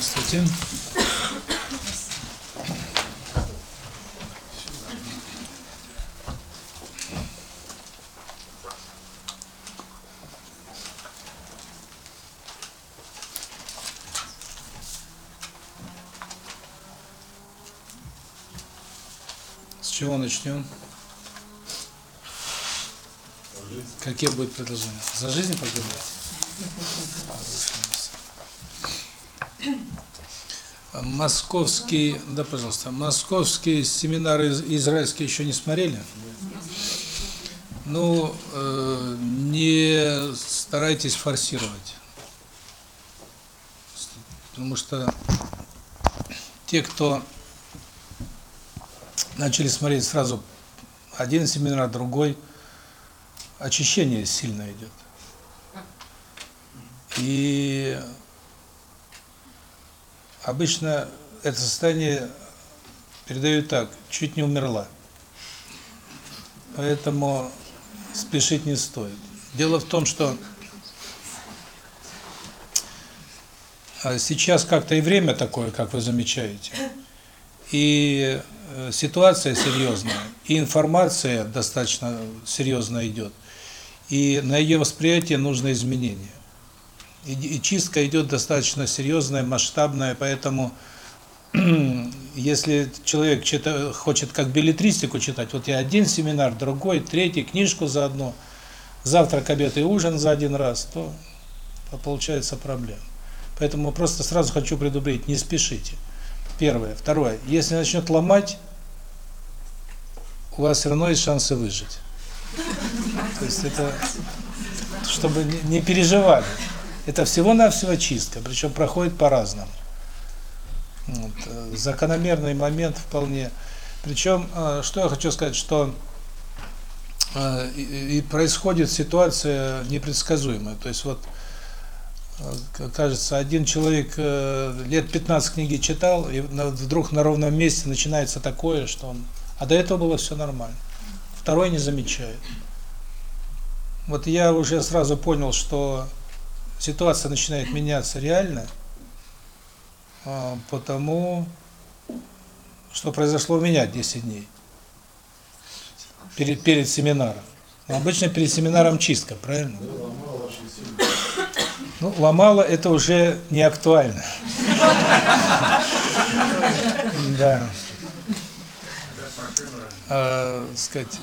Здравствуйте. С чего начнем? Какие будут предложения? За жизнь поговорить? Московский, да, пожалуйста, московские семинары израильские еще не смотрели? Ну, э, не старайтесь форсировать. Потому что те, кто начали смотреть сразу один семинар, другой, очищение сильно идет. И обычно это состояние передают так, чуть не умерла. Поэтому спешить не стоит. Дело в том, что сейчас как-то и время такое, как вы замечаете, и ситуация серьезная, и информация достаточно серьезно идет, и на ее восприятие нужно изменение. И, чистка идет достаточно серьезная, масштабная, поэтому если человек читает, хочет как билетристику читать, вот я один семинар, другой, третий, книжку заодно, завтрак, обед и ужин за один раз, то получается проблема. Поэтому просто сразу хочу предупредить, не спешите. Первое. Второе. Если начнет ломать, у вас все равно есть шансы выжить. То есть это, чтобы не переживали. Это всего-навсего чистка, причем проходит по-разному. Вот. Закономерный момент вполне. Причем, что я хочу сказать, что и происходит ситуация непредсказуемая. То есть вот, кажется, один человек лет 15 книги читал, и вдруг на ровном месте начинается такое, что он... А до этого было все нормально. Второй не замечает. Вот я уже сразу понял, что ситуация начинает меняться реально, потому что произошло у меня 10 дней перед перед семинаром. Но обычно перед семинаром чистка, правильно? Ну, ломало это уже не актуально. Да. А, сказать,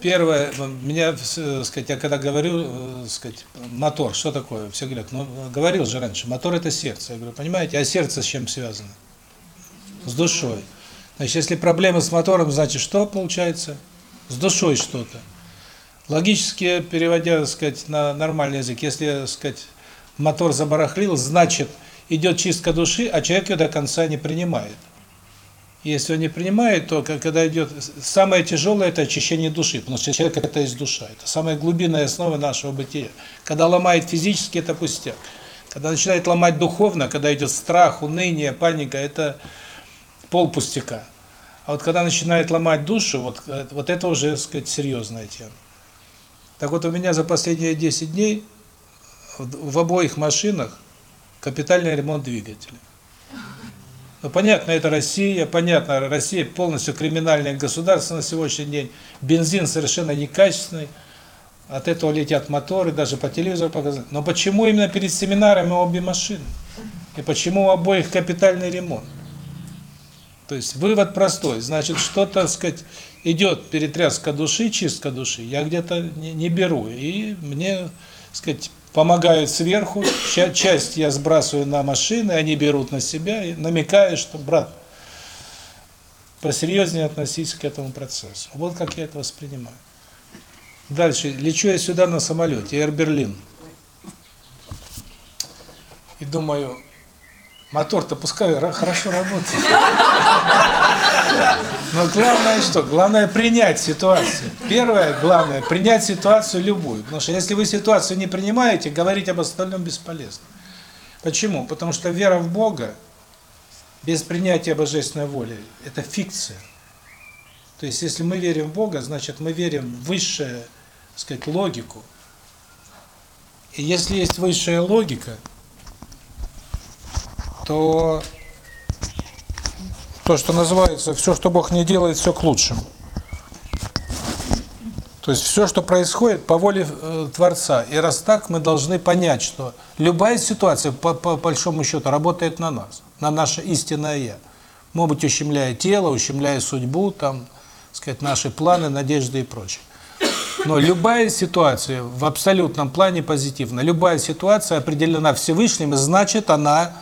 Первое, меня, сказать, я когда говорю, сказать, мотор, что такое? Все говорят, ну, говорил же раньше, мотор это сердце. Я говорю, понимаете, а сердце с чем связано? С душой. Значит, если проблемы с мотором, значит, что получается? С душой что-то. Логически переводя, сказать, на нормальный язык, если, сказать, мотор забарахлил, значит, идет чистка души, а человек ее до конца не принимает. Если он не принимает, то когда идет самое тяжелое это очищение души, потому что человек это есть душа, это самая глубинная основа нашего бытия. Когда ломает физически это пустяк. Когда начинает ломать духовно, когда идет страх, уныние, паника это пол пустяка. А вот когда начинает ломать душу, вот вот это уже, так сказать, серьезная тема. Так вот у меня за последние 10 дней в обоих машинах капитальный ремонт двигателя. Ну, понятно, это Россия, понятно, Россия полностью криминальное государство на сегодняшний день, бензин совершенно некачественный, от этого летят моторы, даже по телевизору показывают. Но почему именно перед семинарами обе машины? И почему у обоих капитальный ремонт? То есть вывод простой, значит, что-то, сказать, идет перетряска души, чистка души, я где-то не, не беру, и мне, сказать, помогают сверху, часть я сбрасываю на машины, они берут на себя, и намекаю, что, брат, посерьезнее относись к этому процессу. Вот как я это воспринимаю. Дальше. Лечу я сюда на самолете, Air Berlin. И думаю, мотор-то пускай хорошо работает. Но главное что? Главное принять ситуацию. Первое, главное, принять ситуацию любую. Потому что если вы ситуацию не принимаете, говорить об остальном бесполезно. Почему? Потому что вера в Бога без принятия божественной воли – это фикция. То есть, если мы верим в Бога, значит, мы верим в высшую, сказать, логику. И если есть высшая логика, то то, что называется, все, что Бог не делает, все к лучшему. То есть все, что происходит, по воле э, Творца. И раз так, мы должны понять, что любая ситуация, по, по большому счету, работает на нас, на наше истинное «я». Может быть, ущемляя тело, ущемляя судьбу, там, сказать, наши планы, надежды и прочее. Но любая ситуация в абсолютном плане позитивна. Любая ситуация определена Всевышним, значит, она,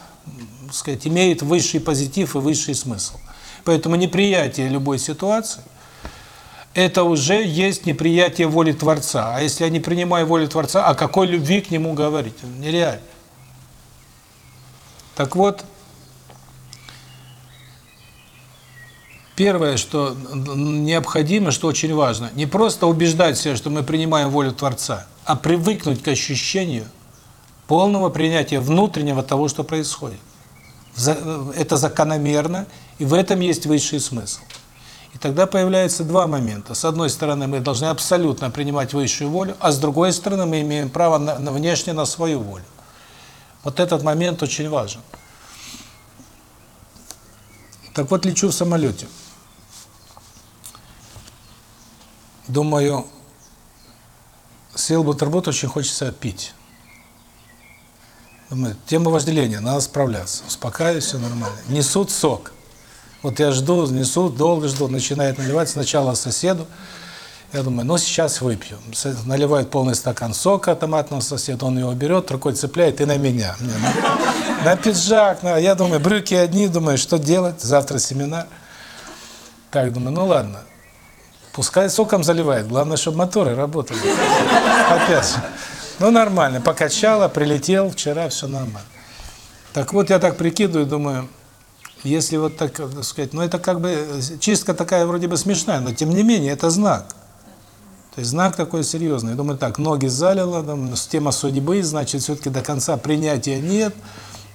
сказать, имеет высший позитив и высший смысл. Поэтому неприятие любой ситуации – это уже есть неприятие воли Творца. А если я не принимаю волю Творца, о какой любви к Нему говорить? Нереально. Так вот, первое, что необходимо, что очень важно, не просто убеждать себя, что мы принимаем волю Творца, а привыкнуть к ощущению полного принятия внутреннего того, что происходит. Это закономерно, и в этом есть высший смысл. И тогда появляются два момента. С одной стороны, мы должны абсолютно принимать высшую волю, а с другой стороны, мы имеем право на, на внешне на свою волю. Вот этот момент очень важен. Так вот, лечу в самолете. Думаю, съел бутерброд, очень хочется пить. Тема вожделения, надо справляться. Успокаиваюсь, все нормально. Несут сок. Вот я жду, несу, долго жду, начинает наливать сначала соседу. Я думаю, ну сейчас выпью. Наливает полный стакан сока томатного соседа, он его берет, рукой цепляет и на меня. Мне на, на пиджак, на, я думаю, брюки одни, думаю, что делать, завтра семена. Так, думаю, ну ладно. Пускай соком заливает, главное, чтобы моторы работали. Опять. Ну нормально, покачало, прилетел, вчера все нормально. Так вот, я так прикидываю, думаю, если вот так, так сказать, ну это как бы чистка такая вроде бы смешная, но тем не менее это знак. То есть знак такой серьезный. Думаю, так, ноги залило, там, тема судьбы, значит, все-таки до конца принятия нет.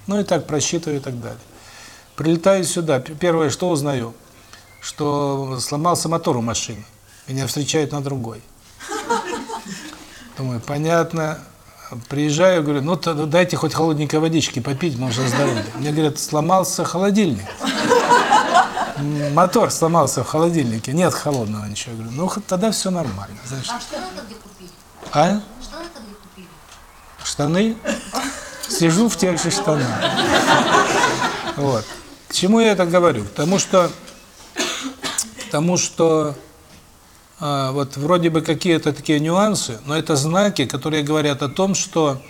Ну и так просчитываю и так далее. Прилетаю сюда, первое, что узнаю, что сломался мотор у машины. Меня встречают на другой. Думаю, понятно, Приезжаю, говорю, ну дайте хоть холодненькой водички попить, может здоровье. Мне говорят, сломался холодильник. Мотор сломался в холодильнике, нет холодного ничего. Я говорю, ну тогда все нормально. Значит. А штаны где купили? А? Штаны где купили? Штаны? Сижу в тех же штанах. Вот. К чему я это говорю? Потому что, потому что вот вроде бы какие-то такие нюансы, но это знаки, которые говорят о том, что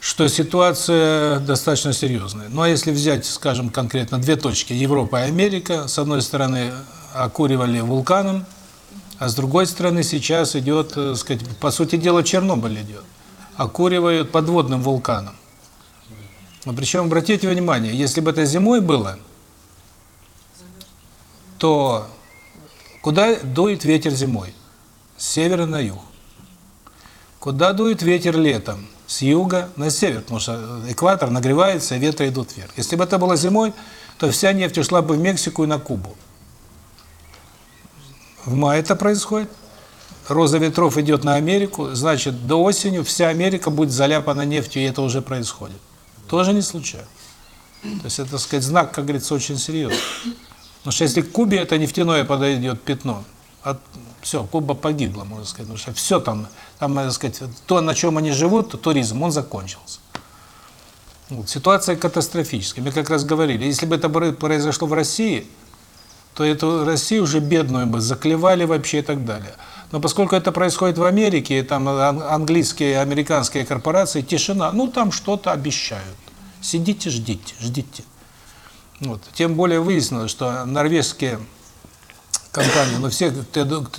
что ситуация достаточно серьезная. Ну а если взять, скажем, конкретно две точки, Европа и Америка, с одной стороны окуривали вулканом, а с другой стороны сейчас идет, так сказать, по сути дела Чернобыль идет. Окуривают подводным вулканом. Но причем, обратите внимание, если бы это зимой было, то Куда дует ветер зимой? С севера на юг. Куда дует ветер летом? С юга на север, потому что экватор нагревается, ветры идут вверх. Если бы это было зимой, то вся нефть ушла бы в Мексику и на Кубу. В мае это происходит. Роза ветров идет на Америку, значит, до осени вся Америка будет заляпана нефтью, и это уже происходит. Тоже не случайно. То есть это, так сказать, знак, как говорится, очень серьезный. Потому что если к Кубе это нефтяное подойдет пятно, от, все, Куба погибла, можно сказать, потому что все там, там, можно сказать, то, на чем они живут, то туризм, он закончился. Вот, ситуация катастрофическая. Мы как раз говорили, если бы это произошло в России, то эту Россию уже бедную бы заклевали вообще и так далее. Но поскольку это происходит в Америке, там английские, американские корпорации, тишина, ну там что-то обещают. Сидите, ждите, ждите. Вот. Тем более выяснилось, что норвежские компании, но ну, все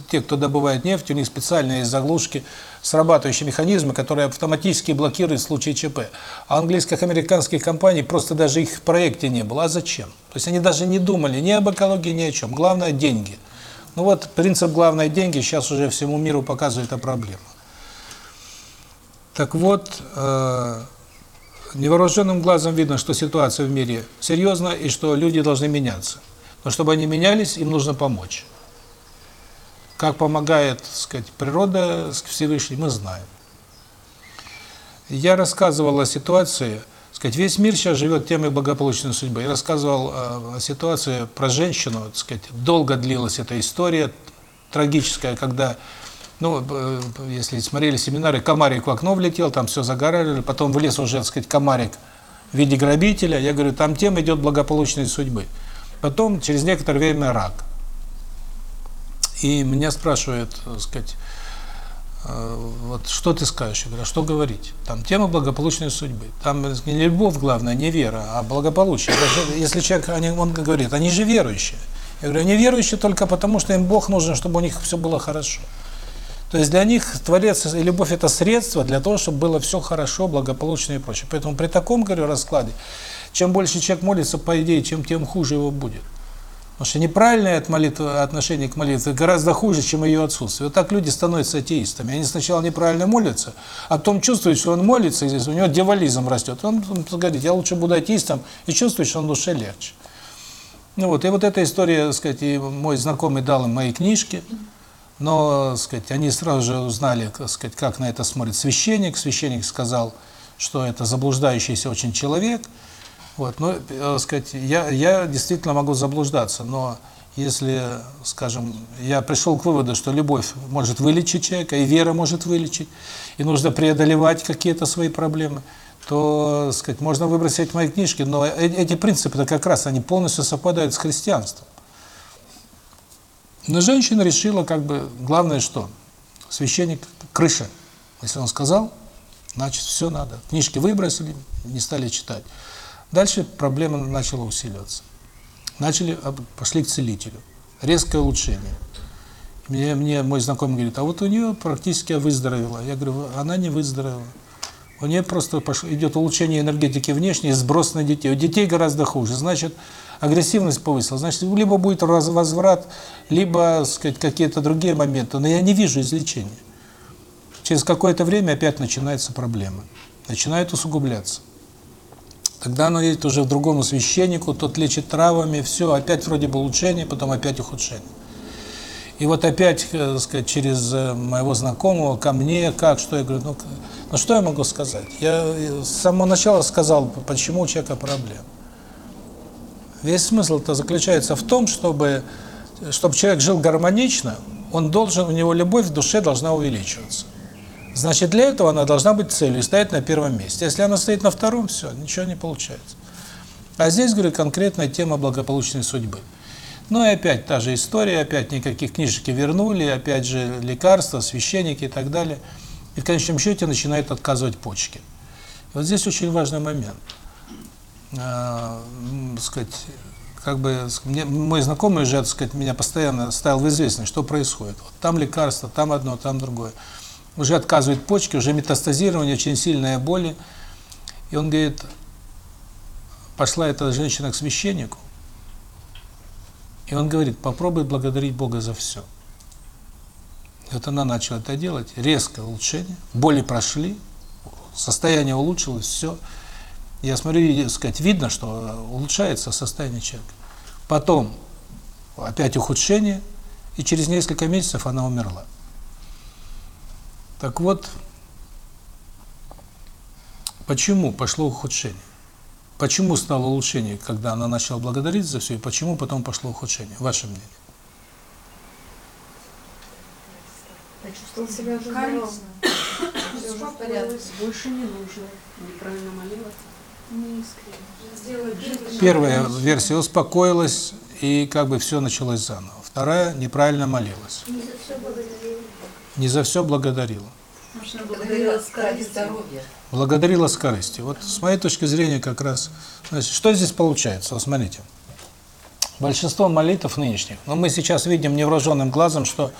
те, кто добывает нефть, у них специальные заглушки, срабатывающие механизмы, которые автоматически блокируют в случае ЧП. А английских, американских компаний просто даже их в проекте не было. А зачем? То есть они даже не думали ни об экологии, ни о чем. Главное – деньги. Ну вот принцип «главное – деньги» сейчас уже всему миру показывает о проблеме. Так вот, э невооруженным глазом видно, что ситуация в мире серьезная и что люди должны меняться. Но чтобы они менялись, им нужно помочь. Как помогает, так сказать, природа Всевышний, мы знаем. Я рассказывал о ситуации, сказать, весь мир сейчас живет темой благополучной судьбы. Я рассказывал э, о ситуации про женщину, так сказать, долго длилась эта история трагическая, когда, ну, э, если смотрели семинары, комарик в окно влетел, там все загорали, потом влез уже, так сказать, комарик в виде грабителя. Я говорю, там тема идет благополучной судьбы. Потом, через некоторое время, рак. И меня спрашивают, так сказать, э, вот что ты скажешь? Я говорю, а что говорить? Там тема благополучной судьбы. Там не любовь главное, не вера, а благополучие. Если человек, он говорит, они же верующие. Я говорю, они верующие только потому, что им Бог нужен, чтобы у них все было хорошо. То есть для них Творец и любовь – это средство для того, чтобы было все хорошо, благополучно и прочее. Поэтому при таком, говорю, раскладе, чем больше человек молится, по идее, чем тем хуже его будет. Потому что неправильное от молитвы, отношение к молитве гораздо хуже, чем ее отсутствие. Вот так люди становятся атеистами. Они сначала неправильно молятся, а потом чувствуют, что он молится, и у него дьяволизм растет. Он, он говорит, я лучше буду атеистом, и чувствует, что он душе легче. Ну вот, и вот эта история, так сказать, и мой знакомый дал им мои книжки, но, сказать, они сразу же узнали, сказать, как на это смотрит священник. Священник сказал, что это заблуждающийся очень человек. Вот, но, так сказать, я, я действительно могу заблуждаться, но если, скажем, я пришел к выводу, что любовь может вылечить человека, и вера может вылечить, и нужно преодолевать какие-то свои проблемы, то, сказать, можно выбросить мои книжки, но э, эти принципы-то как раз, они полностью совпадают с христианством. Но женщина решила, как бы, главное что? Священник – крыша. Если он сказал, значит, все надо. Книжки выбросили, не стали читать. Дальше проблема начала усиливаться. Начали, пошли к целителю. Резкое улучшение. Мне, мне мой знакомый говорит, а вот у нее практически выздоровела. Я говорю, она не выздоровела. У нее просто идет улучшение энергетики внешней, сброс на детей. У детей гораздо хуже. Значит, агрессивность повысилась. Значит, либо будет возврат, либо, сказать, какие-то другие моменты. Но я не вижу излечения. Через какое-то время опять начинаются проблемы. Начинают усугубляться. Тогда оно едет уже к другому священнику, тот лечит травами, все, опять вроде бы улучшение, потом опять ухудшение. И вот опять, э, сказать, через э, моего знакомого ко мне, как, что я говорю, ну, ну что я могу сказать? Я с самого начала сказал, почему у человека проблема. Весь смысл-то заключается в том, чтобы, чтобы человек жил гармонично, он должен, у него любовь в душе должна увеличиваться. Значит, для этого она должна быть целью, стоять на первом месте. Если она стоит на втором, все, ничего не получается. А здесь, говорю, конкретная тема благополучной судьбы. Ну и опять та же история, опять никаких книжек вернули, опять же лекарства, священники и так далее. И в конечном счете начинают отказывать почки. Вот здесь очень важный момент. А, сказать, как бы мне, мой знакомый уже, так сказать, меня постоянно ставил в известность, что происходит. Вот там лекарство, там одно, там другое. Уже отказывают почки, уже метастазирование, очень сильная боль. И он говорит, пошла эта женщина к священнику, и он говорит, попробуй благодарить Бога за все. Вот она начала это делать, резкое улучшение, боли прошли, состояние улучшилось, все. Я смотрю, сказать, видно, что улучшается состояние человека. Потом опять ухудшение, и через несколько месяцев она умерла. Так вот, почему пошло ухудшение? Почему стало улучшение, когда она начала благодарить за все, и почему потом пошло ухудшение? Ваше мнение. Почувствовал себя уже здоровым. Все уже в порядке. Больше не нужно. Неправильно молилась. Первая версия успокоилась, и как бы все началось заново. Вторая неправильно молилась. Не за все благодарила. Не за все благодарила. Благодарила скорости здоровья. Благодарила скорости. Вот с моей точки зрения как раз... Значит, что здесь получается? Вот смотрите. Большинство молитв нынешних, но мы сейчас видим невооруженным глазом, что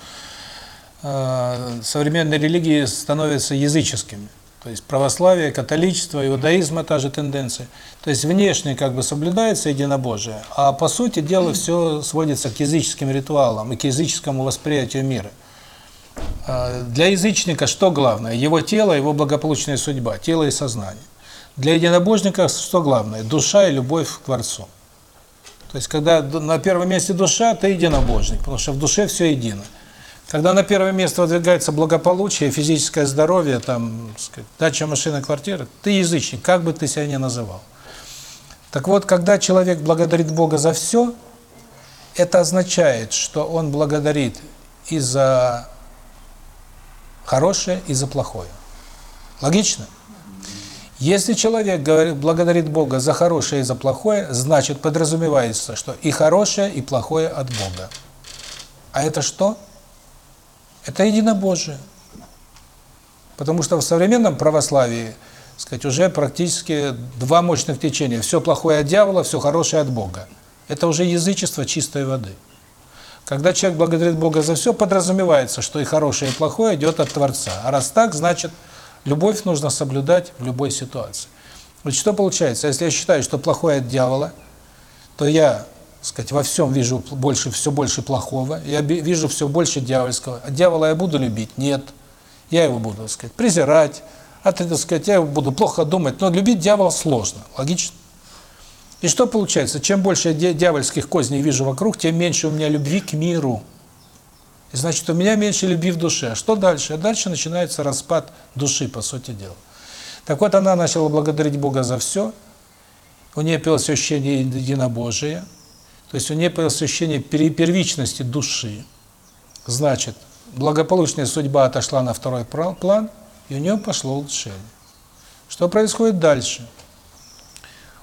э, современные религии становятся языческими. То есть православие, католичество, иудаизм – та же тенденция. То есть внешне как бы соблюдается единобожие, а по сути дела все сводится к языческим ритуалам и к языческому восприятию мира. А, для язычника что главное? Его тело, его благополучная судьба, тело и сознание. Для единобожника что главное? Душа и любовь к Творцу. То есть, когда на первом месте душа, ты единобожник, потому что в душе все едино. Когда на первое место выдвигается благополучие, физическое здоровье, там, сказать, дача, машина, квартира, ты язычник, как бы ты себя ни называл. Так вот, когда человек благодарит Бога за все, это означает, что он благодарит и за хорошее, и за плохое. Логично? Если человек говорит, благодарит Бога за хорошее и за плохое, значит подразумевается, что и хорошее, и плохое от Бога. А это что? Это единобожие. Потому что в современном православии, сказать, уже практически два мощных течения. Все плохое от дьявола, все хорошее от Бога. Это уже язычество чистой воды. Когда человек благодарит Бога за все, подразумевается, что и хорошее, и плохое идет от Творца. А раз так, значит, любовь нужно соблюдать в любой ситуации. Вот что получается? Если я считаю, что плохое от дьявола, то я, сказать, во всем вижу больше, все больше плохого, я вижу все больше дьявольского. А дьявола я буду любить? Нет. Я его буду, сказать, презирать, а так сказать, я буду плохо думать, но любить дьявола сложно. Логично? И что получается? Чем больше я дьявольских козней вижу вокруг, тем меньше у меня любви к миру. И значит, у меня меньше любви в душе. А что дальше? А дальше начинается распад души, по сути дела. Так вот, она начала благодарить Бога за все. У нее появилось ощущение единобожия. То есть у нее ощущение первичности души. Значит, благополучная судьба отошла на второй план, и у нее пошло улучшение. Что происходит дальше?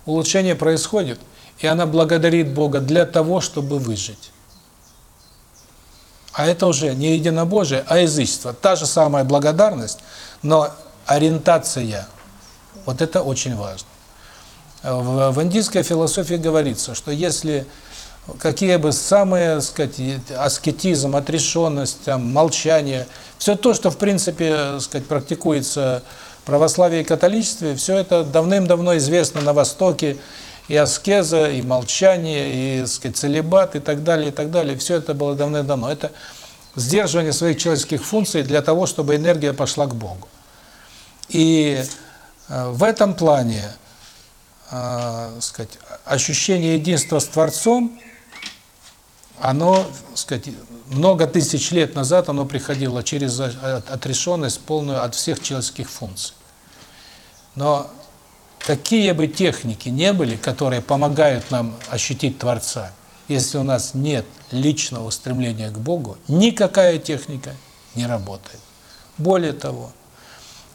улучшение происходит, и она благодарит Бога для того, чтобы выжить. А это уже не единобожие, а язычество. Та же самая благодарность, но ориентация. Вот это очень важно. В, в индийской философии говорится, что если какие бы самые, сказать, аскетизм, отрешенность, там, молчание, все то, что в принципе, сказать, практикуется православии и католичестве все это давным-давно известно на Востоке, и аскеза, и молчание, и, сказать, целебат, и так далее, и так далее. Все это было давным-давно. Это сдерживание своих человеческих функций для того, чтобы энергия пошла к Богу. И э, в этом плане, э, сказать, ощущение единства с Творцом, оно, сказать, много тысяч лет назад оно приходило через отрешенность полную от всех человеческих функций. Но какие бы техники не были, которые помогают нам ощутить Творца, если у нас нет личного стремления к Богу, никакая техника не работает. Более того,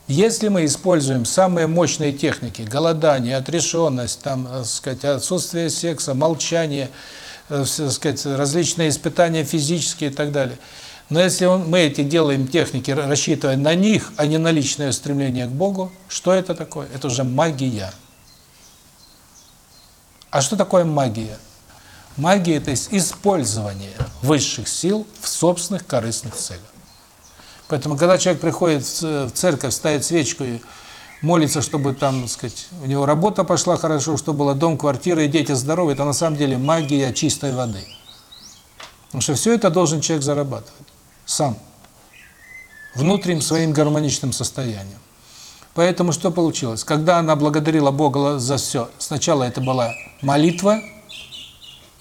если мы используем самые мощные техники, голодание, отрешенность, там, так сказать, отсутствие секса, молчание, так сказать, различные испытания физические и так далее – но если он, мы эти делаем техники, рассчитывая на них, а не на личное стремление к Богу, что это такое? Это уже магия. А что такое магия? Магия – это использование высших сил в собственных корыстных целях. Поэтому, когда человек приходит в церковь, ставит свечку и молится, чтобы там, сказать, у него работа пошла хорошо, чтобы было дом, квартира и дети здоровы, это на самом деле магия чистой воды. Потому что все это должен человек зарабатывать сам, внутренним своим гармоничным состоянием. Поэтому что получилось? Когда она благодарила Бога за все, сначала это была молитва,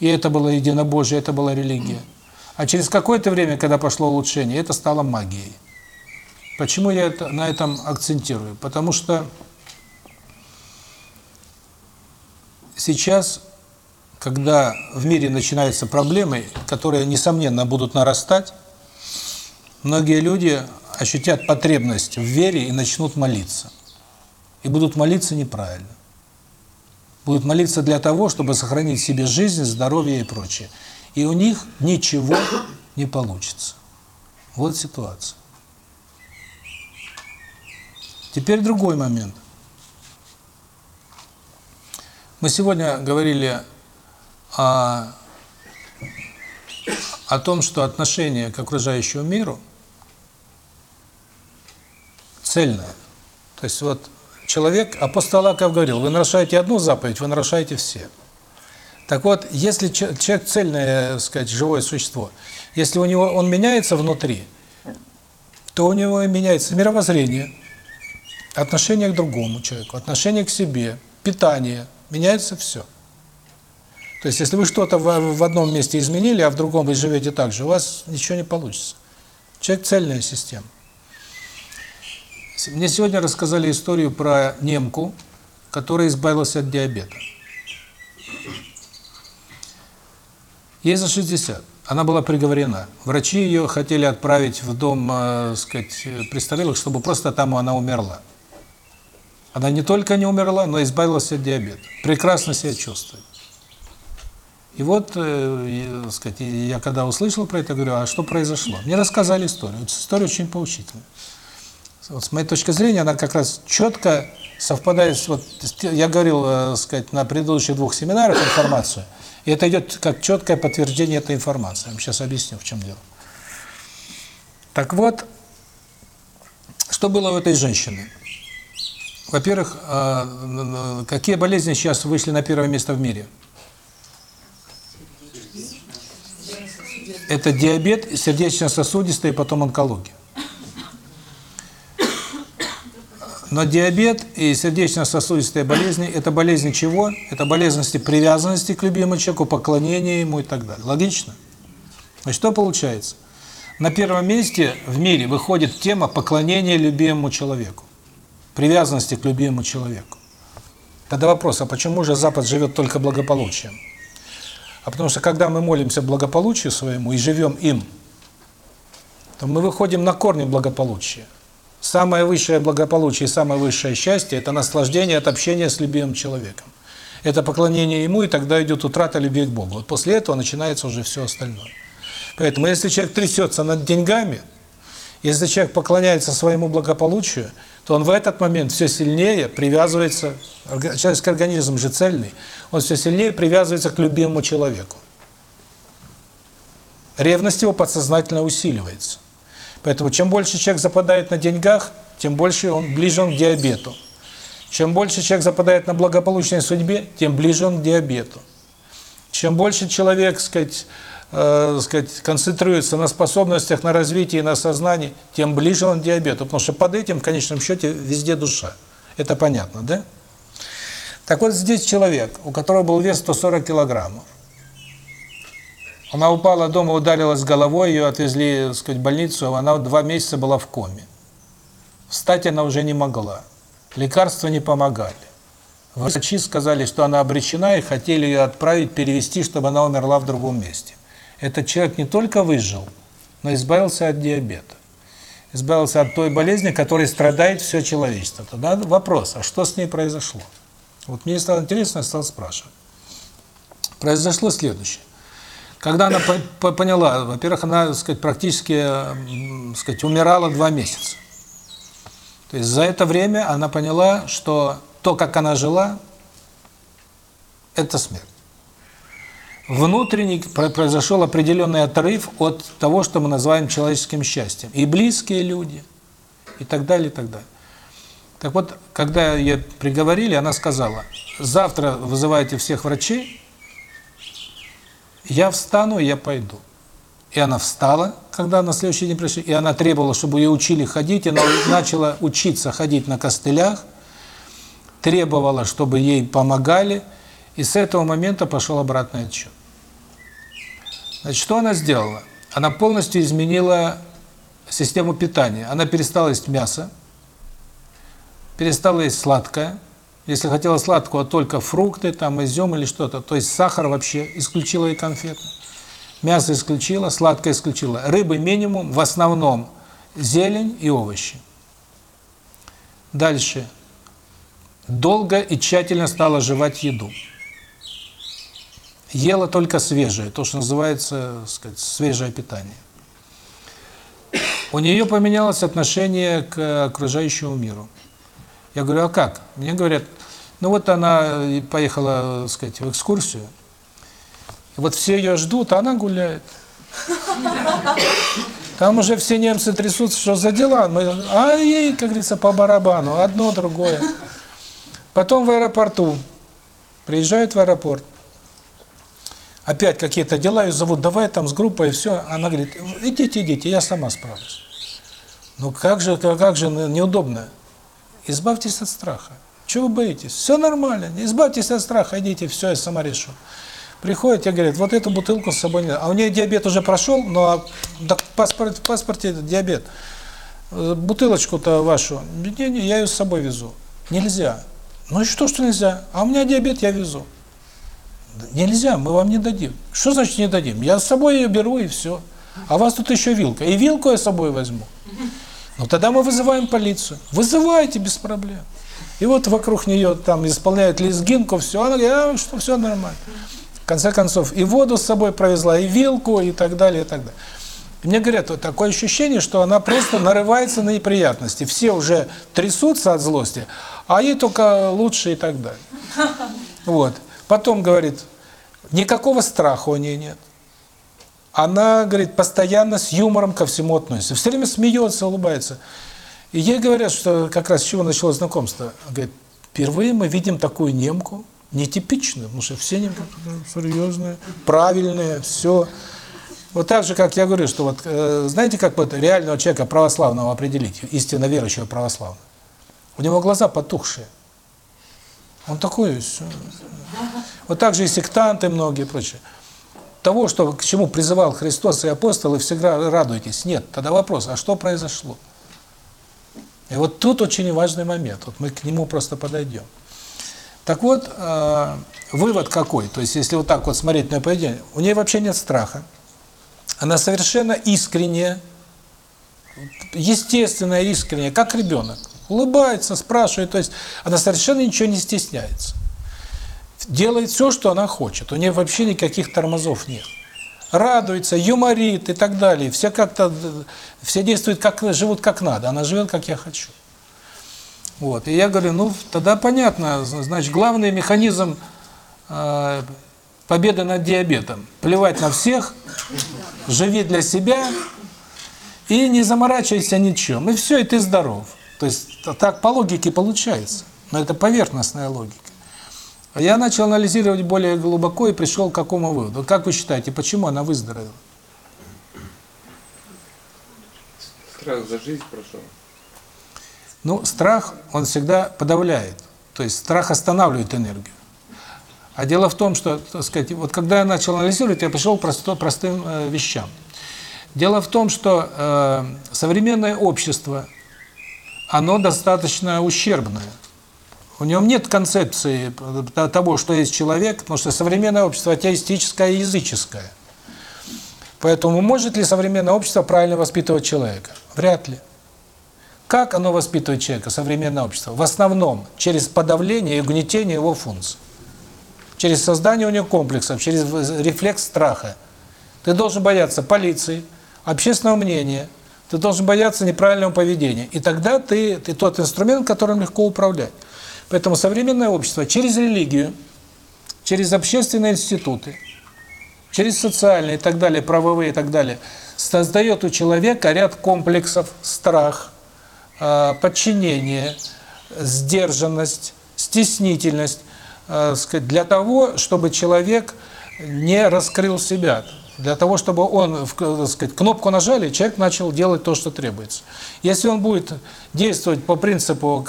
и это было единобожие, это была религия. А через какое-то время, когда пошло улучшение, это стало магией. Почему я это, на этом акцентирую? Потому что сейчас, когда в мире начинаются проблемы, которые, несомненно, будут нарастать, многие люди ощутят потребность в вере и начнут молиться. И будут молиться неправильно. Будут молиться для того, чтобы сохранить себе жизнь, здоровье и прочее. И у них ничего не получится. Вот ситуация. Теперь другой момент. Мы сегодня говорили о, о том, что отношение к окружающему миру – цельное. То есть вот человек, апостол Аков говорил, вы нарушаете одну заповедь, вы нарушаете все. Так вот, если человек цельное, сказать, живое существо, если у него он меняется внутри, то у него меняется мировоззрение, отношение к другому человеку, отношение к себе, питание, меняется все. То есть, если вы что-то в, одном месте изменили, а в другом вы живете так же, у вас ничего не получится. Человек – цельная система. Мне сегодня рассказали историю про немку, которая избавилась от диабета. Ей за 60. Она была приговорена. Врачи ее хотели отправить в дом, э, сказать, престарелых, чтобы просто там она умерла. Она не только не умерла, но избавилась от диабета. Прекрасно себя чувствует. И вот, э, сказать, я когда услышал про это, говорю, а что произошло? Мне рассказали историю. История очень поучительная. Вот с моей точки зрения, она как раз четко совпадает с вот я говорил, э, сказать, на предыдущих двух семинарах информацию. И это идет как четкое подтверждение этой информации. Я вам сейчас объясню, в чем дело. Так вот, что было у этой женщины? Во-первых, э, какие болезни сейчас вышли на первое место в мире? Это диабет, сердечно-сосудистая и потом онкология. Но диабет и сердечно-сосудистые болезни – это болезни чего? Это болезности привязанности к любимому человеку, поклонения ему и так далее. Логично? Значит, что получается? На первом месте в мире выходит тема поклонения любимому человеку, привязанности к любимому человеку. Тогда вопрос, а почему же Запад живет только благополучием? А потому что когда мы молимся благополучию своему и живем им, то мы выходим на корни благополучия. Самое высшее благополучие и самое высшее счастье – это наслаждение от общения с любимым человеком. Это поклонение ему, и тогда идет утрата любви к Богу. Вот после этого начинается уже все остальное. Поэтому если человек трясется над деньгами, если человек поклоняется своему благополучию, то он в этот момент все сильнее привязывается, человеческий организм же цельный, он все сильнее привязывается к любимому человеку. Ревность его подсознательно усиливается. Поэтому чем больше человек западает на деньгах, тем больше он ближе он к диабету. Чем больше человек западает на благополучной судьбе, тем ближе он к диабету. Чем больше человек, сказать, э, сказать, концентрируется на способностях, на развитии, на сознании, тем ближе он к диабету, потому что под этим в конечном счете везде душа. Это понятно, да? Так вот здесь человек, у которого был вес 140 килограммов. Она упала дома, ударилась головой, ее отвезли, так сказать, в больницу, она два месяца была в коме. Встать она уже не могла. Лекарства не помогали. Врачи сказали, что она обречена, и хотели ее отправить, перевести, чтобы она умерла в другом месте. Этот человек не только выжил, но избавился от диабета. Избавился от той болезни, которой страдает все человечество. Тогда вопрос, а что с ней произошло? Вот мне стало интересно, я стал спрашивать. Произошло следующее. Когда она по поняла, во-первых, она, так сказать, практически, так сказать, умирала два месяца. То есть за это время она поняла, что то, как она жила, это смерть. Внутренний произошел определенный отрыв от того, что мы называем человеческим счастьем. И близкие люди, и так далее, и так далее. Так вот, когда ее приговорили, она сказала, завтра вызывайте всех врачей, я встану, я пойду. И она встала, когда на следующий день пришли, и она требовала, чтобы ее учили ходить, она начала учиться ходить на костылях, требовала, чтобы ей помогали, и с этого момента пошел обратный отчет. Значит, что она сделала? Она полностью изменила систему питания. Она перестала есть мясо, перестала есть сладкое, если хотела сладкого, только фрукты, там изюм или что-то. То есть сахар вообще исключила и конфеты. Мясо исключила, сладкое исключила. Рыбы минимум, в основном зелень и овощи. Дальше. Долго и тщательно стала жевать еду. Ела только свежее, то, что называется, сказать, свежее питание. У нее поменялось отношение к окружающему миру. Я говорю, а как? Мне говорят, ну вот она поехала, так сказать, в экскурсию, вот все ее ждут, а она гуляет. Там уже все немцы трясутся, что за дела. Мы, а ей, как говорится, по барабану, одно, другое. Потом в аэропорту, приезжают в аэропорт, опять какие-то дела, ее зовут, давай там с группой, и все. Она говорит, идите, идите, я сама справлюсь. Ну как же, как же неудобно. Избавьтесь от страха. Чего вы боитесь? Все нормально. Избавьтесь от страха, идите, все, я сама решу. Приходит, я говорю, вот эту бутылку с собой не А у нее диабет уже прошел, но в паспорте, в паспорте диабет. Э, бутылочку-то вашу, не, не, я ее с собой везу. Нельзя. Ну и что, что нельзя? А у меня диабет, я везу. Нельзя, мы вам не дадим. Что значит не дадим? Я с собой ее беру и все. А у вас тут еще вилка. И вилку я с собой возьму. Ну тогда мы вызываем полицию. Вызывайте без проблем. И вот вокруг нее там исполняют лезгинку, все. Она говорит, а, что все нормально. В конце концов, и воду с собой провезла, и вилку, и так далее, и так далее. И мне говорят, вот такое ощущение, что она просто нарывается на неприятности. Все уже трясутся от злости, а ей только лучше и так далее. Вот. Потом говорит, никакого страха у нее нет. Она, говорит, постоянно с юмором ко всему относится. Все время смеется, улыбается. И ей говорят, что как раз с чего началось знакомство. Говорит, впервые мы видим такую немку, нетипичную, потому что все немки серьезные, правильные, все. Вот так же, как я говорю, что вот, э, знаете, как вот реального человека православного определить, истинно верующего православного? У него глаза потухшие. Он такой. Вот так же и сектанты многие прочее. Того, что к чему призывал Христос и апостолы, всегда радуйтесь. Нет, тогда вопрос, а что произошло? И вот тут очень важный момент, вот мы к нему просто подойдем. Так вот, э, вывод какой? То есть, если вот так вот смотреть на поведение, у нее вообще нет страха. Она совершенно искренняя, естественная, искренняя, как ребенок. Улыбается, спрашивает, то есть она совершенно ничего не стесняется. Делает все, что она хочет. У нее вообще никаких тормозов нет. Радуется, юморит и так далее. Все как-то, все действуют, как живут как надо. Она живет, как я хочу. Вот. И я говорю, ну, тогда понятно, значит, главный механизм э, победы над диабетом. Плевать на всех, живи для себя и не заморачивайся ничем. И все, и ты здоров. То есть так по логике получается. Но это поверхностная логика. А я начал анализировать более глубоко и пришел к какому выводу. Как вы считаете, почему она выздоровела? Страх за жизнь прошел. Ну, страх, он всегда подавляет. То есть страх останавливает энергию. А дело в том, что, так сказать, вот когда я начал анализировать, я пришел к просто, простым э, вещам. Дело в том, что э, современное общество оно достаточно ущербное. У него нет концепции того, что есть человек, потому что современное общество атеистическое и языческое. Поэтому может ли современное общество правильно воспитывать человека? Вряд ли. Как оно воспитывает человека, современное общество? В основном через подавление и угнетение его функций. Через создание у него комплексов, через рефлекс страха. Ты должен бояться полиции, общественного мнения, ты должен бояться неправильного поведения. И тогда ты, ты тот инструмент, которым легко управлять. Поэтому современное общество через религию, через общественные институты, через социальные и так далее, правовые и так далее, создает у человека ряд комплексов, страх, а, подчинение, сдержанность, стеснительность, а, для того, чтобы человек не раскрыл себя для того, чтобы он, так сказать, кнопку нажали, человек начал делать то, что требуется. Если он будет действовать по принципу,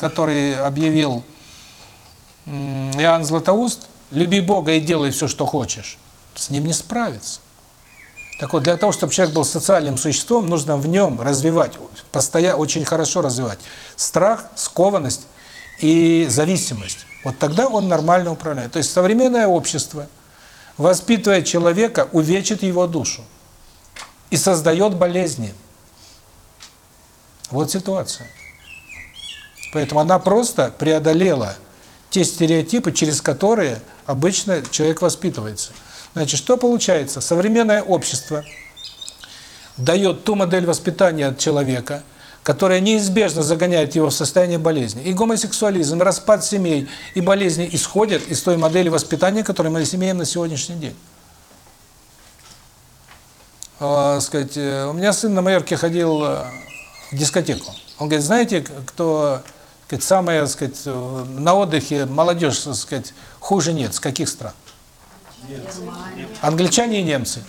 который объявил Иоанн Златоуст, люби Бога и делай все, что хочешь, с ним не справиться. Так вот, для того, чтобы человек был социальным существом, нужно в нем развивать, постоянно, очень хорошо развивать страх, скованность и зависимость. Вот тогда он нормально управляет. То есть современное общество – воспитывая человека, увечит его душу и создает болезни. Вот ситуация. Поэтому она просто преодолела те стереотипы, через которые обычно человек воспитывается. Значит, что получается? Современное общество дает ту модель воспитания от человека – которая неизбежно загоняет его в состояние болезни. И гомосексуализм, и распад семей, и болезни исходят из той модели воспитания, которую мы имеем на сегодняшний день. А, сказать, э, у меня сын на Майорке ходил э, в дискотеку. Он говорит, знаете, кто сказать, самое, сказать, э, на отдыхе молодежь, сказать, хуже нет, с каких стран? Англичане и немцы.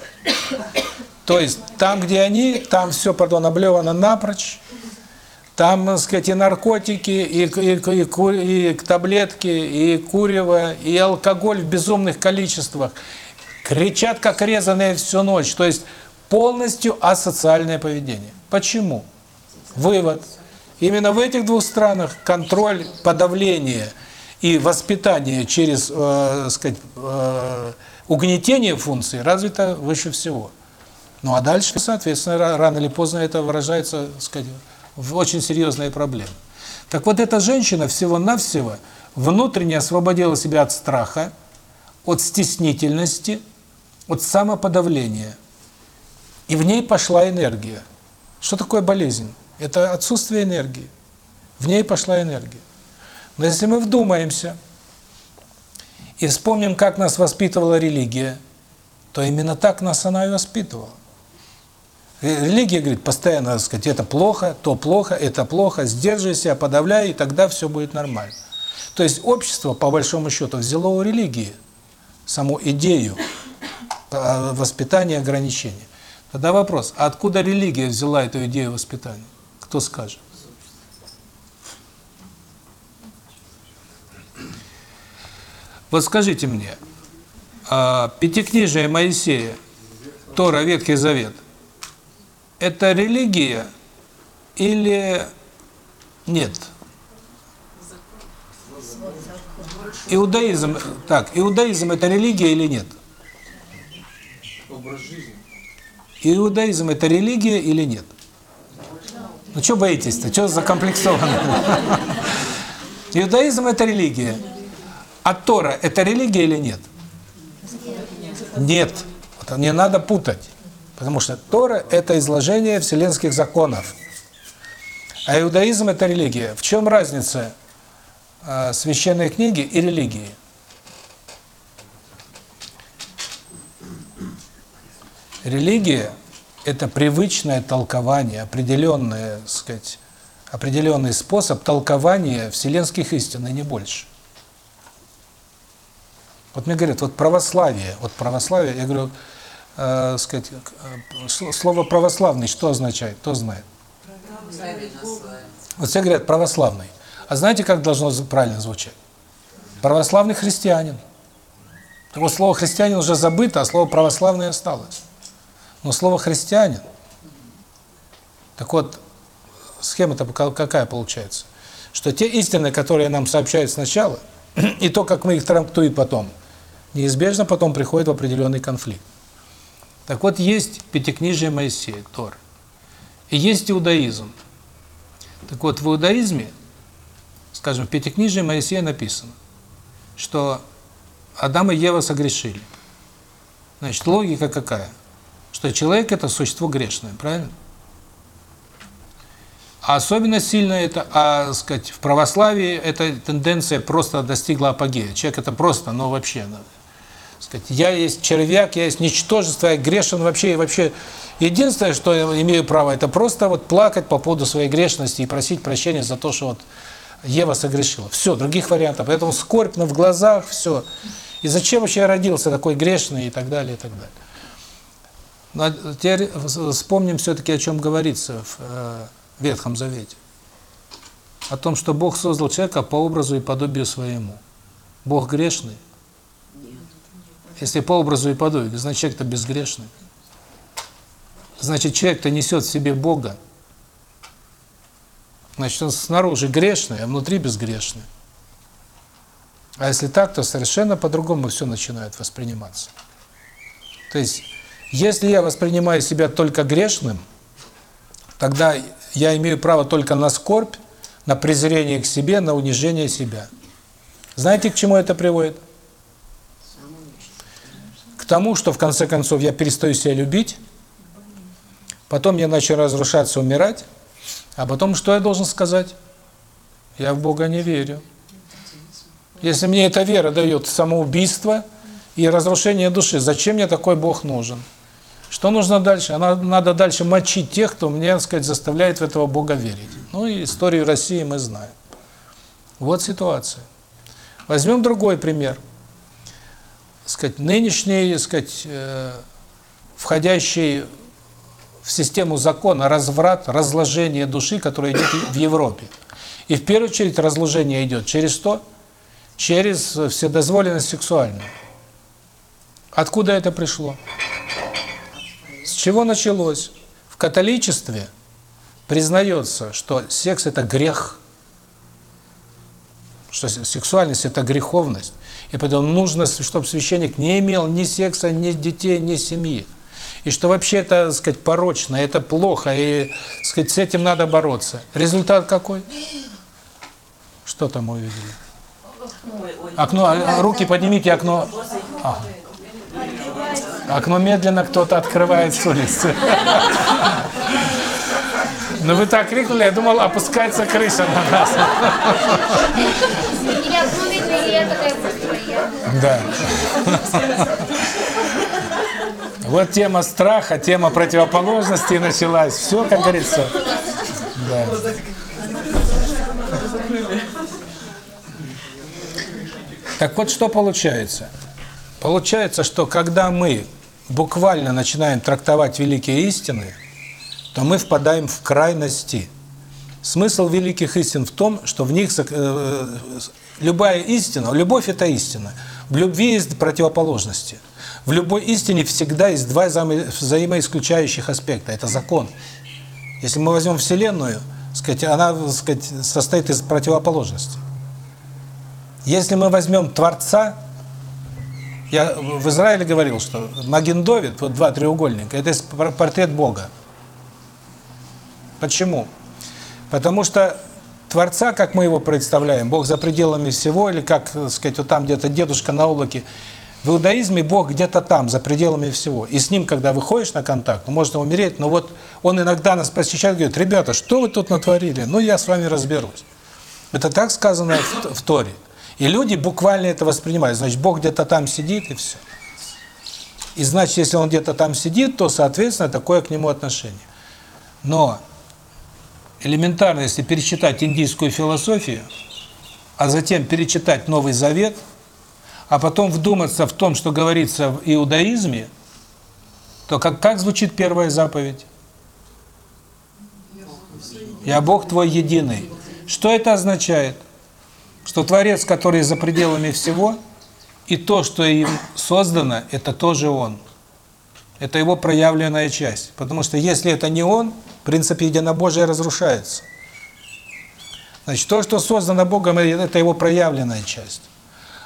То есть там, где они, там все, пардон, облевано напрочь, Там, так сказать, и наркотики, и, и, и, и таблетки, и курево, и алкоголь в безумных количествах. Кричат, как резаные всю ночь. То есть полностью асоциальное поведение. Почему? Вывод. Именно в этих двух странах контроль, подавление и воспитание через, э, сказать, э, угнетение функций развито выше всего. Ну а дальше, соответственно, ра- рано или поздно это выражается, сказать, в очень серьезные проблемы. Так вот, эта женщина всего-навсего внутренне освободила себя от страха, от стеснительности, от самоподавления. И в ней пошла энергия. Что такое болезнь? Это отсутствие энергии. В ней пошла энергия. Но если мы вдумаемся и вспомним, как нас воспитывала религия, то именно так нас она и воспитывала. Ре- Религия говорит постоянно, так сказать, это плохо, то плохо, это плохо, сдерживай себя, подавляй, и тогда все будет нормально. То есть общество, по большому счету, взяло у религии саму идею э, воспитания ограничения. Тогда вопрос, а откуда религия взяла эту идею воспитания? Кто скажет? Вот скажите мне, а, Пятикнижие Моисея, Тора, Ветхий Завет, это религия или нет? Иудаизм, так, иудаизм это религия или нет? Образ жизни. Иудаизм это религия или нет? Ну что боитесь-то? Что закомплексовано? Иудаизм это религия. А Тора это религия или нет? Нет. Вот не надо путать. Потому что Тора это изложение вселенских законов. А иудаизм это религия. В чем разница э, священной книги и религии? Религия – это привычное толкование, определенное, сказать, определенный способ толкования вселенских истин, и не больше. Вот мне говорят, вот православие, вот православие, я говорю, э, сказать, э, сл- слово православный что означает, кто знает? Вот все говорят православный. А знаете, как должно правильно звучать? Православный христианин. Так вот, слово христианин уже забыто, а слово православный осталось. Но слово христианин. Так вот, схема-то какая получается? Что те истины, которые нам сообщают сначала, и то, как мы их трактуем потом, неизбежно потом приходит в определенный конфликт. Так вот, есть Пятикнижие Моисея, Тор, и есть иудаизм. Так вот, в иудаизме, скажем, в Пятикнижии Моисея написано, что Адам и Ева согрешили. Значит, логика какая? Что человек – это существо грешное, правильно? А особенно сильно это, а, сказать, в православии эта тенденция просто достигла апогея. Человек – это просто, ну, вообще, сказать, я есть червяк, я есть ничтожество, я грешен вообще, и вообще. Единственное, что я имею право, это просто вот плакать по поводу своей грешности и просить прощения за то, что вот Ева согрешила. Все, других вариантов. Поэтому скорбно в глазах, все. И зачем вообще я родился такой грешный и так далее, и так далее. Но теперь вспомним все-таки, о чем говорится в э, Ветхом Завете. О том, что Бог создал человека по образу и подобию своему. Бог грешный? Если по образу и подобию, значит, человек-то безгрешный. Значит, человек-то несет в себе Бога. Значит, он снаружи грешный, а внутри безгрешный. А если так, то совершенно по-другому все начинает восприниматься. То есть, если я воспринимаю себя только грешным, тогда я имею право только на скорбь, на презрение к себе, на унижение себя. Знаете, к чему это приводит? Тому, что в конце концов я перестаю себя любить, потом я начал разрушаться, умирать, а потом что я должен сказать? Я в Бога не верю. Если мне эта вера дает самоубийство и разрушение души, зачем мне такой Бог нужен? Что нужно дальше? Надо дальше мочить тех, кто мне, так сказать, заставляет в этого Бога верить. Ну и историю России мы знаем. Вот ситуация. Возьмем другой пример. Сказать, нынешний, сказать, э, входящий в систему закона разврат, разложение души, которое идет в Европе. И в первую очередь разложение идет через что? Через вседозволенность сексуальную. Откуда это пришло? С чего началось? В католичестве признается, что секс – это грех, что сексуальность – это греховность. И поэтому нужно, чтобы священник не имел ни секса, ни детей, ни семьи. И что вообще это, так сказать, порочно, это плохо, и, так сказать, с этим надо бороться. Результат какой? Что там увидели? Окно, а, руки поднимите, окно. А. Окно медленно кто-то открывает с улицы. Ну вы так крикнули, я думал, опускается крыша на нас. Или окно видно, я такая. Да. Вот тема страха, тема противоположности началась. Все, как говорится. Да. Так вот, что получается? Получается, что когда мы буквально начинаем трактовать великие истины, то мы впадаем в крайности. Смысл великих истин в том, что в них э, любая истина, любовь – это истина. В любви есть противоположности. В любой истине всегда есть два взаимоисключающих аспекта. Это закон. Если мы возьмем Вселенную, сказать, она сказать, состоит из противоположностей. Если мы возьмем Творца, я в Израиле говорил, что Маген Довид, вот два треугольника, это портрет Бога. Почему? Потому что Творца, как мы его представляем, Бог за пределами всего, или как, сказать, вот там где-то дедушка на облаке, в иудаизме Бог где-то там, за пределами всего. И с Ним, когда выходишь на контакт, ну, можно умереть, но вот Он иногда нас посещает и говорит, ребята, что вы тут натворили? Ну, я с вами разберусь. Это так сказано в, в Торе. И люди буквально это воспринимают. Значит, Бог где-то там сидит, и все. И значит, если Он где-то там сидит, то, соответственно, такое к Нему отношение. Но элементарно, если перечитать индийскую философию, а затем перечитать Новый Завет, а потом вдуматься в том, что говорится в иудаизме, то как, как звучит первая заповедь? «Я Бог твой единый». Что это означает? Что Творец, который за пределами всего, и то, что им создано, это тоже Он. Это Его проявленная часть. Потому что если это не Он, принцип единобожия разрушается. Значит, то, что создано Богом, это Его проявленная часть.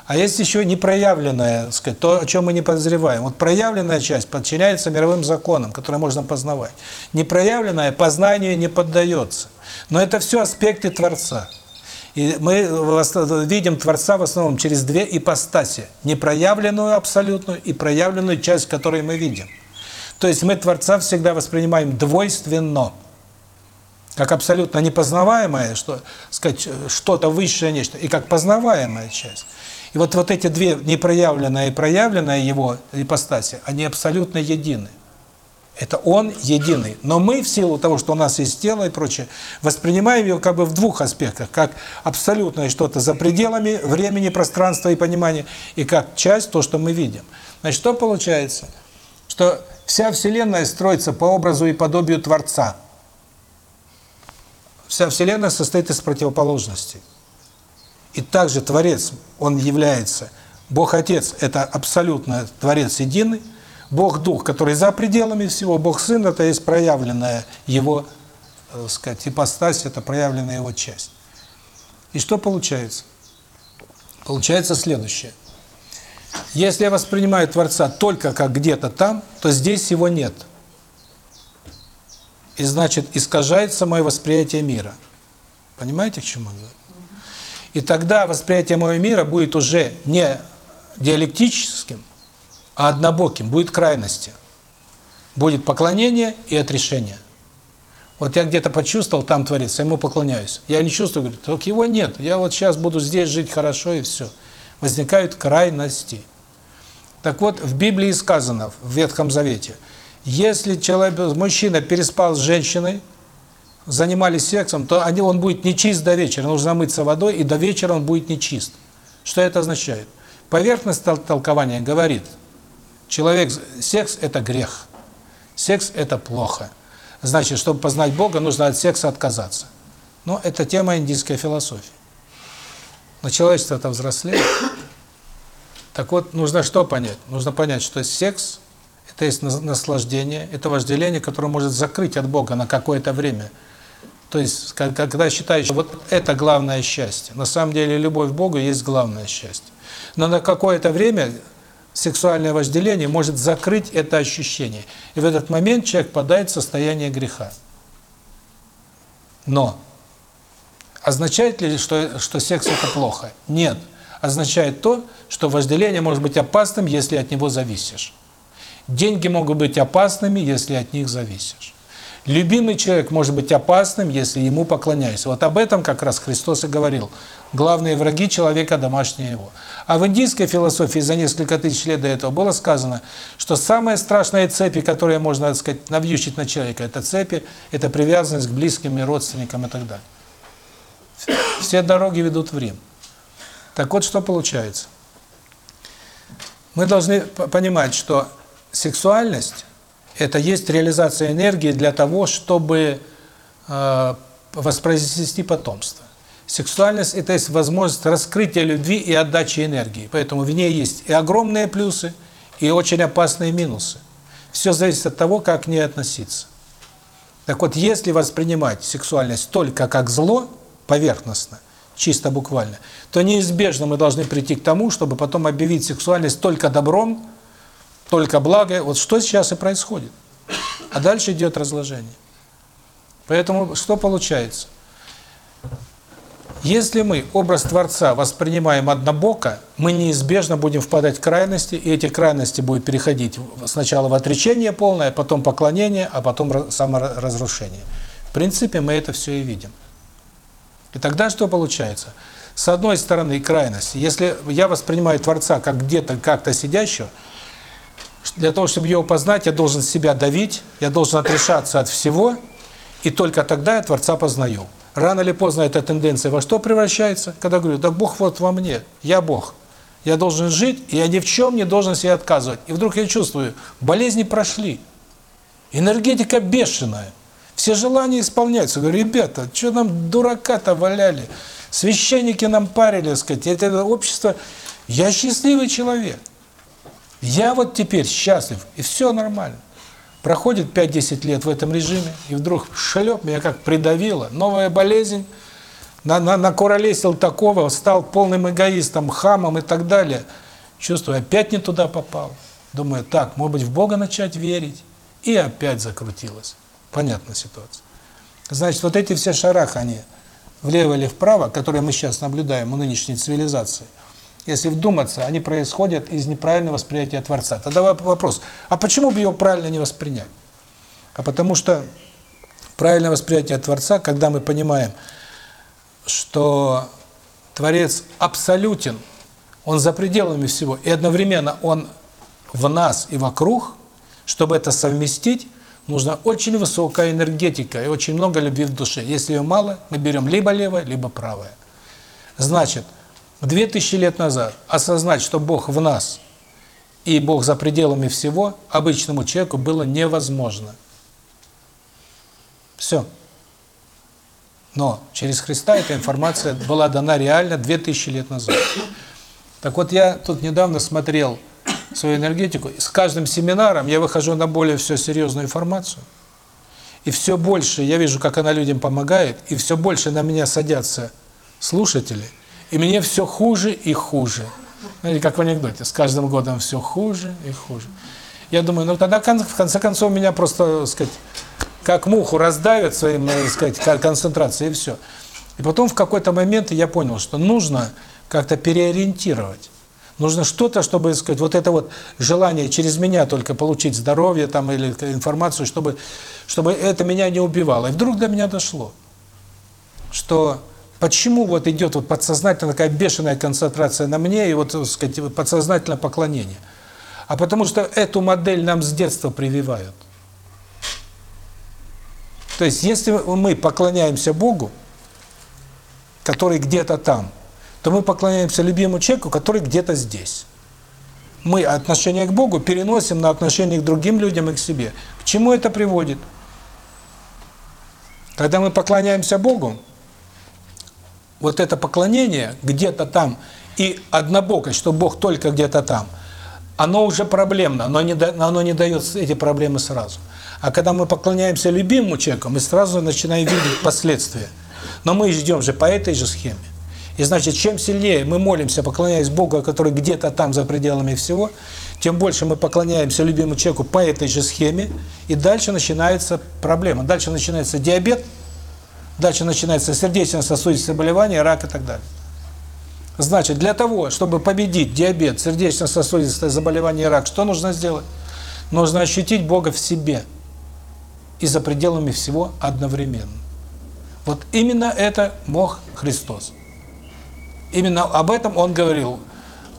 А есть еще непроявленная, сказать, то, о чем мы не подозреваем. Вот проявленная часть подчиняется мировым законам, которые можно познавать. Непроявленная познанию не поддается. Но это все аспекты Творца. И мы видим Творца в основном через две ипостаси. Непроявленную абсолютную и проявленную часть, которую мы видим. То есть мы Творца всегда воспринимаем двойственно. Как абсолютно непознаваемое, что сказать что-то высшее нечто, и как познаваемая часть. И вот вот эти две непроявленная и проявленная его ипостаси, они абсолютно едины. Это он единый. Но мы, в силу того, что у нас есть тело и прочее, воспринимаем его как бы в двух аспектах. Как абсолютное что-то за пределами времени, пространства и понимания, и как часть, то, что мы видим. Значит, что получается? Что вся Вселенная строится по образу и подобию Творца. Вся Вселенная состоит из противоположностей. И также Творец, Он является, Бог Отец – это абсолютно Творец единый, Бог Дух, который за пределами всего, Бог Сын – это есть проявленная Его, так сказать, ипостась, это проявленная Его часть. И что получается? Получается следующее. Если я воспринимаю Творца только как где-то там, то здесь его нет. И значит, искажается мое восприятие мира. Понимаете, к чему я? И тогда восприятие моего мира будет уже не диалектическим, а однобоким, будет крайности. Будет поклонение и отрешение. Вот я где-то почувствовал, там творится, ему поклоняюсь. Я не чувствую, говорю, только его нет. Я вот сейчас буду здесь жить хорошо и все. Возникают крайности. Так вот, в Библии сказано, в Ветхом Завете, если человек, мужчина переспал с женщиной, занимались сексом, то они, он будет нечист до вечера, нужно мыться водой, и до вечера он будет нечист. Что это означает? Поверхность толкования говорит, человек, секс – это грех, секс – это плохо. Значит, чтобы познать Бога, нужно от секса отказаться. Но это тема индийской философии. Но человечество-то взрослеет. Так вот, нужно что понять? Нужно понять, что секс – это есть наслаждение, это вожделение, которое может закрыть от Бога на какое-то время. То есть, когда считаешь, вот это главное счастье. На самом деле, любовь к Богу есть главное счастье. Но на какое-то время сексуальное вожделение может закрыть это ощущение. И в этот момент человек падает в состояние греха. Но означает ли, что, что секс это плохо? Нет. Означает то, что вожделение может быть опасным, если от него зависишь. Деньги могут быть опасными, если от них зависишь. Любимый человек может быть опасным, если ему поклоняешься. Вот об этом как раз Христос и говорил. Главные враги человека – домашние его. А в индийской философии за несколько тысяч лет до этого было сказано, что самые страшные цепи, которые можно, так сказать, навьючить на человека, это цепи, это привязанность к близким и родственникам и так далее. Все дороги ведут в Рим. Так вот, что получается. Мы должны понимать, что сексуальность это есть реализация энергии для того, чтобы э, воспроизвести потомство. Сексуальность – это есть возможность раскрытия любви и отдачи энергии. Поэтому в ней есть и огромные плюсы, и очень опасные минусы. Все зависит от того, как к ней относиться. Так вот, если воспринимать сексуальность только как зло, поверхностно, чисто буквально, то неизбежно мы должны прийти к тому, чтобы потом объявить сексуальность только добром, только благо. Вот что сейчас и происходит. А дальше идет разложение. Поэтому что получается? Если мы образ Творца воспринимаем однобоко, мы неизбежно будем впадать в крайности, и эти крайности будут переходить сначала в отречение полное, потом поклонение, а потом саморазрушение. В принципе, мы это все и видим. И тогда что получается? С одной стороны, крайность. Если я воспринимаю Творца как где-то, как-то сидящего, для того, чтобы его познать, я должен себя давить, я должен отрешаться от всего, и только тогда я Творца познаю. Рано или поздно эта тенденция во что превращается? Когда говорю, да Бог вот во мне, я Бог. Я должен жить, и я ни в чем не должен себе отказывать. И вдруг я чувствую, болезни прошли. Энергетика бешеная. Все желания исполняются. Говорю, ребята, что нам дурака-то валяли? Священники нам парили, сказать, это общество... Я счастливый человек. Я вот теперь счастлив, и все нормально. Проходит 5-10 лет в этом режиме, и вдруг шлеп, меня как придавило. Новая болезнь, на, на, накуролесил такого, стал полным эгоистом, хамом и так далее. Чувствую, опять не туда попал. Думаю, так, может быть, в Бога начать верить. И опять закрутилось. Понятная ситуация. Значит, вот эти все шарахи, они влево или вправо, которые мы сейчас наблюдаем у нынешней цивилизации – если вдуматься, они происходят из неправильного восприятия Творца. Тогда вопрос, а почему бы его правильно не воспринять? А потому что правильное восприятие Творца, когда мы понимаем, что Творец абсолютен, он за пределами всего, и одновременно он в нас и вокруг, чтобы это совместить, нужна очень высокая энергетика и очень много любви в душе. Если ее мало, мы берем либо левое, либо правое. Значит, Две тысячи лет назад осознать, что Бог в нас и Бог за пределами всего, обычному человеку было невозможно. Все. Но через Христа эта информация была дана реально две тысячи лет назад. Так вот, я тут недавно смотрел свою энергетику. С каждым семинаром я выхожу на более все серьезную информацию. И все больше я вижу, как она людям помогает, и все больше на меня садятся слушатели – и мне все хуже и хуже. Знаете, как в анекдоте, с каждым годом все хуже и хуже. Я думаю, ну тогда в конце концов меня просто, так сказать, как муху раздавят своим, так сказать, концентрацией и все. И потом в какой-то момент я понял, что нужно как-то переориентировать. Нужно что-то, чтобы, сказать, вот это вот желание через меня только получить здоровье там или информацию, чтобы чтобы это меня не убивало. И вдруг до меня дошло, что Почему вот идет вот подсознательно такая бешеная концентрация на мне и вот, сказать, подсознательное поклонение? А потому что эту модель нам с детства прививают. То есть, если мы поклоняемся Богу, который где-то там, то мы поклоняемся любимому человеку, который где-то здесь. Мы отношение к Богу переносим на отношение к другим людям и к себе. К чему это приводит? Когда мы поклоняемся Богу, вот это поклонение где-то там и однобокость, что Бог только где-то там, оно уже проблемно, не, оно не дает эти проблемы сразу. А когда мы поклоняемся любимому человеку, мы сразу начинаем видеть последствия. Но мы ждем же по этой же схеме. И значит, чем сильнее мы молимся, поклоняясь Богу, который где-то там за пределами всего, тем больше мы поклоняемся любимому человеку по этой же схеме, и дальше начинается проблема. Дальше начинается диабет, дальше начинается сердечно-сосудистые заболевания, рак и так далее. Значит, для того, чтобы победить диабет, сердечно-сосудистое заболевание, рак, что нужно сделать? Нужно ощутить Бога в себе и за пределами всего одновременно. Вот именно это мог Христос. Именно об этом он говорил.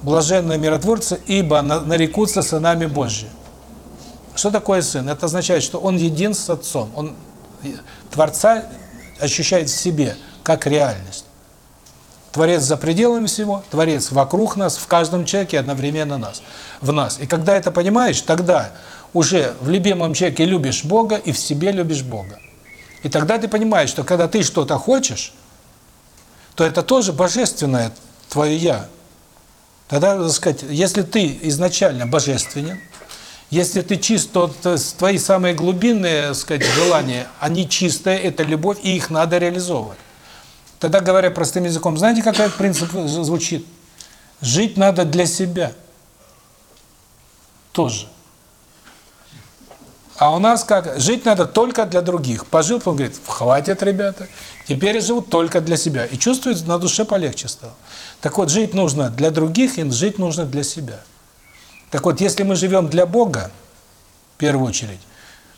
Блаженные миротворцы, ибо нарекутся сынами Божьи. Что такое сын? Это означает, что он един с отцом. Он Творца ощущает в себе, как реальность. Творец за пределами всего, Творец вокруг нас, в каждом человеке одновременно нас, в нас. И когда это понимаешь, тогда уже в любимом человеке любишь Бога и в себе любишь Бога. И тогда ты понимаешь, что когда ты что-то хочешь, то это тоже божественное твое «я». Тогда, так сказать, если ты изначально божественен, если ты чист, то твои самые глубинные, так сказать, желания, они чистые, это любовь, и их надо реализовывать. Тогда, говоря простым языком, знаете, какой принцип звучит? Жить надо для себя. Тоже. А у нас как? Жить надо только для других. Пожил, он говорит, хватит, ребята, теперь я живу только для себя. И чувствует, на душе полегче стало. Так вот, жить нужно для других, и жить нужно для себя. Так вот, если мы живем для Бога, в первую очередь,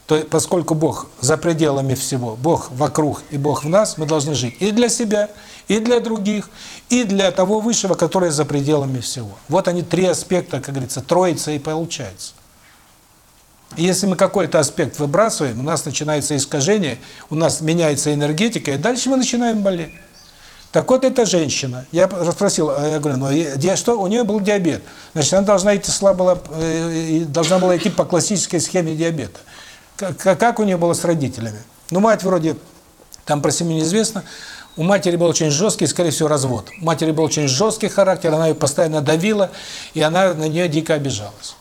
то поскольку Бог за пределами всего, Бог вокруг и Бог в нас, мы должны жить и для себя, и для других, и для того высшего, который за пределами всего. Вот они три аспекта, как говорится, троица и получается. Если мы какой-то аспект выбрасываем, у нас начинается искажение, у нас меняется энергетика, и дальше мы начинаем болеть. Так вот, эта женщина, я спросил, а я говорю, ну, что, у нее был диабет, значит, она должна идти слабо, э, должна была идти по классической схеме диабета. Как, как у нее было с родителями? Ну, мать вроде, там про семью неизвестно, у матери был очень жесткий, скорее всего, развод. У матери был очень жесткий характер, она ее постоянно давила, и она на нее дико обижалась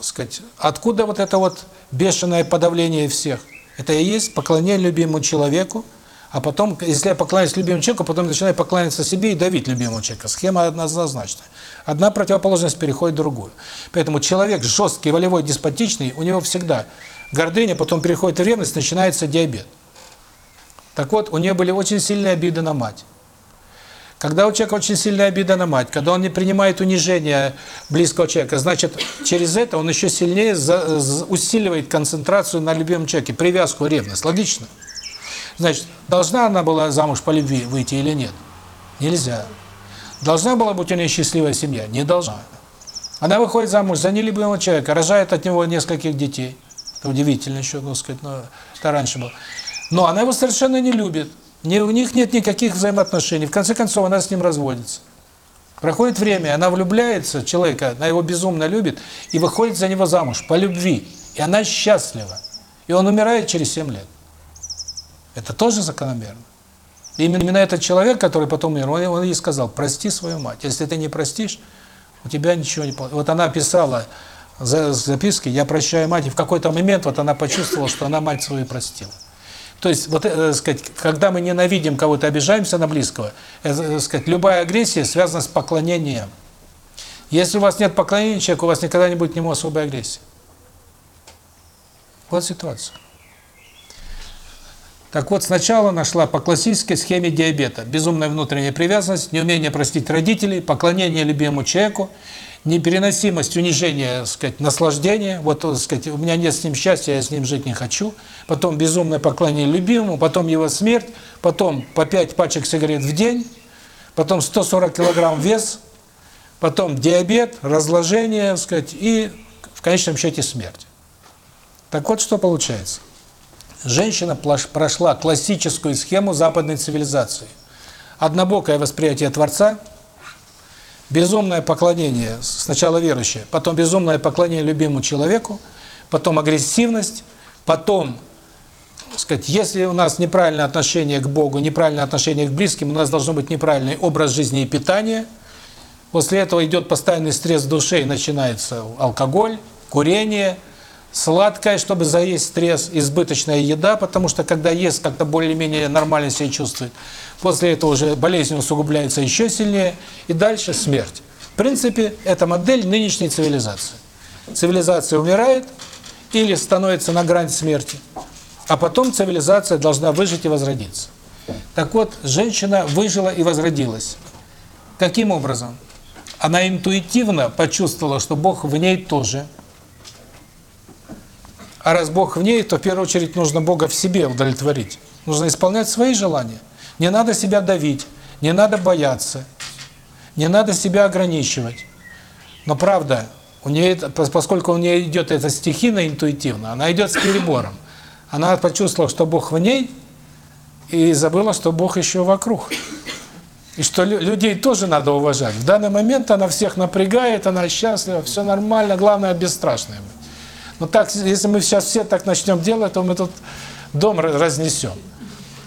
сказать, откуда вот это вот бешеное подавление всех? Это и есть поклонение любимому человеку, а потом, если я поклоняюсь любимому человеку, потом начинаю поклоняться себе и давить любимого человека. Схема однозначная. Одна противоположность переходит в другую. Поэтому человек жесткий, волевой, деспотичный, у него всегда гордыня, потом переходит в ревность, начинается диабет. Так вот, у нее были очень сильные обиды на мать. Когда у человека очень сильная обида на мать, когда он не принимает унижение близкого человека, значит, через это он еще сильнее усиливает концентрацию на любимом человеке, привязку, ревность. Логично? Значит, должна она была замуж по любви выйти или нет? Нельзя. Должна была быть у нее счастливая семья? Не должна. Она выходит замуж за нелюбимого человека, рожает от него нескольких детей. Это удивительно еще, ну сказать, но это раньше было. Но она его совершенно не любит. Не, у них нет никаких взаимоотношений. В конце концов, она с ним разводится. Проходит время, она влюбляется человека, она его безумно любит, и выходит за него замуж по любви. И она счастлива. И он умирает через 7 лет. Это тоже закономерно. И именно этот человек, который потом умер, он, он ей сказал, прости свою мать. Если ты не простишь, у тебя ничего не получится. Вот она писала за записки, я прощаю мать, и в какой-то момент вот она почувствовала, что она мать свою простила. То есть, вот, э, сказать, когда мы ненавидим кого-то, обижаемся на близкого, э, э, сказать, любая агрессия связана с поклонением. Если у вас нет поклонения человеку, у вас никогда не будет к нему особой агрессии. Вот ситуация. Так вот, сначала нашла по классической схеме диабета. Безумная внутренняя привязанность, неумение простить родителей, поклонение любимому человеку, непереносимость, унижение, так сказать, наслаждение. Вот, так сказать, у меня нет с ним счастья, я с ним жить не хочу. Потом безумное поклонение любимому, потом его смерть, потом по 5 пачек сигарет в день, потом 140 килограмм вес, потом диабет, разложение, так сказать, и в конечном счете смерть. Так вот, что получается. Женщина прошла классическую схему западной цивилизации. Однобокое восприятие Творца – безумное поклонение, сначала верующее, потом безумное поклонение любимому человеку, потом агрессивность, потом сказать, если у нас неправильное отношение к Богу, неправильное отношение к близким, у нас должно быть неправильный образ жизни и питания. После этого идет постоянный стресс в душе, и начинается алкоголь, курение, сладкое, чтобы заесть стресс, избыточная еда, потому что когда ест, как-то более-менее нормально себя чувствует. После этого уже болезнь усугубляется еще сильнее, и дальше смерть. В принципе, это модель нынешней цивилизации. Цивилизация умирает или становится на грани смерти, а потом цивилизация должна выжить и возродиться. Так вот, женщина выжила и возродилась. Каким образом? Она интуитивно почувствовала, что Бог в ней тоже. А раз Бог в ней, то в первую очередь нужно Бога в себе удовлетворить. Нужно исполнять свои желания. Не надо себя давить, не надо бояться, не надо себя ограничивать. Но правда, у нее, поскольку у нее идет это стихийно, интуитивно, она идет с перебором. Она почувствовала, что Бог в ней, и забыла, что Бог еще вокруг. И что людей тоже надо уважать. В данный момент она всех напрягает, она счастлива, все нормально, главное бесстрашная. Но так, если мы сейчас все так начнем делать, то мы тут дом разнесем.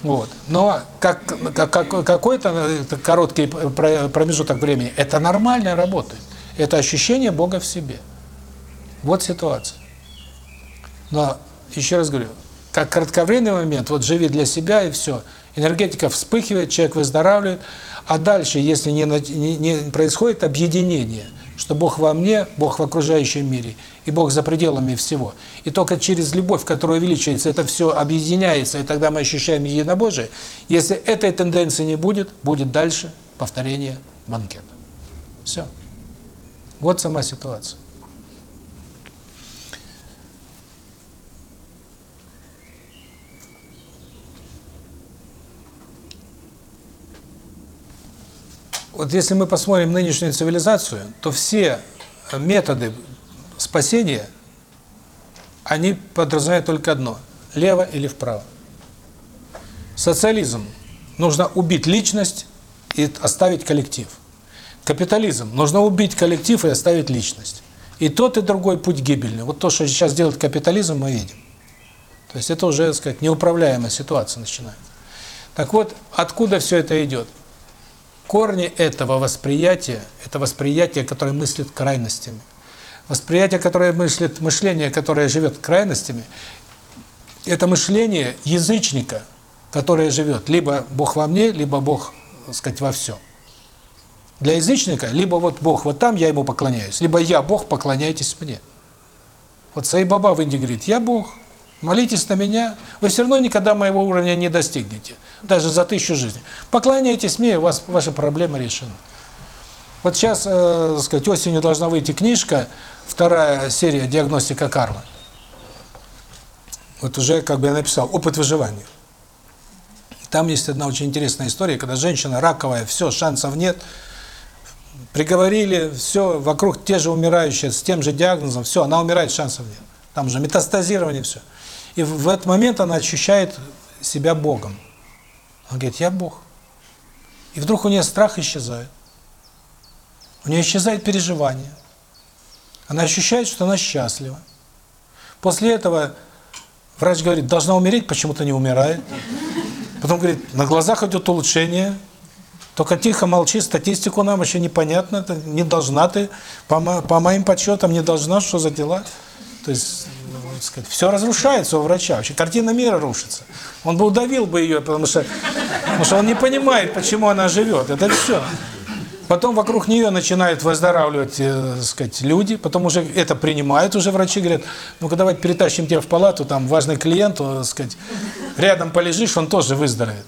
Вот. Но как, как какой-то короткий промежуток времени это нормально работает. Это ощущение Бога в себе. Вот ситуация. Но еще раз говорю, как кратковременный момент, вот живи для себя и все. Энергетика вспыхивает, человек выздоравливает, а дальше, если не, не, не происходит объединение, что Бог во мне, Бог в окружающем мире, и Бог за пределами всего, и только через любовь, которая увеличивается, это все объединяется, и тогда мы ощущаем единобожие, если этой тенденции не будет, будет дальше повторение банкета. Все. Вот сама ситуация. Вот если мы посмотрим нынешнюю цивилизацию, то все методы спасения, они подразумевают только одно – лево или вправо. Социализм – нужно убить личность и оставить коллектив. Капитализм – нужно убить коллектив и оставить личность. И тот, и другой путь гибельный. Вот то, что сейчас делает капитализм, мы видим. То есть это уже, так сказать, неуправляемая ситуация начинается. Так вот, откуда все это идет? Корни этого восприятия – это восприятие, которое мыслит крайностями. Восприятие, которое мыслит, мышление, которое живет крайностями, это мышление язычника, которое живет либо Бог во мне, либо Бог, так сказать, во всем. Для язычника либо вот Бог вот там, я ему поклоняюсь, либо я Бог, поклоняйтесь мне. Вот Саи Баба в Индии говорит, я Бог, молитесь на меня, вы все равно никогда моего уровня не достигнете даже за тысячу жизней. Поклоняйтесь мне, у вас ваша проблема решена. Вот сейчас, э, сказать, осенью должна выйти книжка, вторая серия «Диагностика кармы». Вот уже, как бы я написал, «Опыт выживания». Там есть одна очень интересная история, когда женщина раковая, все, шансов нет, приговорили, все, вокруг те же умирающие, с тем же диагнозом, все, она умирает, шансов нет. Там уже метастазирование, все. И в этот момент она ощущает себя Богом. Он говорит, я Бог. И вдруг у нее страх исчезает. У нее исчезает переживание. Она ощущает, что она счастлива. После этого врач говорит, должна умереть, почему-то не умирает. Потом говорит, на глазах идет улучшение. Только тихо молчи, статистику нам еще непонятно, не должна ты, по, по моим подсчетам, не должна, что за дела. То есть сказать, все разрушается у врача, вообще картина мира рушится. Он бы удавил бы ее, потому что, потому что он не понимает, почему она живет. Это все. Потом вокруг нее начинают выздоравливать, э, сказать, люди, потом уже это принимают уже врачи, говорят, ну-ка давайте перетащим тебя в палату, там важный клиент, э, сказать, рядом полежишь, он тоже выздоровеет.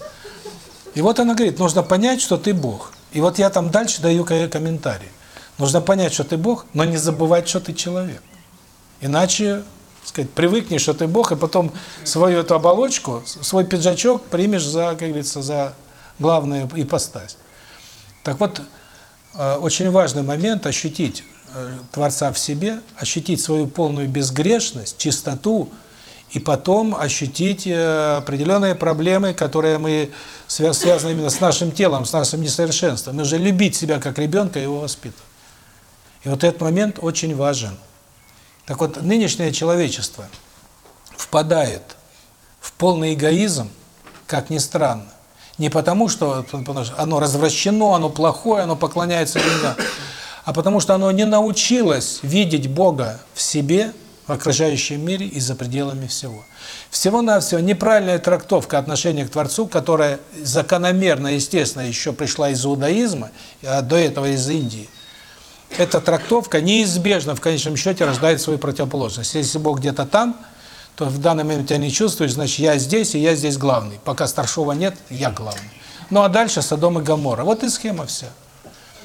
И вот она говорит, нужно понять, что ты Бог. И вот я там дальше даю комментарий. Нужно понять, что ты Бог, но не забывать, что ты человек. Иначе сказать, привыкни, что ты Бог, и потом свою эту оболочку, свой пиджачок примешь за, как говорится, за главную ипостась. Так вот, э, очень важный момент ощутить э, Творца в себе, ощутить свою полную безгрешность, чистоту, и потом ощутить э, определенные проблемы, которые мы связаны именно с нашим телом, с нашим несовершенством. Нужно любить себя как ребенка и его воспитывать. И вот этот момент очень важен. Так вот, нынешнее человечество впадает в полный эгоизм, как ни странно. Не потому, что оно развращено, оно плохое, оно поклоняется деньгам, а потому что оно не научилось видеть Бога в себе, в окружающем мире и за пределами всего. Всего-навсего неправильная трактовка отношения к Творцу, которая закономерно, естественно, еще пришла из иудаизма, а до этого из Индии. Эта трактовка неизбежно в конечном счете рождает свою противоположность. Если Бог где-то там, то в данный момент тебя не чувствуешь, значит, я здесь, и я здесь главный. Пока старшего нет, я главный. Ну а дальше Содом и Гоморра. Вот и схема вся.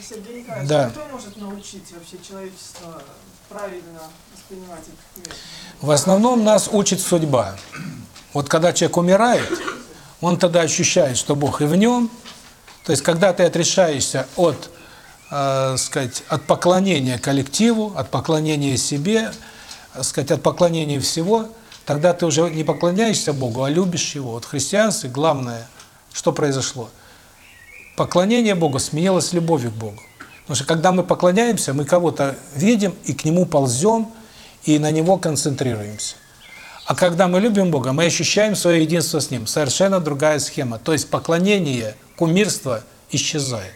Сергей Николаевич, Да. кто может научить вообще человечество правильно воспринимать этот мир? В основном нас учит судьба. Вот когда человек умирает, он тогда ощущает, что Бог и в нем. То есть, когда ты отрешаешься от, э, сказать, от поклонения коллективу, от поклонения себе, э, сказать, от поклонения всего, тогда ты уже не поклоняешься Богу, а любишь Его. Вот в христианстве главное, что произошло? Поклонение Богу сменилось любовью к Богу. Потому что когда мы поклоняемся, мы кого-то видим и к Нему ползем, и на Него концентрируемся. А когда мы любим Бога, мы ощущаем свое единство с Ним. Совершенно другая схема. То есть поклонение, кумирство исчезает.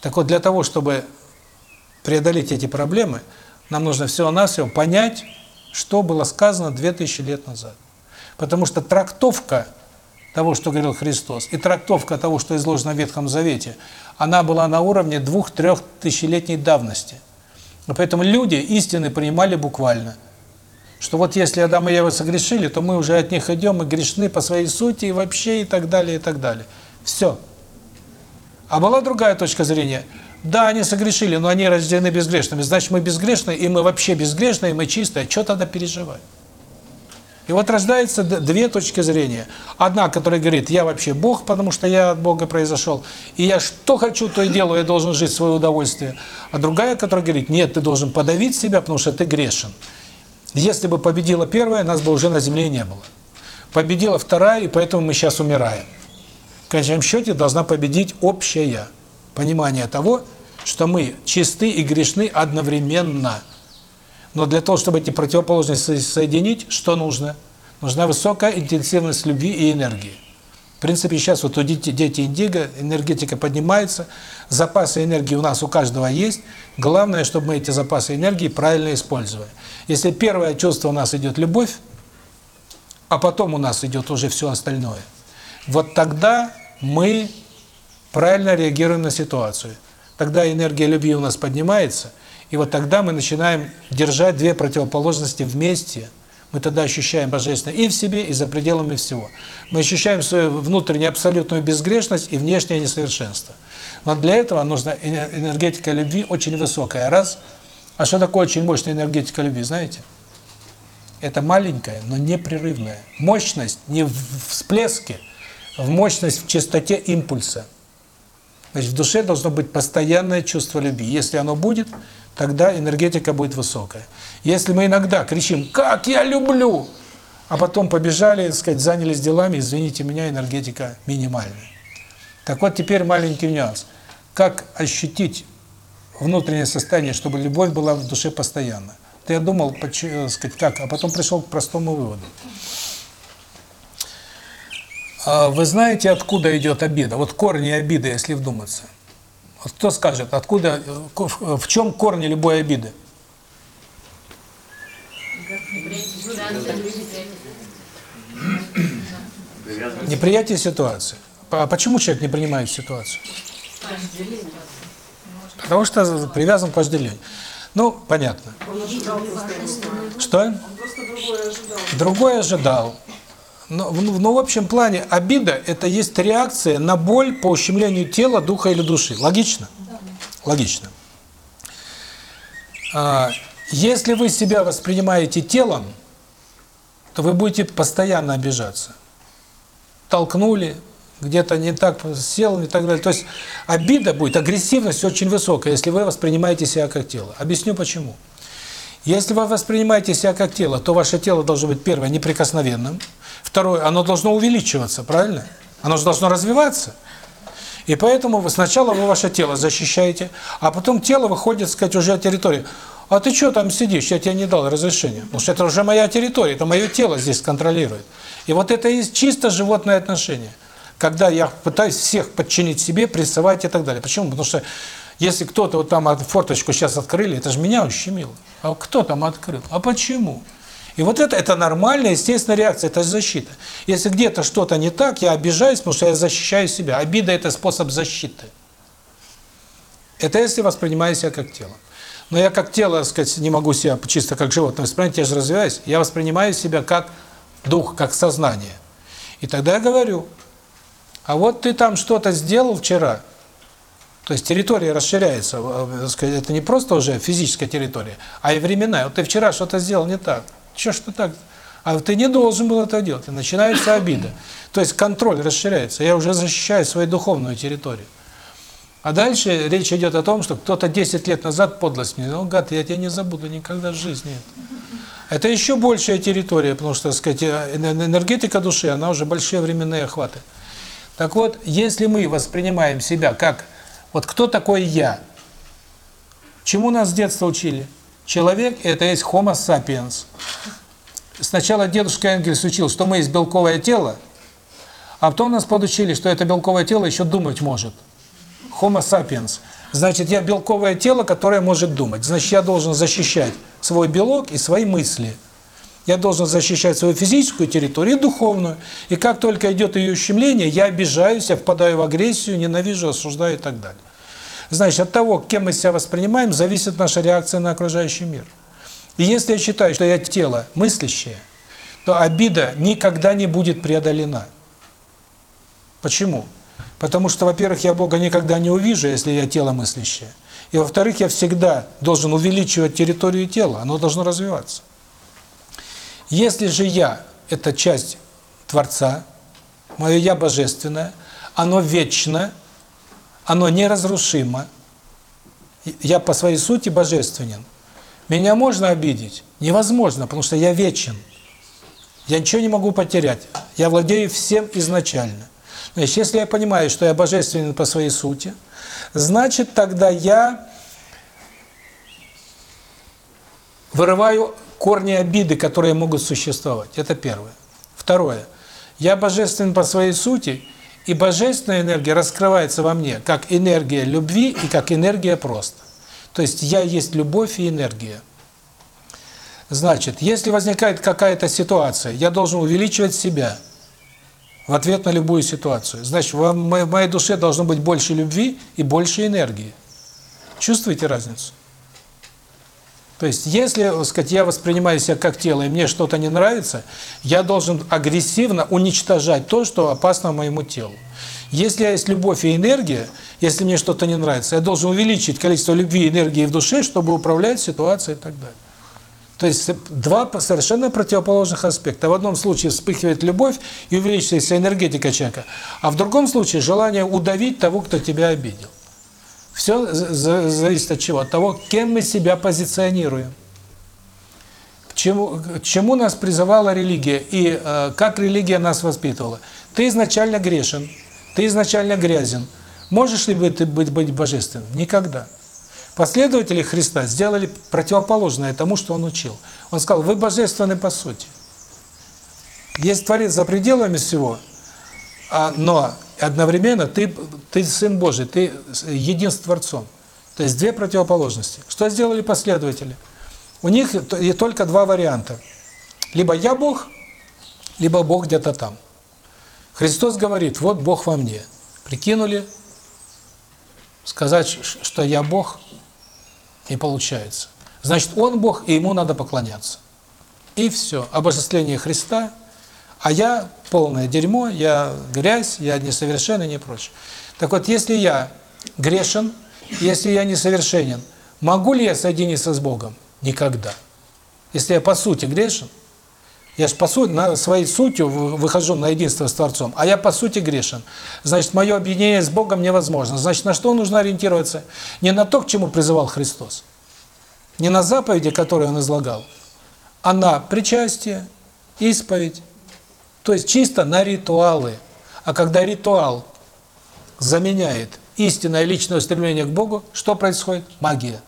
Так вот, для того, чтобы преодолеть эти проблемы, нам нужно всего-навсего понять, что было сказано 2000 лет назад. Потому что трактовка того, что говорил Христос, и трактовка того, что изложено в Ветхом Завете, она была на уровне двух-трех тысячелетней давности. Поэтому люди истины принимали буквально. Что вот если Адам и Ева согрешили, то мы уже от них идем и грешны по своей сути и вообще и так далее, и так далее. Все. А была другая точка зрения. Да, они согрешили, но они рождены безгрешными. Значит, мы безгрешны, и мы вообще безгрешны, и мы чистые. Что тогда переживать? И вот рождается две точки зрения. Одна, которая говорит, я вообще Бог, потому что я от Бога произошел, и я что хочу, то и делаю, я должен жить в свое удовольствие. А другая, которая говорит, нет, ты должен подавить себя, потому что ты грешен. Если бы победила первая, нас бы уже на земле не было. Победила вторая, и поэтому мы сейчас умираем. В конечном счете должна победить общее понимание того, что мы чисты и грешны одновременно. Но для того, чтобы эти противоположности соединить, что нужно? Нужна высокая интенсивность любви и энергии. В принципе, сейчас вот у дети, дети индиго, энергетика поднимается, запасы энергии у нас у каждого есть. Главное, чтобы мы эти запасы энергии правильно использовали. Если первое чувство у нас идет любовь, а потом у нас идет уже все остальное, вот тогда мы правильно реагируем на ситуацию. Тогда энергия любви у нас поднимается, и вот тогда мы начинаем держать две противоположности вместе. Мы тогда ощущаем Божественное и в себе, и за пределами всего. Мы ощущаем свою внутреннюю абсолютную безгрешность и внешнее несовершенство. Но для этого нужна эне- энергетика любви очень высокая. Раз. А что такое очень мощная энергетика любви, знаете? Это маленькая, но непрерывная. Мощность не в всплеске, в мощность в частоте импульса. Значит, в душе должно быть постоянное чувство любви. Если оно будет, тогда энергетика будет высокая. Если мы иногда кричим «Как я люблю!», а потом побежали, сказать, занялись делами, извините меня, энергетика минимальная. Так вот, теперь маленький нюанс. Как ощутить внутреннее состояние, чтобы любовь была в душе постоянно? То я думал, э, сказать, как, а потом пришел к простому выводу. А Вы знаете, откуда идет обида? Вот корни обиды, если вдуматься. Вот кто скажет, откуда, в чем корни любой обиды? Неприятие ситуации. А почему человек не принимает ситуацию? Потому что привязан к вожделению. Ну, понятно. Что? Другое ожидал. Но, в- ну, в общем плане, обида – это есть реакция на боль по ущемлению тела, духа или души. Логично? Логично. А, если вы себя воспринимаете телом, то вы будете постоянно обижаться. Толкнули, где-то не так сел и так далее. То есть обида будет, агрессивность очень высокая, если вы воспринимаете себя как тело. Объясню почему. Если вы воспринимаете себя как тело, то ваше тело должно быть, первое, неприкосновенным. Второе, оно должно увеличиваться, правильно? Оно же должно развиваться. И поэтому вы сначала вы ваше тело защищаете, а потом тело выходит, сказать, уже от территории. А ты что там сидишь? Я тебе не дал разрешения. Потому что это уже моя территория, это мое тело здесь контролирует. И вот это и чисто животное отношение. Когда я пытаюсь всех подчинить себе, прессовать и так далее. Почему? Потому что если кто-то вот там форточку сейчас открыли, это же меня ущемило. А кто там открыл? А почему? И вот это, это нормальная, естественная реакция, это защита. Если где-то что-то не так, я обижаюсь, потому что я защищаю себя. Обида – это способ защиты. Это если воспринимаю себя как тело. Но я как тело, сказать, не могу себя чисто как животное воспринимать, я же развиваюсь. Я воспринимаю себя как дух, как сознание. И тогда я говорю, а вот ты там что-то сделал вчера, то есть территория расширяется, э, сказать, это не просто уже физическая территория, а и временная. Вот ты вчера что-то сделал не так. Че ты так? А ты не должен был это делать. И начинается обида. То есть контроль расширяется. Я уже защищаю свою духовную территорию. А дальше речь идет о том, что кто-то 10 лет назад подлость мне, ну, гад, я тебя не забуду никогда в жизни. Это еще большая территория, потому что, так сказать, э, энергетика души, она уже большие временные охваты. Так вот, если мы воспринимаем себя как, вот кто такой я? Чему нас с детства учили? Человек – это есть homo sapiens. Сначала дедушка Энгельс учил, что мы есть белковое тело, а потом нас подучили, что это белковое тело еще думать может. Homo sapiens. Значит, я белковое тело, которое может думать. Значит, я должен защищать свой белок и свои мысли. Я должен защищать свою физическую территорию и духовную. И как только идет ее ущемление, я обижаюсь, я впадаю в агрессию, ненавижу, осуждаю и так далее. Значит, от того, кем мы себя воспринимаем, зависит наша реакция на окружающий мир. И если я считаю, что я тело мыслящее, то обида никогда не будет преодолена. Почему? Потому что, во-первых, я Бога никогда не увижу, если я тело мыслящее. И, во-вторых, я всегда должен увеличивать территорию тела, оно должно развиваться. Если же я – это часть Творца, мое «я» божественное, оно вечно, оно неразрушимо, я по своей сути божественен. Меня можно обидеть? Невозможно, потому что я вечен. Я ничего не могу потерять. Я владею всем изначально. Значит, если я понимаю, что я божественен по своей сути, значит, тогда я вырываю корни обиды, которые могут существовать. Это первое. Второе. Я божествен по своей сути, и божественная энергия раскрывается во мне как энергия любви и как энергия просто. То есть я есть любовь и энергия. Значит, если возникает какая-то ситуация, я должен увеличивать себя в ответ на любую ситуацию. Значит, в моей душе должно быть больше любви и больше энергии. Чувствуете разницу? То есть, если, так сказать, я воспринимаю себя как тело, и мне что-то не нравится, я должен агрессивно уничтожать то, что опасно моему телу. Если есть любовь и энергия, если мне что-то не нравится, я должен увеличить количество любви и энергии в душе, чтобы управлять ситуацией и так далее. То есть два совершенно противоположных аспекта. В одном случае вспыхивает любовь и увеличивается энергетика человека, а в другом случае желание удавить того, кто тебя обидел. Все зависит от чего? От того, кем мы себя позиционируем. К чему, к чему нас призывала религия и э, как религия нас воспитывала. Ты изначально грешен, ты изначально грязен. Можешь ли ты быть, быть божественным? Никогда. Последователи Христа сделали противоположное тому, что Он учил. Он сказал, вы божественны по сути. Есть Творец за пределами всего, а, но одновременно ты, ты Сын Божий, ты един с Творцом. То есть две противоположности. Что сделали последователи? У них и только два варианта. Либо я Бог, либо Бог где-то там. Христос говорит, вот Бог во мне. Прикинули, сказать, что я Бог, не получается. Значит, Он Бог, и Ему надо поклоняться. И все. Обожествление Христа, а я полное дерьмо, я грязь, я несовершенный, не прочее. Так вот, если я грешен, если я несовершенен, могу ли я соединиться с Богом? Никогда. Если я по сути грешен, я же по сути, на своей сутью выхожу на единство с Творцом, а я по сути грешен. Значит, мое объединение с Богом невозможно. Значит, на что нужно ориентироваться? Не на то, к чему призывал Христос. Не на заповеди, которые Он излагал, а на причастие, исповедь. То есть чисто на ритуалы. А когда ритуал заменяет истинное личное стремление к Богу, что происходит? Магия.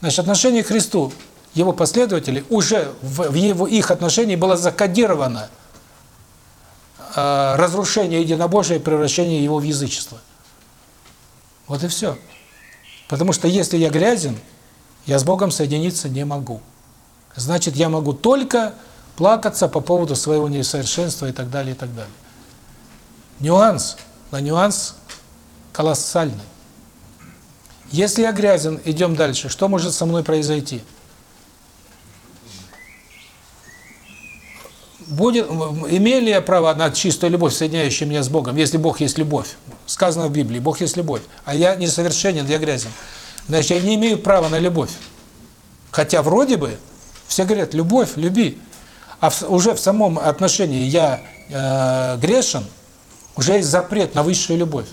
Значит, отношение к Христу, его последователей, уже в, в его, их отношении было закодировано э, разрушение единобожия и превращение его в язычество. Вот и все. Потому что если я грязен, я с Богом соединиться не могу. Значит, я могу только плакаться по поводу своего несовершенства и так далее, и так далее. Нюанс, но нюанс колоссальный. Если я грязен, идем дальше, что может со мной произойти? Будет, имею ли я право на чистую любовь, соединяющую меня с Богом, если Бог есть любовь? Сказано в Библии, Бог есть любовь, а я несовершенен, я грязен. Значит, я не имею права на любовь. Хотя вроде бы все говорят, любовь, люби. А в, уже в самом отношении я э, грешен, уже есть запрет на высшую любовь.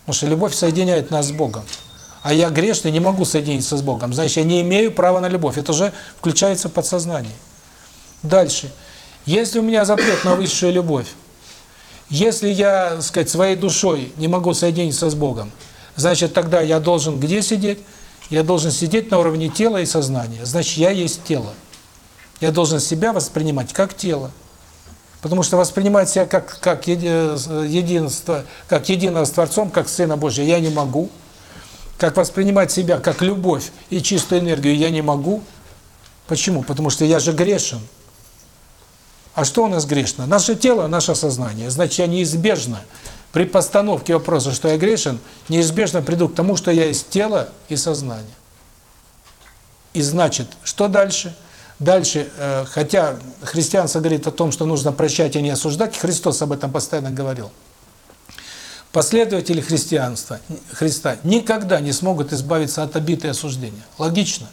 Потому что любовь соединяет нас с Богом. А я грешный, не могу соединиться с Богом. Значит, я не имею права на любовь. Это уже включается в подсознание. Дальше. Если у меня запрет на высшую любовь, если я, так сказать, своей душой не могу соединиться с Богом, значит, тогда я должен где сидеть? Я должен сидеть на уровне тела и сознания. Значит, я есть тело. Я должен себя воспринимать как тело. Потому что воспринимать себя как, как единство, как единого с Творцом, как Сына Божия, я не могу. Как воспринимать себя как любовь и чистую энергию я не могу. Почему? Потому что я же грешен. А что у нас грешно? Наше тело, наше сознание. Значит, я неизбежно при постановке вопроса, что я грешен, неизбежно приду к тому, что я есть тело и сознание. И значит, что дальше? Дальше, э, хотя христианство говорит о том, что нужно прощать и не осуждать, Христос об этом постоянно говорил. Последователи христианства, Христа никогда не смогут избавиться от обид и осуждения. Логично.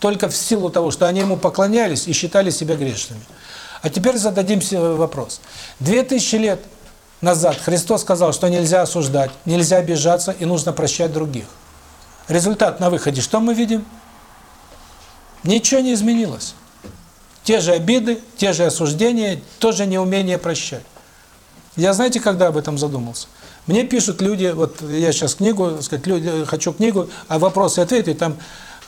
Только в силу того, что они ему поклонялись и считали себя грешными. А теперь зададим себе вопрос. Две тысячи лет назад Христос сказал, что нельзя осуждать, нельзя обижаться и нужно прощать других. Результат на выходе, что мы видим? Ничего не изменилось. Те же обиды, те же осуждения, тоже неумение прощать. Я знаете, когда об этом задумался? Мне пишут люди, вот я сейчас книгу, сказать, люди, хочу книгу, а вопросы и ответы, там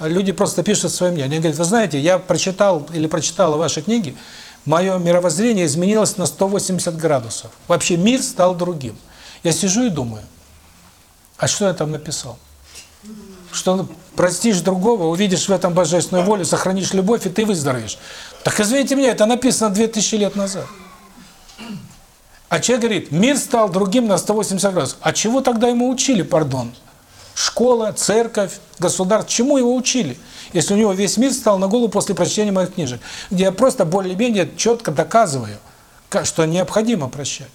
люди просто пишут свое мнение. Они говорят, вы знаете, я прочитал или прочитала ваши книги, мое мировоззрение изменилось на 180 градусов. Вообще мир стал другим. Я сижу и думаю, а что я там написал? Что простишь другого, увидишь в этом божественную волю, сохранишь любовь, и ты выздоровеешь. Так извините меня, это написано 2000 лет назад. А человек говорит, мир стал другим на 180 градусов. А чего тогда ему учили, пардон? Школа, церковь, государство, чему его учили? Если у него весь мир стал на голову после прочтения моих книжек, где я просто более-менее четко доказываю, что необходимо прощать.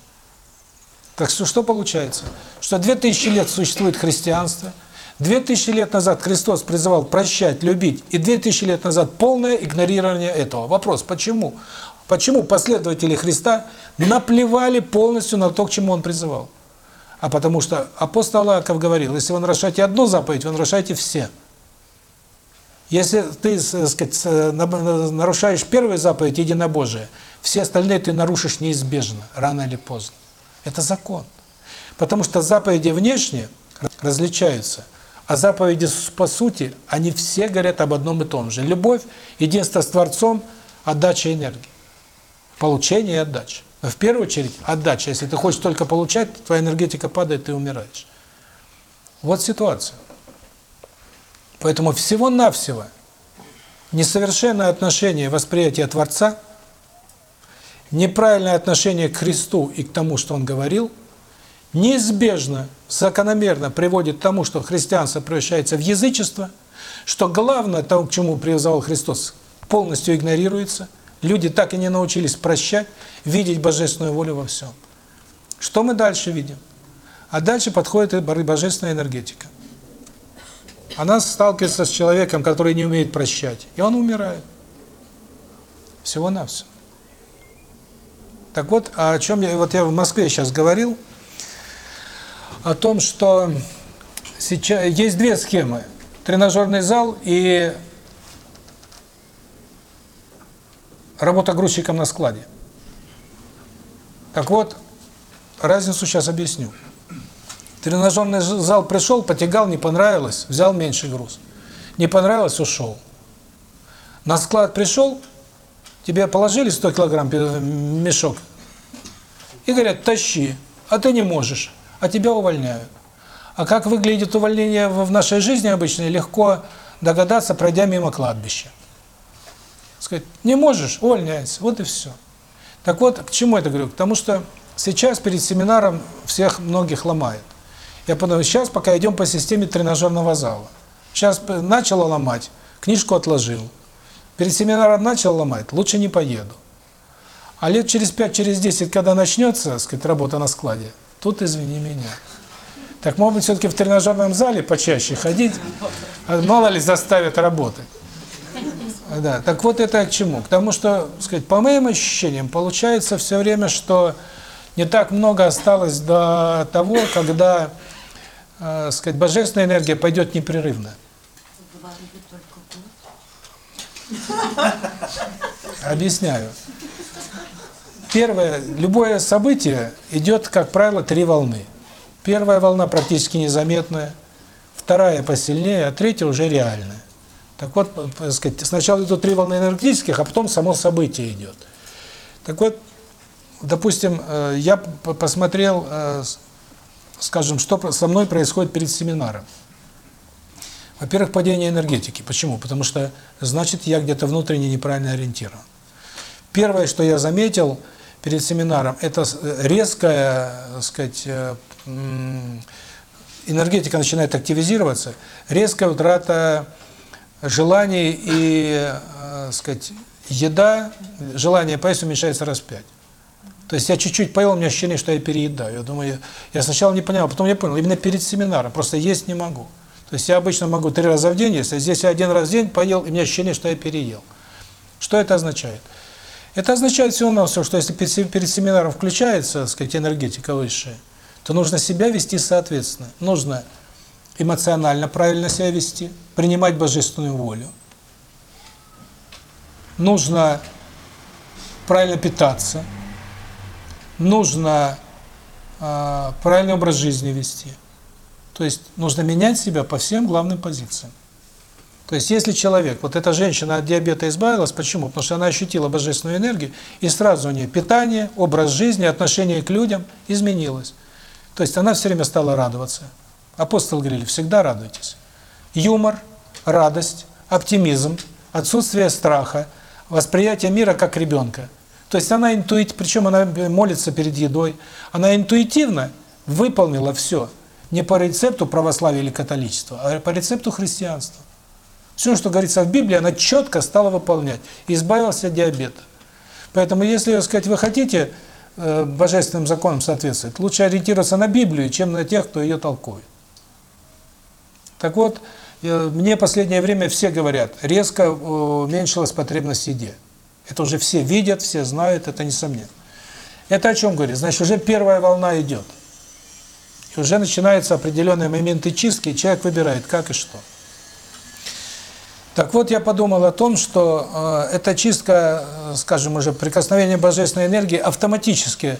Так что что получается? Что 2000 лет существует христианство, 2000 лет назад Христос призывал прощать, любить, и 2000 лет назад полное игнорирование этого. Вопрос, почему? Почему последователи Христа наплевали полностью на то, к чему Он призывал? А потому что апостол Иаков говорил, если вы нарушаете одну заповедь, вы нарушаете все. Если ты, так сказать, нарушаешь первую заповедь единобожия, все остальные ты нарушишь неизбежно, рано или поздно. Это закон. Потому что заповеди внешние различаются, а заповеди по сути, они все говорят об одном и том же. Любовь, единство с Творцом, отдача энергии. Получение и отдача. Но в первую очередь отдача. Если ты хочешь только получать, твоя энергетика падает, ты умираешь. Вот ситуация. Поэтому всего-навсего несовершенное отношение восприятия Творца, неправильное отношение к Христу и к тому, что Он говорил, неизбежно, закономерно приводит к тому, что христианство превращается в язычество, что главное, того, к чему призывал Христос, полностью игнорируется, люди так и не научились прощать, видеть божественную волю во всем. Что мы дальше видим? А дальше подходит и божественная энергетика. Она сталкивается с человеком, который не умеет прощать, и он умирает. Всего-навсего. Так вот, а о чем я, вот я в Москве сейчас говорил, о том, что сейчас есть две схемы. Тренажерный зал и работа грузчиком на складе. Так вот, разницу сейчас объясню. Тренажерный зал пришел, потягал, не понравилось, взял меньший груз. Не понравилось – ушел. На склад пришел, тебе положили 100 килограмм мешок и говорят, тащи, а ты не можешь, а тебя увольняют. А как выглядит увольнение в нашей жизни обычно, легко догадаться, пройдя мимо кладбища. Сказать, не можешь, увольняйся, вот и все. Так вот, к чему это говорю? К тому, что сейчас перед семинаром всех многих ломает. Я подумал, сейчас пока идем по системе тренажерного зала. Сейчас начало ломать, книжку отложил. Перед семинаром начал ломать, лучше не поеду. А лет через пять, через 10, когда начнется, сказать, работа на складе, тут извини меня. Так, может быть, все-таки в тренажерном зале почаще ходить, а мало ли заставят работать. Да, так вот это к чему? К тому, что, сказать, по моим ощущениям, получается все время, что не так много осталось до того, когда, э, сказать, божественная энергия пойдет непрерывно. Объясняю. Первое, любое событие идет, как правило, три волны. Первая волна практически незаметная, вторая посильнее, а третья уже реальная. Так вот, так сказать, сначала идут три волны энергетических, а потом само событие идет. Так вот, допустим, э, я посмотрел, э, скажем, что со мной происходит перед семинаром. Во-первых, падение энергетики. Почему? Потому что, значит, я где-то внутренне неправильно ориентирован. Первое, что я заметил перед семинаром, это э, резкая, так сказать, э, энергетика начинает активизироваться, резкая утрата желаний и, э, сказать, еда, желание поесть уменьшается раз в пять. То есть я чуть-чуть поел, у меня ощущение, что я переедаю. Я думаю, я, сначала не понял, а потом я понял, именно перед семинаром, просто есть не могу. То есть я обычно могу три раза в день есть, а здесь я один раз в день поел, и у меня ощущение, что я переел. Что это означает? Это означает всего-навсего, что если перед се- перед семинаром включается, так сказать, энергетика высшая, то нужно себя вести соответственно. Нужно эмоционально правильно себя вести, принимать божественную волю. Нужно правильно питаться. Нужно э, правильный образ жизни вести. То есть нужно менять себя по всем главным позициям. То есть если человек, вот эта женщина от диабета избавилась, почему? Потому что она ощутила божественную энергию, и сразу у нее питание, образ жизни, отношение к людям изменилось. То есть она все время стала радоваться. Апостолы говорили, всегда радуйтесь. Юмор, радость, оптимизм, отсутствие страха, восприятие мира как ребенка. То есть она интуит, причем она молится перед едой, она интуитивно выполнила все. Не по рецепту православия или католичества, а по рецепту христианства. Все, что говорится в Библии, она четко стала выполнять. И избавилась от диабета. Поэтому, если, сказать, вы хотите э, божественным законам соответствовать, лучше ориентироваться на Библию, чем на тех, кто ее толкует. Так вот, э, мне последнее время все говорят, резко э, уменьшилась потребность в еде. Это уже все видят, все знают, это несомненно. Это о чем говорит? Значит, уже первая волна идет. И уже начинаются определенные моменты чистки, человек выбирает, как и что. Так вот, я подумал о том, что э, эта чистка, э, скажем уже, прикосновение божественной энергии автоматически,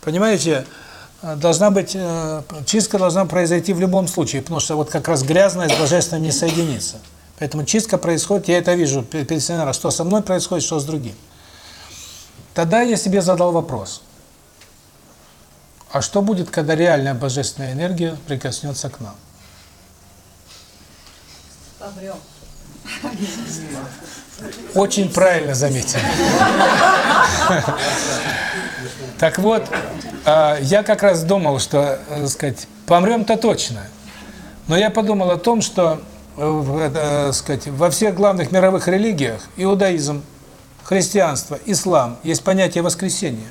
понимаете, э, должна быть, э, чистка должна произойти в любом случае, потому что вот как раз грязное с божественным не соединится. Поэтому чистка происходит, я это вижу перед семинаром, что со мной происходит, что с другим. Тогда я себе задал вопрос. А что будет, когда реальная божественная энергия прикоснется к нам? Обрел. Очень правильно заметили. Так вот, а, я как раз думал, что, э, сказать, помрем-то точно. Но я подумал о том, что, э, э, сказать, во всех главных мировых религиях, иудаизм, христианство, ислам, есть понятие воскресения.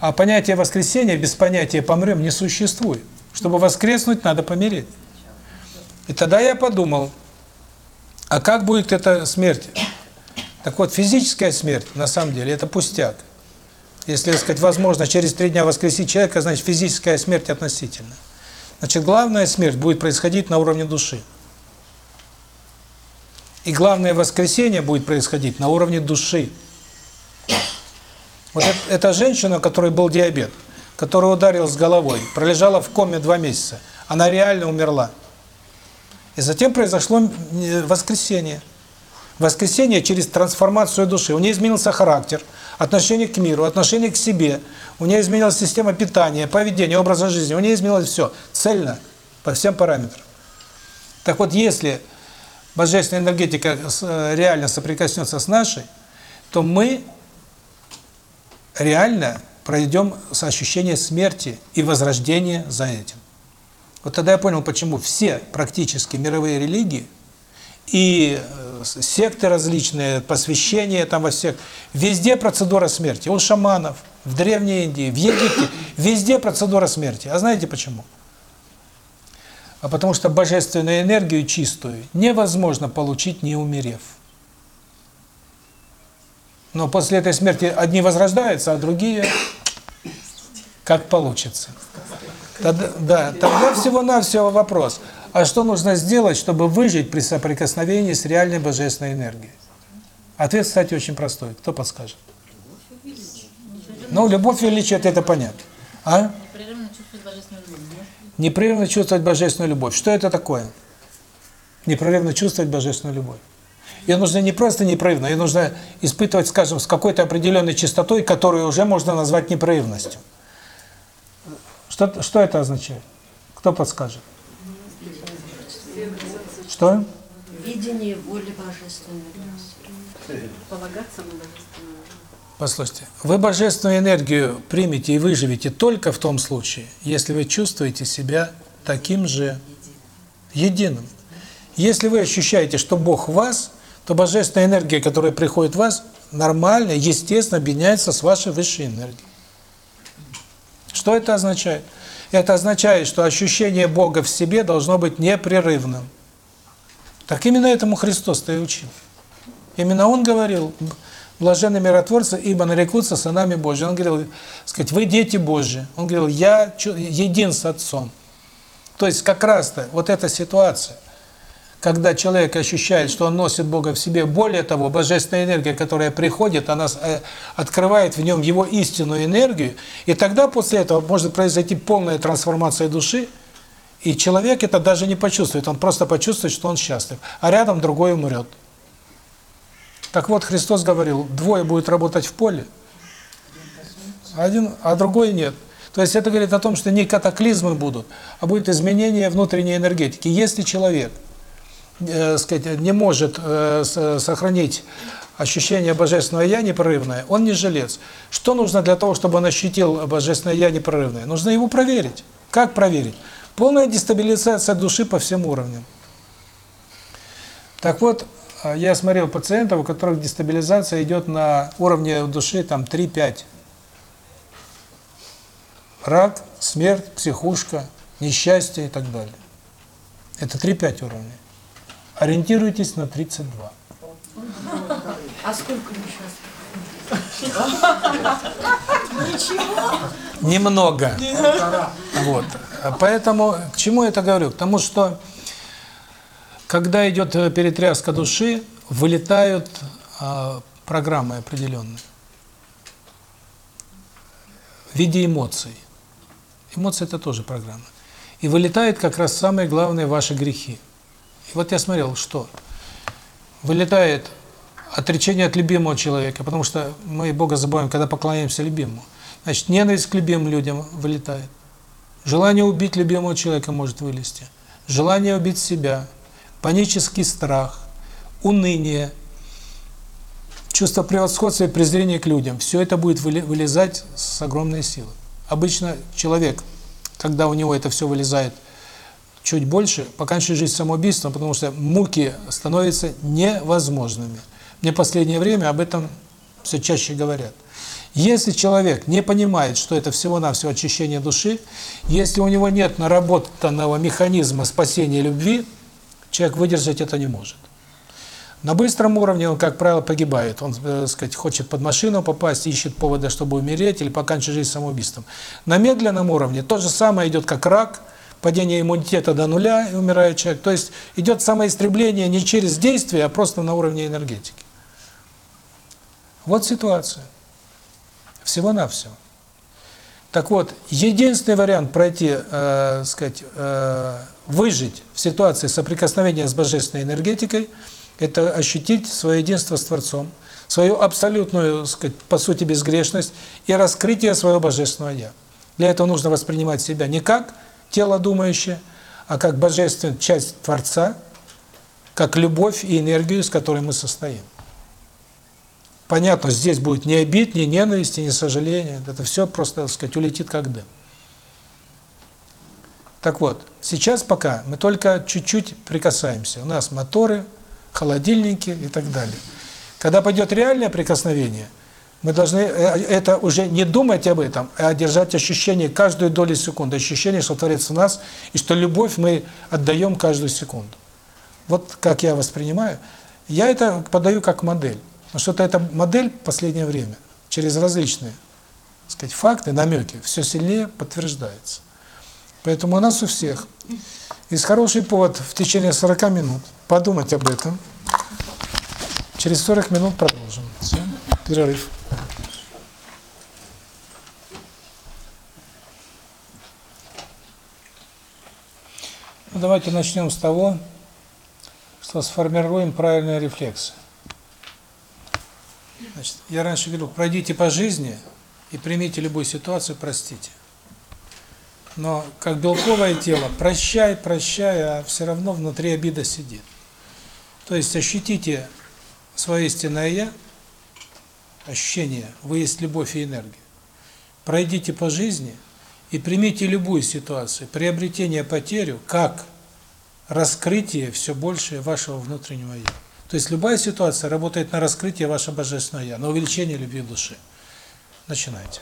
А понятие воскресения без понятия помрем не существует. Чтобы воскреснуть, надо помереть. И тогда я подумал, а как будет эта смерть? Так вот, физическая смерть, на самом деле, это пустяк. Если, так сказать, возможно через три дня воскресить человека, значит, физическая смерть относительно. Значит, главная смерть будет происходить на уровне души. И главное воскресение будет происходить на уровне души. Вот эта женщина, у которой был диабет, которая ударилась головой, пролежала в коме два месяца, она реально умерла. И затем произошло э, воскресение. Воскресение через трансформацию души. У нее изменился характер, отношение к миру, отношение к себе. У нее изменилась система питания, поведения, образа жизни. У нее изменилось все. Цельно, по всем параметрам. Так вот, если божественная энергетика э, реально соприкоснется с нашей, то мы реально пройдем с ощущения смерти и возрождения за этим. Вот тогда я понял, почему все практически мировые религии и э, секты различные, посвящения там во всех, везде процедура смерти. У шаманов, в Древней Индии, в Египте, везде процедура смерти. А знаете почему? А потому что божественную энергию чистую невозможно получить, не умерев. Но после этой смерти одни возрождаются, а другие как получится. Тогда, да, тогда всего-навсего вопрос. А что нужно сделать, чтобы выжить при соприкосновении с реальной божественной энергией? Ответ, кстати, очень простой. Кто подскажет? Ну, любовь увеличивает, это понятно. А? Непрерывно чувствовать божественную любовь. Непрерывно чувствовать божественную любовь. Что это такое? Непрерывно чувствовать божественную любовь. Ее нужно не просто непрерывно, ее нужно испытывать, скажем, с какой-то определенной частотой, которую уже можно назвать непрерывностью. Что, что это означает? Кто подскажет? Что? Видение воли божественной. Полагаться на божественную Послушайте, вы божественную энергию примете и выживете только в том случае, если вы чувствуете себя таким же единым. Если вы ощущаете, что Бог в вас, то божественная энергия, которая приходит в вас, нормально, естественно, объединяется с вашей высшей энергией. Что это означает? Это означает, что ощущение Бога в себе должно быть непрерывным. Так именно этому Христос-то и учил. Именно Он говорил, блаженны миротворцы, ибо нарекутся сынами Божьими. Он говорил, сказать, вы дети Божьи. Он говорил, я един с Отцом. То есть как раз-то вот эта ситуация, когда человек ощущает, что он носит Бога в себе, более того, божественная энергия, которая приходит, она э, открывает в нем его истинную энергию, и тогда после этого может произойти полная трансформация души, и человек это даже не почувствует, он просто почувствует, что он счастлив, а рядом другой умрет. Так вот, Христос говорил, двое будет работать в поле, один, а другой нет. То есть это говорит о том, что не катаклизмы будут, а будет изменение внутренней энергетики. Если человек э, сказать, не может э, сохранить ощущение божественного я непрерывное, он не жилец. Что нужно для того, чтобы он ощутил божественное я непрерывное? Нужно его проверить. Как проверить? Полная дестабилизация души по всем уровням. Так вот, э, я смотрел пациентов, у которых дестабилизация идет на уровне души там 3-5. Рак, смерть, психушка, несчастье и так далее. Это 3-5 уровней. Ориентируйтесь на 32. А сколько сейчас? Немного. Вот. Поэтому к чему я это говорю? К тому, что когда идет перетряска души, вылетают э, программы определенные в виде эмоций. Эмоции – это тоже программа. И вылетают как раз самые главные ваши грехи. И вот я смотрел, что вылетает отречение от любимого человека, потому что мы Бога забываем, когда поклоняемся любимому. Значит, ненависть к любимым людям вылетает. Желание убить любимого человека может вылезти. Желание убить себя, панический страх, уныние, чувство превосходства и презрения к людям. Все это будет вылезать с огромной силой. Обычно человек, когда у него это все вылезает чуть больше, покончит жизнь самоубийством, потому что муки становятся невозможными. Мне последнее время об этом все чаще говорят. Если человек не понимает, что это всего-навсего очищение души, если у него нет наработанного механизма спасения любви, человек выдержать это не может. На быстром уровне он, как правило, погибает. Он, так сказать, хочет под машину попасть, ищет повода, чтобы умереть или покончить жизнь самоубийством. На медленном уровне то же самое идет, как рак – падение иммунитета до нуля, и умирает человек. То есть идет самоистребление не через действие, а просто на уровне энергетики. Вот ситуация. Всего-навсего. Так вот, единственный вариант пройти, э, сказать, э, выжить в ситуации соприкосновения с божественной энергетикой – это ощутить свое единство с Творцом, свою абсолютную, сказать, по сути, безгрешность и раскрытие своего божественного «я». Для этого нужно воспринимать себя не как тело думающее, а как божественную часть Творца, как любовь и энергию, с которой мы состоим. Понятно, здесь будет ни обид, ни ненависти, ни сожаления. Это все просто, так сказать, улетит как дым. Так вот, сейчас пока мы только чуть-чуть прикасаемся. У нас моторы, холодильники и так далее. Когда пойдет реальное прикосновение, мы должны э, это уже не думать об этом, а держать ощущение каждую долю секунды, ощущение, что творится в нас, и что любовь мы отдаем каждую секунду. Вот как я воспринимаю. Я это подаю как модель. Потому что эта модель в последнее время через различные так сказать, факты, намеки все сильнее подтверждается. Поэтому у нас у всех есть хороший повод в течение 40 минут подумать об этом. Через 40 минут продолжим. Все, перерыв. Ну, давайте начнем с того, что сформируем правильные рефлексы. Значит, я раньше говорил, пройдите по жизни и примите любую ситуацию, простите. Но как белковое тело, прощай, прощай, а все равно внутри обида сидит. То есть ощутите свое истинное «я», ощущение, вы есть любовь и энергия. Пройдите по жизни и примите любую ситуацию, приобретение потерю, как раскрытие все больше вашего внутреннего «я». То есть любая ситуация работает на раскрытие вашего божественного «я», на увеличение любви души. Начинайте.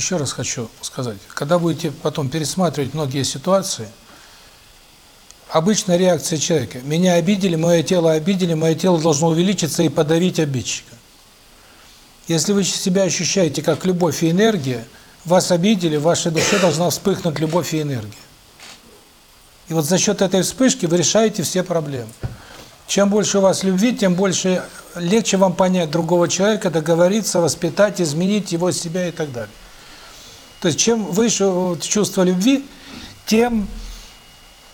Еще раз хочу сказать, когда будете потом пересматривать многие ситуации, обычная реакция человека, меня обидели, мое тело обидели, мое тело должно увеличиться и подавить обидчика. Если вы себя ощущаете как любовь и энергия, вас обидели, в вашей душе должна вспыхнуть любовь и энергия. И вот за счет этой вспышки вы решаете все проблемы. Чем больше у вас любви, тем больше легче вам понять другого человека, договориться, воспитать, изменить его, себя и так далее. То есть чем выше чувство любви, тем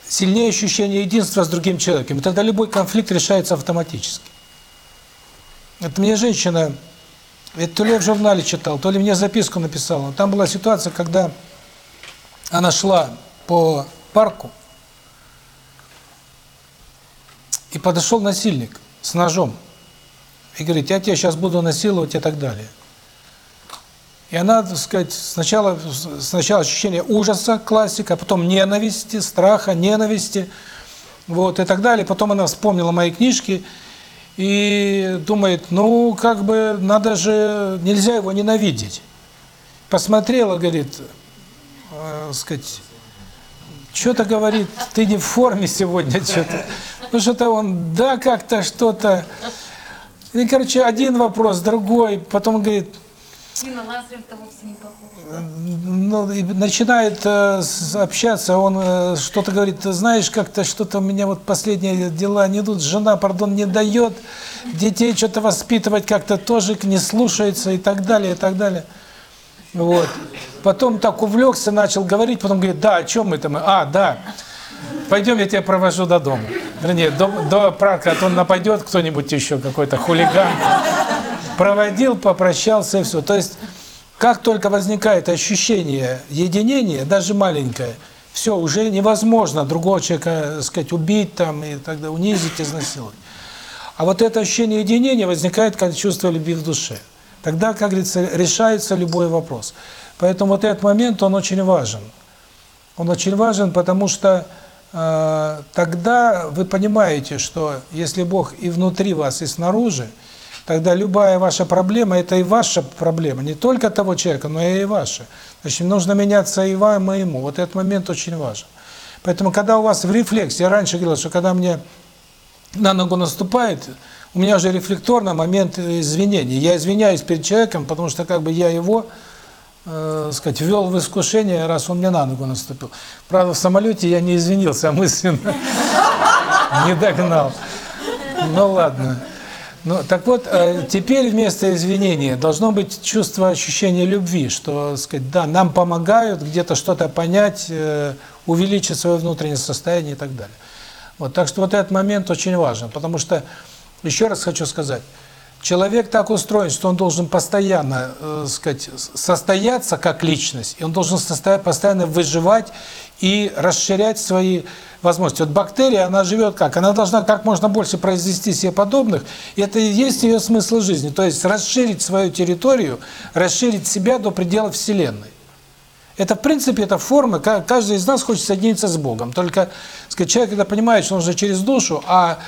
сильнее ощущение единства с другим человеком. И тогда любой конфликт решается автоматически. Это мне женщина, это то ли я в журнале читал, то ли мне записку написала. Там была ситуация, когда она шла по парку, и подошел насильник с ножом и говорит, я тебя сейчас буду насиловать и так далее. И она, так сказать, сначала, сначала ощущение ужаса, классика, а потом ненависти, страха, ненависти, вот, и так далее. Потом она вспомнила мои книжки и думает, ну, как бы, надо же, нельзя его ненавидеть. Посмотрела, говорит, э, сказать, что-то говорит, ты не в форме сегодня, что-то. Ну, что-то он, да, как-то что-то. И, короче, один вопрос, другой, потом говорит, Дина Лазарев-то вовсе не похож. ну, и начинает э, общаться, он э, что-то говорит, знаешь, как-то что-то у меня вот последние дела не идут, жена, пардон, не дает, детей что-то воспитывать как-то тоже не слушается и так далее, и так далее. Вот. Потом так увлекся, начал говорить, потом говорит, да, о чем мы? А, да, пойдем, я тебя провожу до дома. Вернее, до, до парка, а то нападет кто-нибудь еще, какой-то хулиган. Проводил, попрощался и все. То есть, как только возникает ощущение единения, даже маленькое, все, уже невозможно другого человека, так сказать, убить там и тогда унизить, изнасиловать. А вот это ощущение единения возникает, как чувство любви в душе. Тогда, как говорится, решается любой вопрос. Поэтому вот этот момент, он очень важен. Он очень важен, потому что э, тогда вы понимаете, что если Бог и внутри вас, и снаружи, тогда любая ваша проблема – это и ваша проблема, не только того человека, но и ваша. Значит, нужно меняться и вам, и ему. Вот этот момент очень важен. Поэтому, когда у вас в рефлексе, я раньше говорил, что когда мне на ногу наступает, у меня уже рефлекторно момент извинений. Я извиняюсь перед человеком, потому что как бы я его, э, сказать, ввел в искушение, раз он мне на ногу наступил. Правда, в самолете я не извинился, а мысленно не догнал. Ну ладно. Ну, так вот, э, теперь вместо извинения должно быть чувство ощущения любви, что, сказать, да, нам помогают где-то что-то понять, э, увеличить свое внутреннее состояние и так далее. Вот, так что вот этот момент очень важен, потому что, еще раз хочу сказать, человек так устроен, что он должен постоянно, э, сказать, состояться как личность, и он должен постоянно выживать и расширять свои возможности. Вот бактерия, она живет как? Она должна как можно больше произвести себе подобных, и это и есть ее смысл жизни, то есть расширить свою территорию, расширить себя до пределов Вселенной. Это, в принципе, это форма, ка- каждый из нас хочет соединиться с Богом. Только, сказать, человек, когда понимает, что он уже через душу, а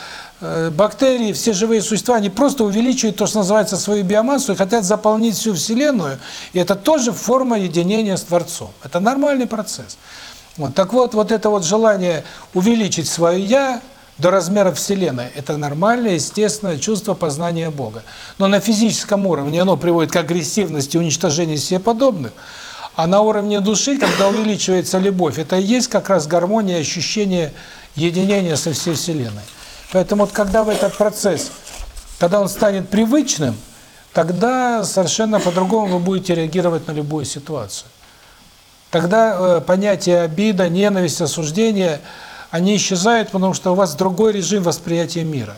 э, бактерии, все живые существа, они просто увеличивают то, что называется, свою биомассу и хотят заполнить всю Вселенную. И это тоже форма единения с Творцом. Это нормальный процесс. Вот. Так вот, вот это вот желание увеличить свое «я», до размера Вселенной. Это нормальное, естественное чувство познания Бога. Но на физическом уровне оно приводит к агрессивности, уничтожению себе подобных. А на уровне души, когда увеличивается любовь, это и есть как раз гармония, ощущение единения со всей Вселенной. Поэтому вот когда в этот процесс, когда он станет привычным, тогда совершенно по-другому вы будете реагировать на любую ситуацию. Тогда э, понятие обида, ненависть, осуждение, они исчезают, потому что у вас другой режим восприятия мира.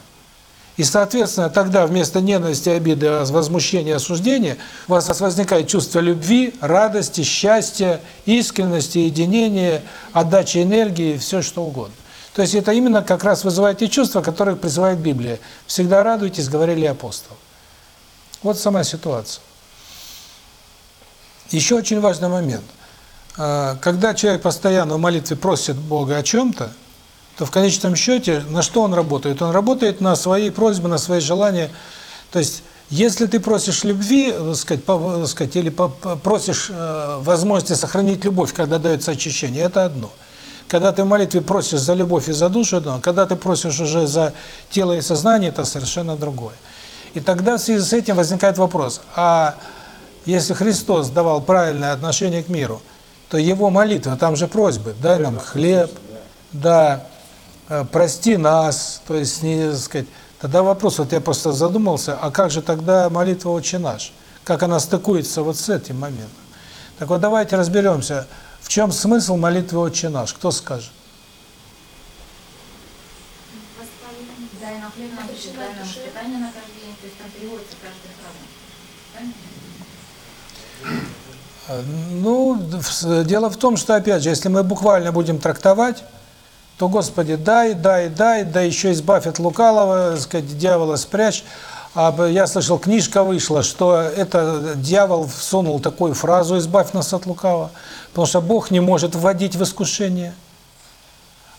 И, соответственно, тогда вместо ненависти, обиды, возмущения, осуждения у вас возникает чувство любви, радости, счастья, искренности, единения, отдачи энергии, все что угодно. То есть это именно как раз вызывает те чувства, которые призывает Библия. «Всегда радуйтесь», говорили апостолы. Вот сама ситуация. Еще очень важный момент. А, Когда человек постоянно в молитве просит Бога о чем-то, то в конечном счете на что он работает? Он работает на свои просьбы, на свои желания. То есть Если ты просишь любви, так сказать, по, так сказать или по, просишь э, возможности сохранить любовь, когда дается очищение, это одно. Когда ты в молитве просишь за любовь и за душу, одно. Когда ты просишь уже за тело и сознание, это совершенно другое. И тогда в связи с этим возникает вопрос, а если Христос давал правильное отношение к миру, то его молитва, там же просьбы, дай нам хлеб, да, э, прости нас, то есть, не сказать, тогда вопрос, вот я просто задумался, а как же тогда молитва «Отче наш»? Как она стыкуется вот с этим моментом? Так вот, давайте разберемся, в чем смысл молитвы «Отче наш»? Кто скажет? Дай нам хлеб дай нам питание на каждый день. То есть там переводится каждая фраза. Правильно? Э, Ну, дело в том, что, опять же, если мы буквально будем трактовать, то, Господи, дай, дай, дай, да еще избавь от лукавого, так сказать, дьявола спрячь. А я слышал, книжка вышла, что это дьявол всунул такую фразу «избавь нас от лукавого», потому что Бог не может вводить в искушение.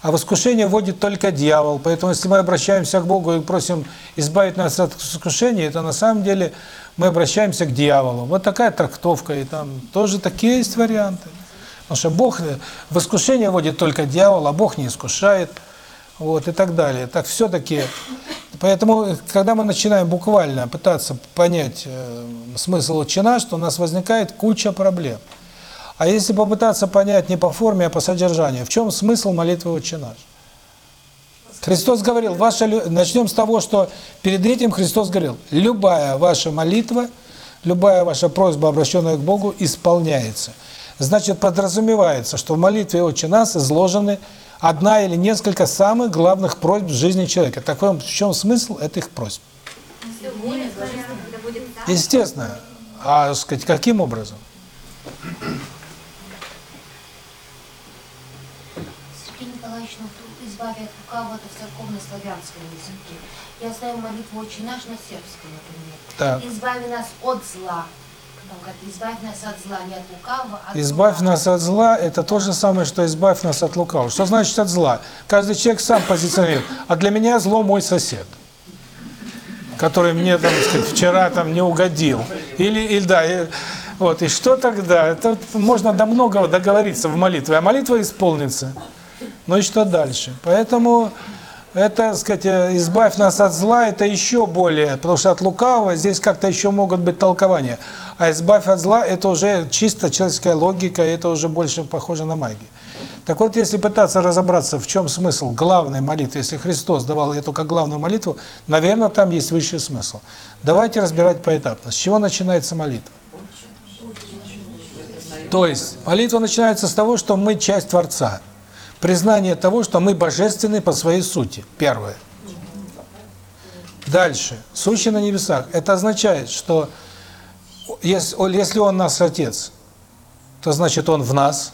А в искушение вводит только дьявол. Поэтому, если мы обращаемся к Богу и просим избавить нас от искушения, это на самом деле мы обращаемся к дьяволу. Вот такая трактовка, и там тоже такие есть варианты. Потому что Бог в искушение вводит только дьявол, а Бог не искушает. Вот, и так далее. Так все-таки, поэтому, когда мы начинаем буквально пытаться понять э, смысл «Отче наш», то у нас возникает куча проблем. А если попытаться понять не по форме, а по содержанию, в чем смысл молитвы «Отче наш»? Христос говорил, ваша, начнем с того, что перед этим Христос говорил, любая ваша молитва, любая ваша просьба, обращенная к Богу, исполняется. Значит, подразумевается, что в молитве «Отче нас» изложены одна или несколько самых главных просьб в жизни человека. Так в чем смысл этих просьб? Естественно. А, сказать, каким образом? Сергей Николаевич, ну, тут избави от лукавого это в церковно-славянском языке. Я знаю молитву «Отче наш» на сербском, например. Так. Избави нас от зла. Говорит, избавь нас от зла, не от лукавого, от Избавь зла. нас от зла – это то же самое, что избавь нас от лукавого. Что значит от зла? Каждый человек сам позиционирует. А для меня зло мой сосед, который мне, там, сказать, вчера там не угодил. Или, или да, и, вот, и что тогда? Это можно до многого договориться в молитве, а молитва исполнится. Ну и что дальше? Поэтому это, сказать, э, избавь нас от зла, это еще более, потому что от лукавого здесь как-то еще могут быть толкования. А избавь от зла, это уже чисто человеческая логика, это уже больше похоже на магию. Так вот, если пытаться разобраться, в чем смысл главной молитвы, если Христос давал эту как главную молитву, наверное, там есть высший смысл. Давайте разбирать поэтапно. С чего начинается молитва? То есть, молитва начинается с того, что мы часть Творца. Признание того, что мы божественны по своей сути. Первое. Дальше. Сущий на небесах. Это означает, что если Он наш Отец, то значит Он в нас,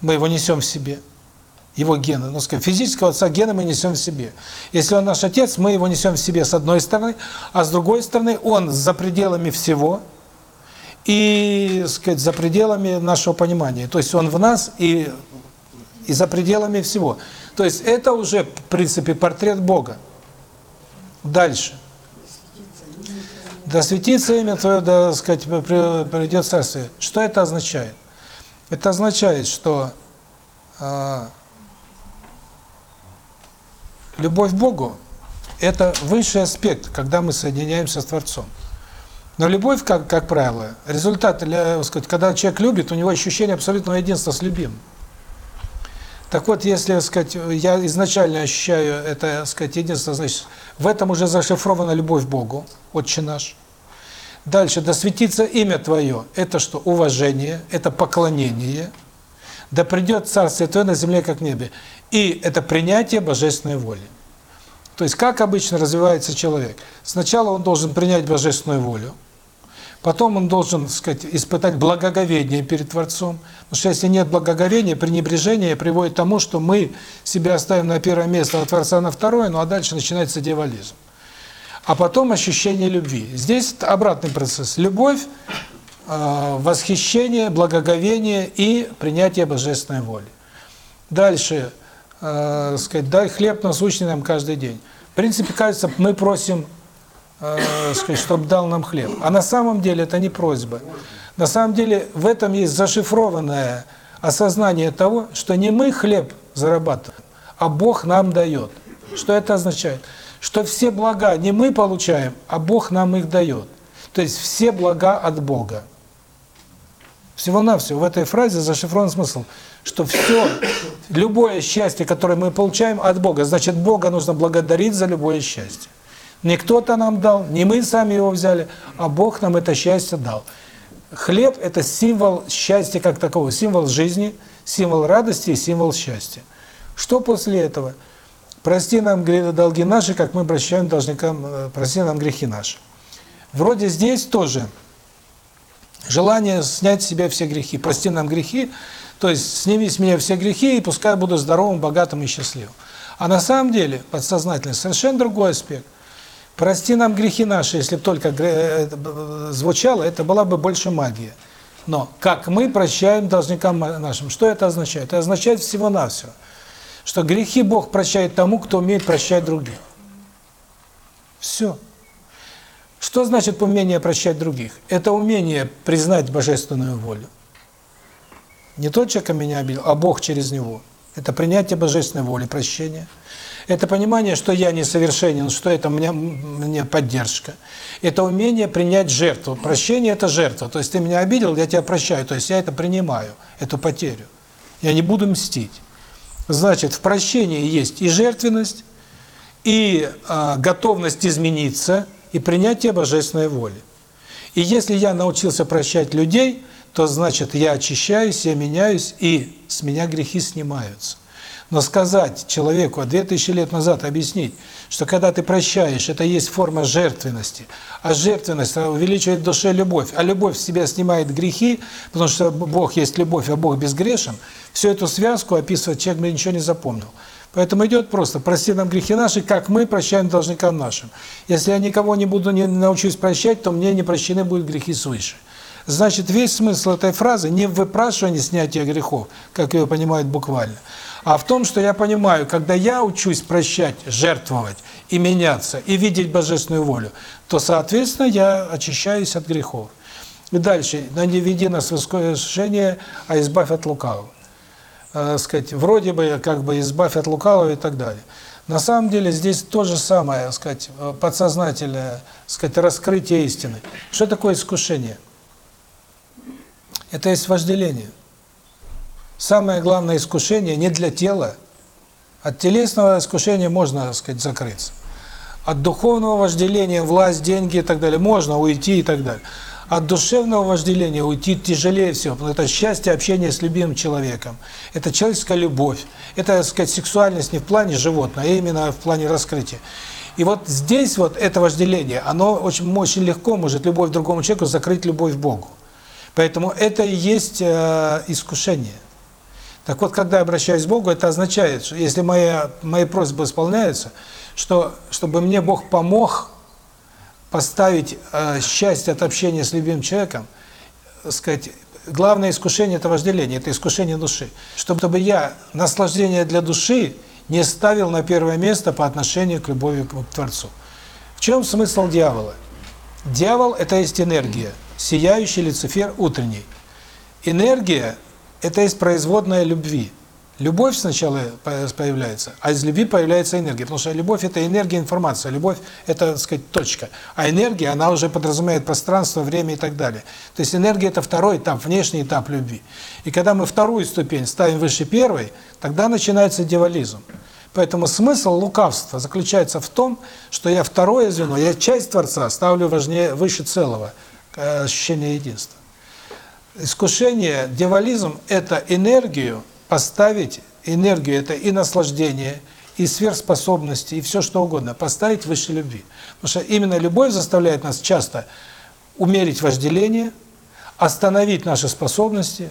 мы его несем в себе. Его гены, ну, скажем, физического отца гены мы несем в себе. Если он наш отец, мы его несем в себе с одной стороны, а с другой стороны, он за пределами всего и, сказать, за пределами нашего понимания. То есть он в нас и, и за пределами всего. То есть это уже, в принципе, портрет Бога. Дальше. Да светится имя Твое, да, сказать, при- придет царствие. Что это означает? Это означает, что э, любовь к Богу – это высший аспект, когда мы соединяемся с Творцом. Но любовь, как, как правило, результат, сказать, когда человек любит, у него ощущение абсолютного единства с любимым. Так вот, если, сказать, я изначально ощущаю это, сказать, единство, значит, в этом уже зашифрована любовь к Богу, Отче наш. Дальше, да светится имя Твое, это что? Уважение, это поклонение. Да придет Царствие Твое на земле, как в небе. И это принятие божественной воли. То есть, как обычно развивается человек? Сначала он должен принять божественную волю, потом он должен, так сказать, испытать благоговение перед Творцом. Потому что если нет благоговения, пренебрежение приводит к тому, что мы себя ставим на первое место, а Творца на второе, ну а дальше начинается дьяволизм. А потом ощущение любви. Здесь обратный процесс. Любовь, э, восхищение, благоговение и принятие божественной воли. Дальше, э, сказать, дай хлеб насущный нам каждый день. В принципе, кажется, мы просим э, сказать, чтобы дал нам хлеб. А на самом деле это не просьба. На самом деле в этом есть зашифрованное осознание того, что не мы хлеб зарабатываем, а Бог нам дает. Что это означает? Что все блага не мы получаем, а Бог нам их дает. То есть все блага от Бога. Всего-навсего в этой фразе зашифрован смысл, что все, любое счастье, которое мы получаем от Бога, значит, Бога нужно благодарить за любое счастье. Не кто-то нам дал, не мы сами его взяли, а Бог нам это счастье дал. Хлеб – это символ счастья как такового, символ жизни, символ радости и символ счастья. Что после этого? Прости нам долги наши, как мы прощаем должникам, э, прости нам грехи наши. Вроде здесь тоже желание снять с себя все грехи. Прости нам грехи, то есть сними с меня все грехи, и пускай буду здоровым, богатым и счастливым. А на самом деле, подсознательно, совершенно другой аспект. Прости нам грехи наши, если бы только э, звучало, это была бы больше магия. Но как мы прощаем должникам нашим, что это означает? Это означает всего-навсего, что грехи Бог прощает тому, кто умеет прощать других. Все. Что значит умение прощать других? Это умение признать божественную волю. Не тот человек меня обидел, а Бог через него. Это принятие божественной воли, прощение. Это понимание, что я несовершенен, что это мне, мне поддержка. Это умение принять жертву. Прощение – это жертва. То есть ты меня обидел, я тебя прощаю. То есть я это принимаю, эту потерю. Я не буду мстить. Значит, в прощении есть и жертвенность, и а, готовность измениться – и принятие божественной воли. И если я научился прощать людей, то значит я очищаюсь, я меняюсь, и с меня грехи снимаются. Но сказать человеку, а 2000 лет назад объяснить, что когда ты прощаешь, это есть форма жертвенности, а жертвенность увеличивает в душе любовь, а любовь в себя снимает грехи, потому что Бог есть любовь, а Бог безгрешен, всю эту связку описывать человек бы ничего не запомнил. Поэтому идет просто «прости нам грехи наши, как мы прощаем должникам нашим». Если я никого не буду не научусь прощать, то мне не прощены будут грехи свыше. Значит, весь смысл этой фразы не в выпрашивании снятия грехов, как ее понимают буквально, а в том, что я понимаю, когда я учусь прощать, жертвовать и меняться, и видеть божественную волю, то, соответственно, я очищаюсь от грехов. И дальше, «Да не веди нас в искушение, а избавь от лукавого» э, сказать, вроде бы как бы избавь от лукавого и так далее. На самом деле здесь то же самое, сказать, э, подсознательное, сказать, раскрытие истины. Что такое искушение? Это есть вожделение. Самое главное искушение не для тела. От телесного искушения можно, так сказать, закрыться. От духовного вожделения, власть, деньги и так далее можно уйти и так далее. От душевного вожделения уйти тяжелее всего, потому это счастье общения с любимым человеком. Это человеческая любовь. Это, так сказать, сексуальность не в плане животного, а именно в плане раскрытия. И вот здесь вот это вожделение, оно очень, очень легко может любовь к другому человеку закрыть любовь к Богу. Поэтому это и есть э, искушение. Так вот, когда я обращаюсь к Богу, это означает, что если моя, мои просьбы исполняются, что чтобы мне Бог помог поставить э, счастье от общения с любимым человеком, сказать, главное искушение – это вожделение, это искушение души. Чтобы я наслаждение для души не ставил на первое место по отношению к любови к Творцу. В чем смысл дьявола? Дьявол – это есть энергия, сияющий Люцифер утренний. Энергия – это есть производная любви. Любовь сначала появляется, а из любви появляется энергия. Потому что любовь – это энергия, информация. Любовь – это, так сказать, точка. А энергия, она уже подразумевает пространство, время и так далее. То есть энергия – это второй этап, внешний этап любви. И когда мы вторую ступень ставим выше первой, тогда начинается дьяволизм. Поэтому смысл лукавства заключается в том, что я второе звено, я часть Творца ставлю важнее, выше целого, ощущение единства. Искушение, дьяволизм – это энергию, поставить энергию, это и наслаждение, и сверхспособности, и все что угодно, поставить выше любви. Потому что именно любовь заставляет нас часто умерить вожделение, остановить наши способности,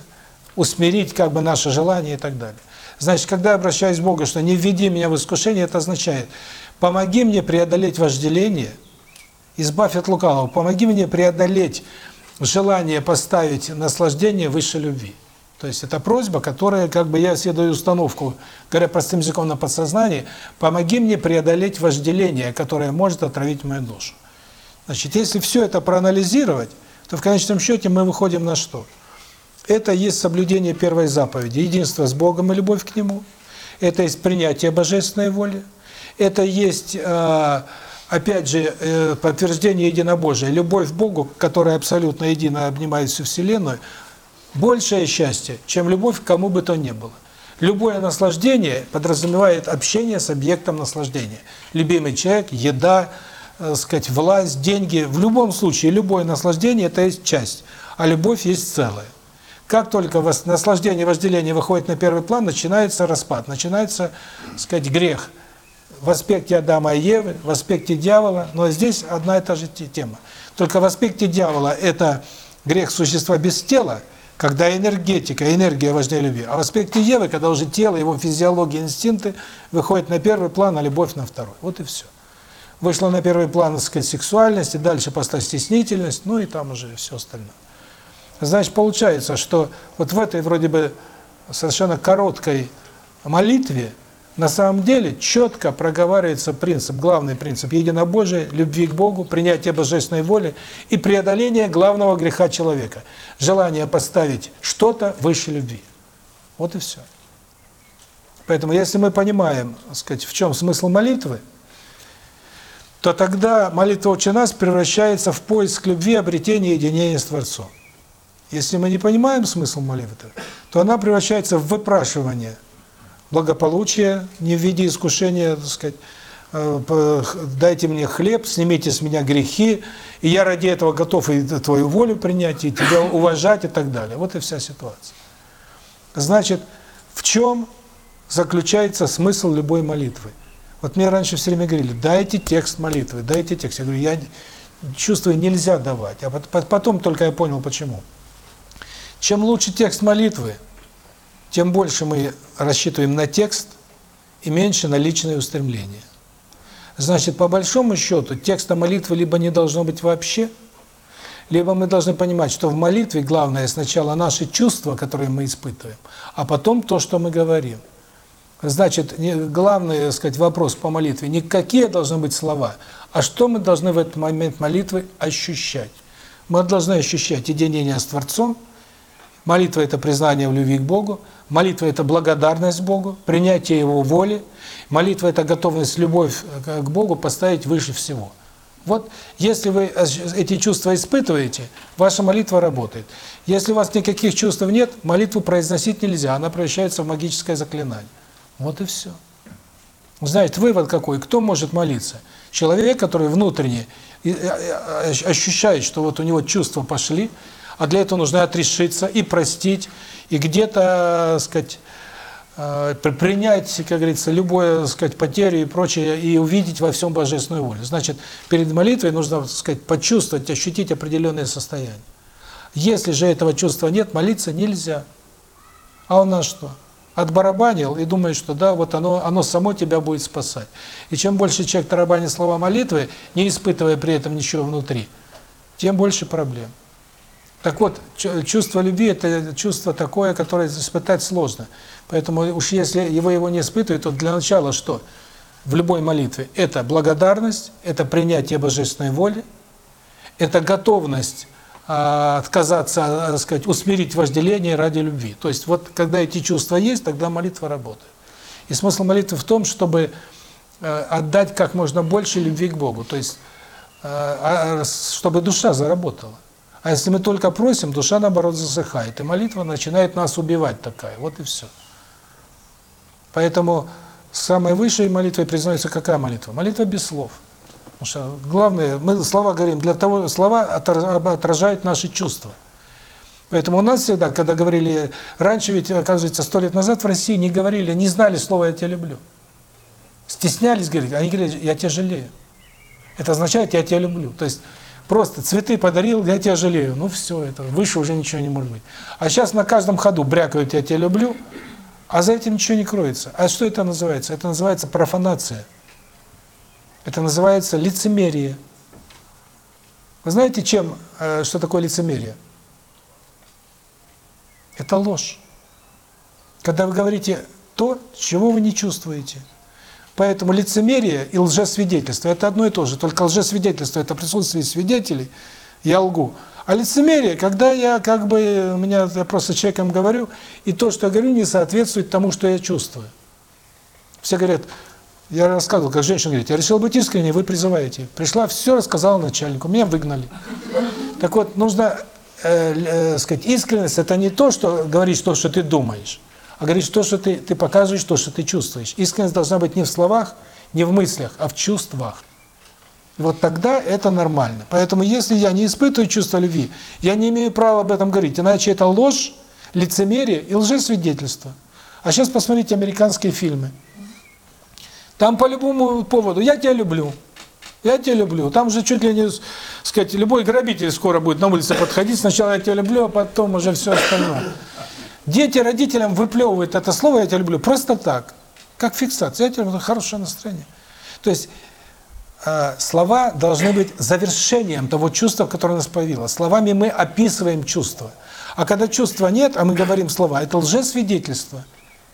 усмирить как бы наши желания и так далее. Значит, когда я обращаюсь к Богу, что не введи меня в искушение, это означает, помоги мне преодолеть вожделение, избавь от лукавого, помоги мне преодолеть желание поставить наслаждение выше любви. То есть это просьба, которая, как бы я себе даю установку, говоря простым языком на подсознании, помоги мне преодолеть вожделение, которое может отравить мою душу. Значит, если все это проанализировать, то в конечном счете мы выходим на что? Это есть соблюдение первой заповеди, единство с Богом и любовь к Нему. Это есть принятие божественной воли. Это есть, э, опять же, э, подтверждение единобожия. Любовь к Богу, которая абсолютно едино обнимает всю Вселенную, большее счастье, чем любовь к кому бы то ни было. Любое наслаждение подразумевает общение с объектом наслаждения. Любимый человек, еда, э, сказать, власть, деньги. В любом случае, любое наслаждение – это есть часть, а любовь есть целое. Как только наслаждение, вожделение выходит на первый план, начинается распад, начинается, сказать, грех. В аспекте Адама и Евы, в аспекте дьявола, но здесь одна и та же тема. Только в аспекте дьявола это грех существа без тела, когда энергетика, энергия важнее любви. А в аспекте Евы, когда уже тело, его физиология, инстинкты выходят на первый план, а любовь на второй. Вот и все. Вышла на первый план, сказать, сексуальность, и дальше пошла стеснительность, ну и там уже все остальное. Значит, получается, что вот в этой вроде бы совершенно короткой молитве на самом деле четко проговаривается принцип, главный принцип единобожия, любви к Богу, принятия божественной воли и преодоления главного греха человека – желание поставить что-то выше любви. Вот и все. Поэтому если мы понимаем, сказать, в чем смысл молитвы, то тогда молитва «Отче нас» превращается в поиск любви, обретения единения с Творцом. Если мы не понимаем смысл молитвы, то она превращается в выпрашивание благополучия, не в виде искушения, так сказать, э, дайте мне хлеб, снимите с меня грехи, и я ради этого готов и твою волю принять, и тебя уважать и так далее. Вот и вся ситуация. Значит, в чем заключается смысл любой молитвы? Вот мне раньше все время говорили, дайте текст молитвы, дайте текст. Я говорю, я чувствую, нельзя давать. А потом только я понял, почему. Чем лучше текст молитвы, тем больше мы рассчитываем на текст и меньше на личные устремления. Значит, по большому счету, текста молитвы либо не должно быть вообще, либо мы должны понимать, что в молитве главное сначала наши чувства, которые мы испытываем, а потом то, что мы говорим. Значит, главный, так сказать, вопрос по молитве не какие должны быть слова, а что мы должны в этот момент молитвы ощущать. Мы должны ощущать единение с Творцом, Молитва – это признание в любви к Богу. Молитва – это благодарность Богу, принятие Его воли. Молитва – это готовность, любовь к Богу поставить выше всего. Вот, если вы эти чувства испытываете, ваша молитва работает. Если у вас никаких чувств нет, молитву произносить нельзя, она превращается в магическое заклинание. Вот и все. Знаете, вывод какой? Кто может молиться? Человек, который внутренне ощущает, что вот у него чувства пошли, а для этого нужно отрешиться и простить, и где-то, сказать, э, принять, как говорится, любое, сказать, потерю и прочее, и увидеть во всем божественную волю. Значит, перед молитвой нужно, сказать, почувствовать, ощутить определенное состояние. Если же этого чувства нет, молиться нельзя. А у нас что? Отбарабанил и думает, что да, вот оно, оно само тебя будет спасать. И чем больше человек тарабанит слова молитвы, не испытывая при этом ничего внутри, тем больше проблем. Так вот, чувство любви – это чувство такое, которое испытать сложно. Поэтому уж если его его не испытывает, то для начала что? В любой молитве – это благодарность, это принятие божественной воли, это готовность а, отказаться, так сказать, усмирить вожделение ради любви. То есть вот когда эти чувства есть, тогда молитва работает. И смысл молитвы в том, чтобы э, отдать как можно больше любви к Богу, то есть э, а, чтобы душа заработала. А если мы только просим, душа, наоборот, засыхает. И молитва начинает нас убивать такая. Вот и все. Поэтому самой высшей молитвой признается какая молитва? Молитва без слов. Потому что главное, мы слова говорим, для того, слова отражают наши чувства. Поэтому у нас всегда, когда говорили, раньше ведь, оказывается, сто лет назад в России не говорили, не знали слова «я тебя люблю». Стеснялись говорить, они говорили «я тебя жалею». Это означает «я тебя люблю». То есть Просто цветы подарил, я тебя жалею. Ну все, это выше уже ничего не может быть. А сейчас на каждом ходу брякают «я тебя люблю», а за этим ничего не кроется. А что это называется? Это называется профанация. Это называется лицемерие. Вы знаете, чем, э, что такое лицемерие? Это ложь. Когда вы говорите то, чего вы не чувствуете. Поэтому лицемерие и лжесвидетельство – это одно и то же. Только лжесвидетельство – это присутствие свидетелей, я лгу. А лицемерие, когда я как бы, меня, я просто человеком говорю, и то, что я говорю, не соответствует тому, что я чувствую. Все говорят, я рассказывал, как женщина говорит, я решил быть искренней, вы призываете. Пришла, все рассказала начальнику, меня выгнали. Так вот, нужно, э, э, сказать, искренность – это не то, что говоришь то, что ты думаешь, а говоришь то, что ты, ты показываешь, то, что ты чувствуешь. Искренность должна быть не в словах, не в мыслях, а в чувствах. Вот тогда это нормально. Поэтому если я не испытываю чувство любви, я не имею права об этом говорить, иначе это ложь, лицемерие и лжесвидетельство. А сейчас посмотрите американские фильмы. Там по любому поводу «я тебя люблю», «я тебя люблю». Там же чуть ли не, сказать, любой грабитель скоро будет на улице подходить, сначала «я тебя люблю», а потом уже все остальное. Дети родителям выплевывают это слово «я тебя люблю» просто так, как фиксация. «Я тебя люблю» – хорошее настроение. То есть э, слова должны быть завершением того чувства, которое у нас появилось. Словами мы описываем чувство. А когда чувства нет, а мы говорим слова, это лжесвидетельство.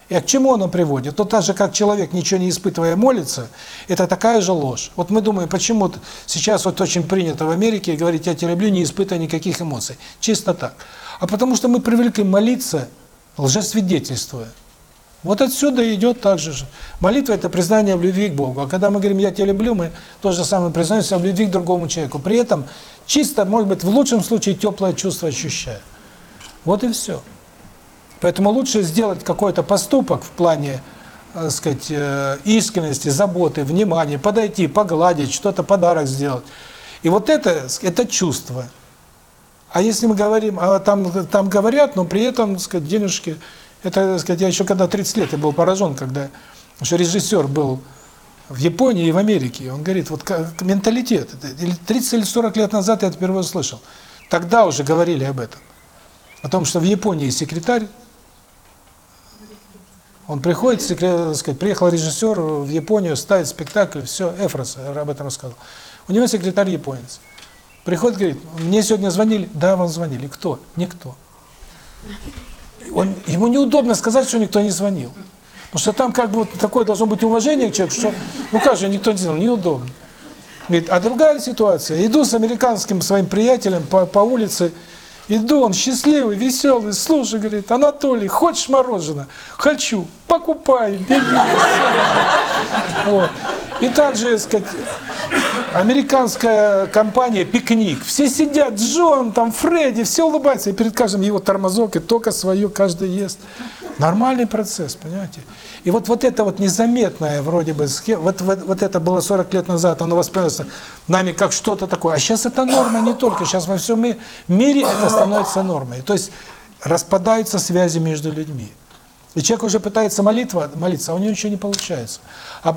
И к чему оно приводит? То так же, как человек, ничего не испытывая, молится, это такая же ложь. Вот мы думаем, почему сейчас вот очень принято в Америке говорить «я тебя люблю», не испытывая никаких эмоций. Чисто так. А потому что мы привыкли молиться, лжесвидетельствуя. Вот отсюда идет также же. Молитва – это признание в любви к Богу. А когда мы говорим «я тебя люблю», мы то же самое признаемся в любви к другому человеку. При этом чисто, может быть, в лучшем случае теплое чувство ощущая. Вот и все. Поэтому лучше сделать какой-то поступок в плане, так сказать, э, искренности, заботы, внимания, подойти, погладить, что-то подарок сделать. И вот это это чувство. А если мы говорим, а там там говорят, но при этом, так сказать, денежки это, так сказать, я еще когда 30 лет я был поражен, когда еще режиссер был в Японии и в Америке. Он говорит, вот как, менталитет. 30 или 40 лет назад я это впервые услышал. Тогда уже говорили об этом. О том, что в Японии секретарь он приходит, сказать, приехал режиссер в Японию, ставит спектакль, все, Эфрос об этом рассказывал. У него секретарь японец. Приходит, говорит, мне сегодня звонили. Да, вам звонили. Кто? Никто. Он, ему неудобно сказать, что никто не звонил. Потому что там как бы вот такое должно быть уважение к человеку, что, ну как же, никто не звонил, неудобно. Говорит, а другая ситуация. Иду с американским своим приятелем по, по улице, Иду, он счастливый, веселый, слушай, говорит, Анатолий, хочешь мороженое? Хочу, покупай, беги. Вот. И также, сказать, американская компания «Пикник». Все сидят, Джон, там, Фредди, все улыбаются, и перед каждым его тормозок, и только свое каждый ест. Нормальный процесс, понимаете? И вот вот это вот незаметное вроде бы, вот, вот, вот это было 40 лет назад, оно воспринимается нами как что-то такое. А сейчас это норма не только, сейчас во всем мире это становится нормой. То есть распадаются связи между людьми. И человек уже пытается молитва, молиться, а у него ничего не получается.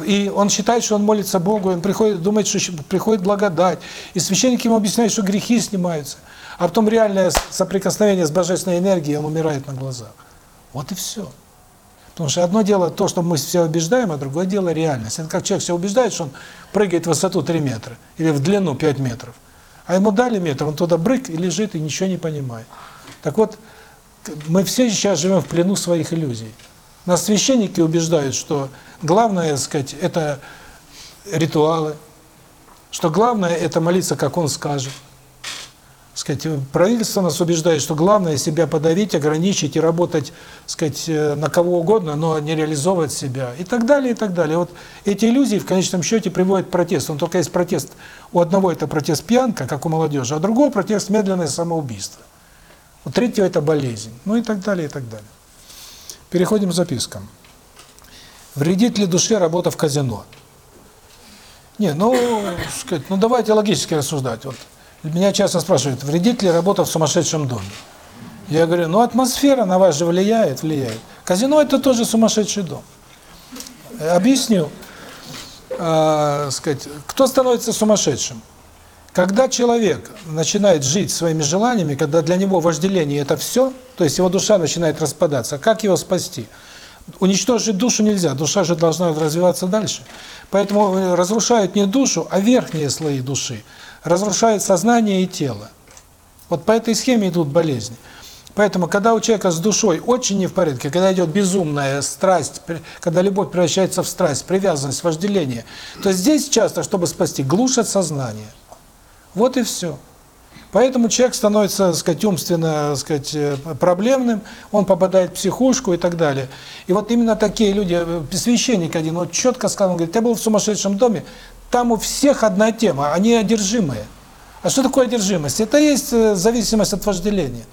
И он считает, что он молится Богу, он приходит, думает, что приходит благодать. И священники ему объясняют, что грехи снимаются. А потом реальное соприкосновение с божественной энергией, он умирает на глазах. Вот и все. Потому что одно дело то, что мы все убеждаем, а другое дело реальность. Это как человек себя убеждает, что он прыгает в высоту 3 метра или в длину 5 метров. А ему дали метр, он туда брык и лежит, и ничего не понимает. Так вот, мы все сейчас живем в плену своих иллюзий. Нас священники убеждают, что главное, сказать, это ритуалы, что главное это молиться, как он скажет сказать, правительство нас убеждает, что главное себя подавить, ограничить и работать, сказать, э, на кого угодно, но не реализовывать себя и так далее, и так далее. Вот эти иллюзии в конечном счете приводят к протесту. Но только есть протест, у одного это протест пьянка, как у молодежи, а у другого протест медленное самоубийство. У третьего это болезнь, ну и так далее, и так далее. Переходим к запискам. Вредит ли душе работа в казино? Не, ну, сказать, ну давайте логически рассуждать. Вот меня часто спрашивают, вредит ли работа в сумасшедшем доме? Я говорю, ну атмосфера на вас же влияет, влияет. Казино это тоже сумасшедший дом. Объясню. А, сказать, кто становится сумасшедшим? Когда человек начинает жить своими желаниями, когда для него вожделение это все, то есть его душа начинает распадаться, как его спасти? Уничтожить душу нельзя, душа же должна развиваться дальше. Поэтому разрушают не душу, а верхние слои души разрушает сознание и тело. Вот по этой схеме идут болезни. Поэтому, когда у человека с душой очень не в порядке, когда идет безумная страсть, когда любовь превращается в страсть, привязанность, вожделение, то здесь часто, чтобы спасти, глушат сознание. Вот и все. Поэтому человек становится, так сказать, умственно, так сказать, э, проблемным, он попадает в психушку и так далее. И вот именно такие люди, э, священник один, вот четко сказал, он говорит, я был в сумасшедшем доме, там у всех одна тема, они одержимые. А что такое одержимость? Это есть э, зависимость от вожделения.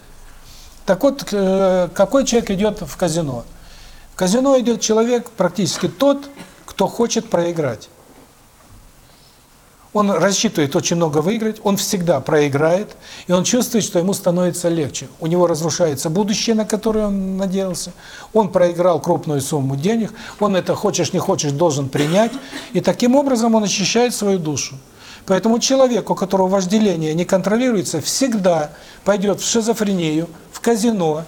Так вот, какой человек идет в казино? В казино идет человек практически тот, кто хочет проиграть. Он рассчитывает очень много выиграть, он всегда проиграет, и он чувствует, что ему становится легче. У него разрушается будущее, на которое он надеялся. Он проиграл крупную сумму денег, он это хочешь не хочешь должен принять, и таким образом он очищает свою душу. Поэтому человек, у которого вожделение не контролируется, всегда пойдет в шизофрению, в казино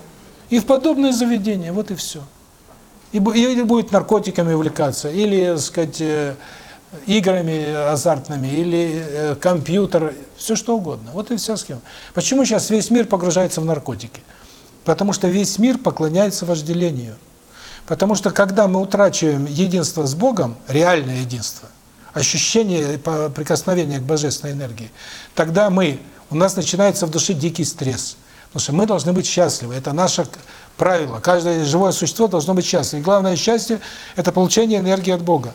и в подобные заведения. Вот и все. И будет наркотиками увлекаться, или, так сказать, э, играми азартными, или э, компьютер, все что угодно. Вот и вся схема. Почему сейчас весь мир погружается в наркотики? Потому что весь мир поклоняется вожделению. Потому что когда мы утрачиваем единство с Богом, реальное единство, ощущение прикосновения к божественной энергии, тогда мы, у нас начинается в душе дикий стресс. Потому что мы должны быть счастливы. Это наше правило. Каждое живое существо должно быть счастливо. И главное счастье – это получение энергии от Бога.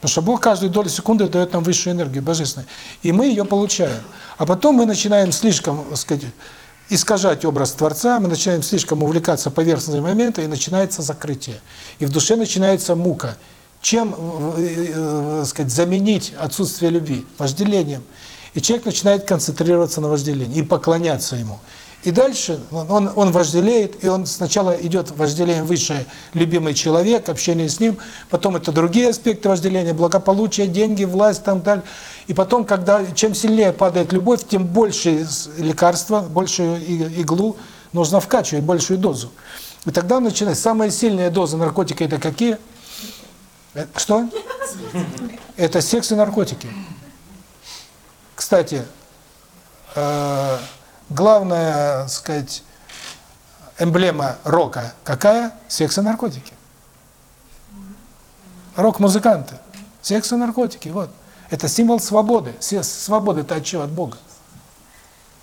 Потому что Бог каждую долю секунды дает нам высшую энергию, божественную. И мы ее получаем. А потом мы начинаем слишком, так сказать, искажать образ Творца, мы начинаем слишком увлекаться поверхностными моментами, и начинается закрытие. И в душе начинается мука. Чем, э, э, сказать, заменить отсутствие любви? Вожделением. И человек начинает концентрироваться на вожделении и поклоняться ему. И дальше он, он, вожделеет, и он сначала идет вожделение выше любимый человек, общение с ним, потом это другие аспекты вожделения, благополучие, деньги, власть, там далее. И потом, когда чем сильнее падает любовь, тем больше лекарства, большую иглу нужно вкачивать, большую дозу. И тогда начинается. Самые сильные дозы наркотика это какие? Э, Что? Это секс и наркотики. Кстати, э, главная, так сказать, эмблема рока какая? Секс и наркотики. Рок-музыканты. Секс и наркотики, вот. Это символ свободы. Се- Свобода это от чего? От Бога.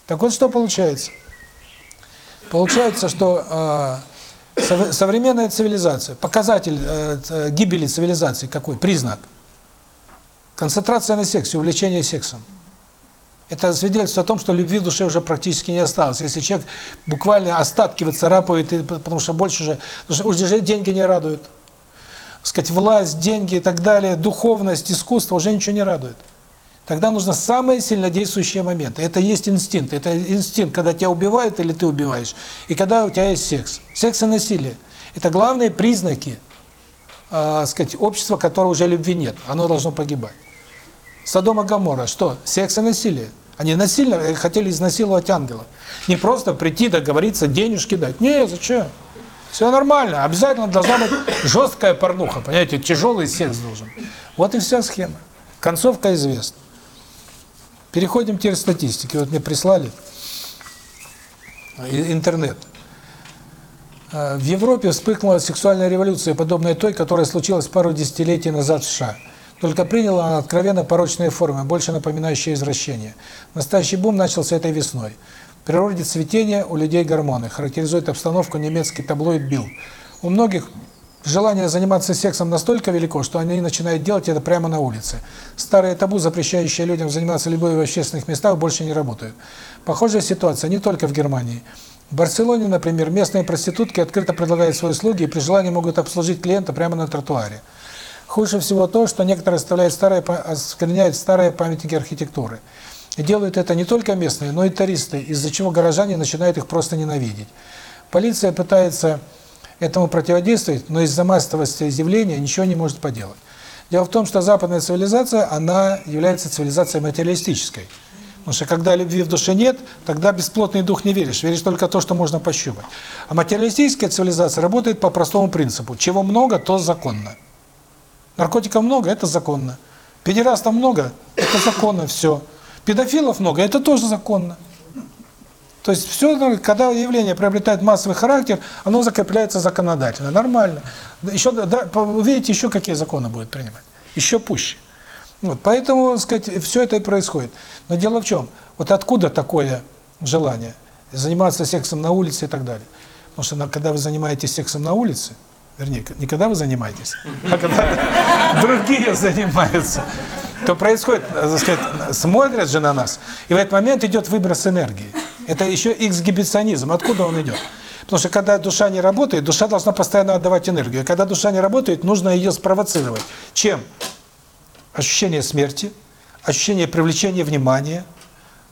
Так вот, что получается? Получается, что э, сов- современная цивилизация, показатель э, гибели цивилизации какой? Признак. Концентрация на сексе, увлечение сексом. Это свидетельство о том, что любви в душе уже практически не осталось. Если человек буквально остатки выцарапывает, потому что больше же, потому что уже деньги не радуют. Сказать, власть, деньги и так далее, духовность, искусство уже ничего не радует. Тогда нужно самые сильнодействующие моменты. Это есть инстинкт. Это инстинкт, когда тебя убивают или ты убиваешь. И когда у тебя есть секс. Секс и насилие. Это главные признаки, э, сказать, общества, которого уже любви нет. Оно должно погибать. Содома Гоморра, что? Секс и насилие. Они насильно э, хотели изнасиловать ангелов. Не просто прийти, договориться, денежки дать. Не, зачем? Все нормально. Обязательно должна быть жесткая порнуха. Понимаете, тяжелый секс должен. Вот и вся схема. Концовка известна. Переходим теперь к статистике. Вот мне прислали и- интернет. Э, В Европе вспыхнула сексуальная революция, подобная той, которая случилась пару десятилетий назад в США. Только приняла она откровенно порочные формы, больше напоминающие извращение. Настоящий бум начался этой весной. В природе цветения у людей гормоны. Характеризует обстановку немецкий таблоид Билл. У многих желание заниматься сексом настолько велико, что они начинают делать это прямо на улице. Старые табу, запрещающие людям заниматься любовью в общественных местах, больше не работают. Похожая ситуация не только в Германии. В Барселоне, например, местные проститутки открыто предлагают свои услуги и при желании могут обслужить клиента прямо на тротуаре. Хуже всего то, что некоторые оставляют старые, оскверняют старые памятники архитектуры. И делают это не только местные, но и туристы, из-за чего горожане начинают их просто ненавидеть. Полиция пытается этому противодействовать, но из-за массовости изъявления ничего не может поделать. Дело в том, что западная цивилизация, она является цивилизацией материалистической. Потому что когда любви в душе нет, тогда бесплотный дух не веришь, веришь только то, что можно пощупать. А материалистическая цивилизация работает по простому принципу. Чего много, то законно. Наркотиков много – это законно. Педерастов много – это законно, все. Педофилов много – это тоже законно. То есть все, когда явление приобретает массовый характер, оно закрепляется законодательно. Нормально. Еще, да, увидите, еще какие законы будет принимать. Еще пуще. Вот, поэтому, сказать, все это и происходит. Но дело в чем? Вот откуда такое желание? Заниматься сексом на улице и так далее. Потому что когда вы занимаетесь сексом на улице, вернее, не когда вы занимаетесь, а когда другие занимаются, то происходит, так сказать, смотрят же на нас, и в этот момент идет выброс энергии. Это еще эксгибиционизм. Откуда он идет? Потому что когда душа не работает, душа должна постоянно отдавать энергию. А когда душа не работает, нужно ее спровоцировать. Чем? Ощущение смерти, ощущение привлечения внимания,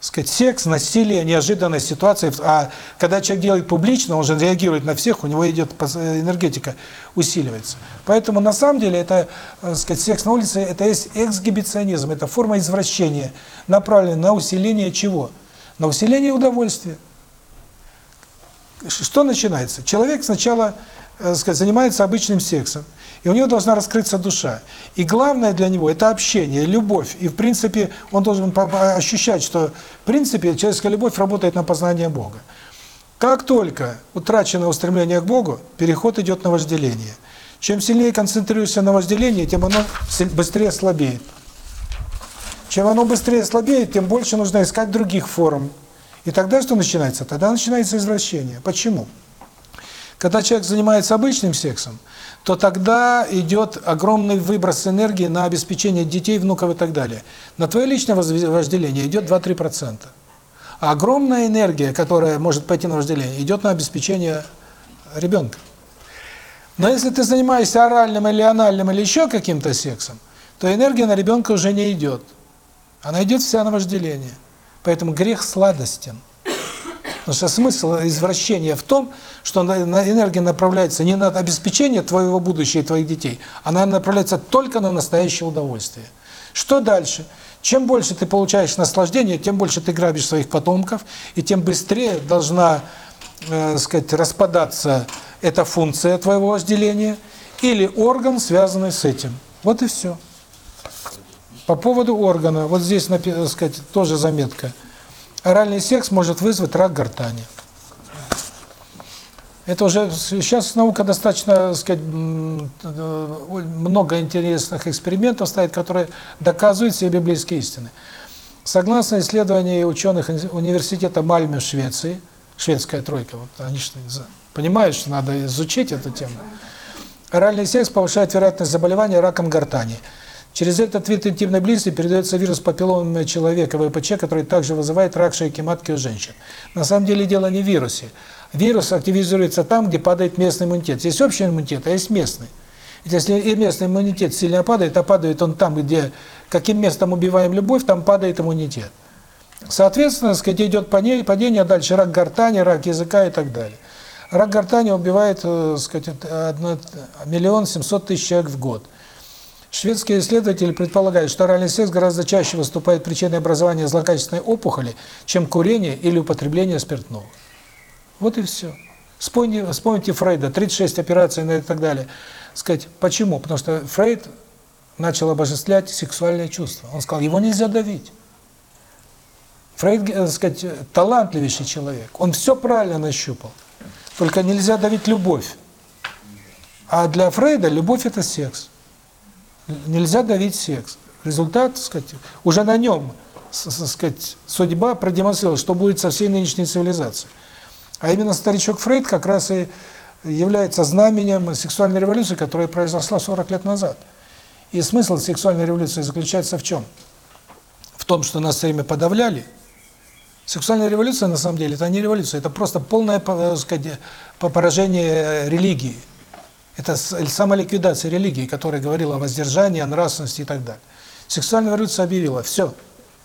сказать, секс, насилие, неожиданная ситуация. А когда человек делает публично, он же реагирует на всех, у него идет энергетика, усиливается. Поэтому на самом деле это, сказать, секс на улице, это есть эксгибиционизм, это форма извращения, направленная на усиление чего? На усиление удовольствия. Что начинается? Человек сначала сказать, занимается обычным сексом, и у него должна раскрыться душа. И главное для него – это общение, любовь. И, в принципе, он должен ощущать, что, в принципе, человеческая любовь работает на познание Бога. Как только утрачено устремление к Богу, переход идет на вожделение. Чем сильнее концентрируешься на вожделении, тем оно быстрее слабеет. Чем оно быстрее слабеет, тем больше нужно искать других форм. И тогда что начинается? Тогда начинается извращение. Почему? Когда человек занимается обычным сексом, то тогда идет огромный выброс энергии на обеспечение детей, внуков и так далее. На твое личное вожделение идет 2-3%. А огромная энергия, которая может пойти на вожделение, идет на обеспечение ребенка. Но если ты занимаешься оральным или анальным или еще каким-то сексом, то энергия на ребенка уже не идет. Она идет вся на вожделение. Поэтому грех сладостен. Потому что смысл извращения в том, что энергия направляется не на обеспечение твоего будущего и твоих детей, она направляется только на настоящее удовольствие. Что дальше? Чем больше ты получаешь наслаждения, тем больше ты грабишь своих потомков, и тем быстрее должна, э, сказать, распадаться эта функция твоего вожделения или орган, связанный с этим. Вот и все. По поводу органа, вот здесь, сказать, тоже заметка – оральный секс может вызвать рак гортани. Это уже сейчас наука достаточно, сказать, много интересных экспериментов ставит, которые доказывают все библейские истины. Согласно исследованию ученых университета Мальме в Швеции, шведская тройка, вот они что, понимают, что надо изучить эту тему. Оральный секс повышает вероятность заболевания раком гортани. Через этот вид интимной близости передается вирус папиллома человека, ВПЧ, который также вызывает рак шейки матки у женщин. На самом деле дело не в вирусе. Вирус активизируется там, где падает местный иммунитет. Есть общий иммунитет, а есть местный. Если местный иммунитет сильно падает, а падает он там, где каким местом убиваем любовь, там падает иммунитет. Соответственно, сказать, идет падение, а дальше рак гортани, рак языка и так далее. Рак гортани убивает, э, сказать, миллион семьсот тысяч человек в год. Шведские исследователи предполагают, что оральный секс гораздо чаще выступает причиной образования злокачественной опухоли, чем курение или употребление спиртного. Вот и все. Вспомните, вспомните Фрейда, 36 операций и так далее. Сказать, почему? Потому что Фрейд начал обожествлять сексуальные чувства. Он сказал, его нельзя давить. Фрейд, так сказать, талантливейший человек. Он все правильно нащупал. Только нельзя давить любовь. А для Фрейда любовь – это секс. Нельзя давить секс. Результат, сказать, уже на нем, сказать, судьба продемонстрировала, что будет со всей нынешней цивилизацией. А именно старичок Фрейд как раз и является знаменем сексуальной революции, которая произошла 40 лет назад. И смысл сексуальной революции заключается в чем? В том, что нас все время подавляли. Сексуальная революция, на самом деле, это не революция, это просто полное, сказать, поражение религии. Это самоликвидация религии, которая говорила о воздержании, о нравственности и так далее. Сексуальная революция объявила, все,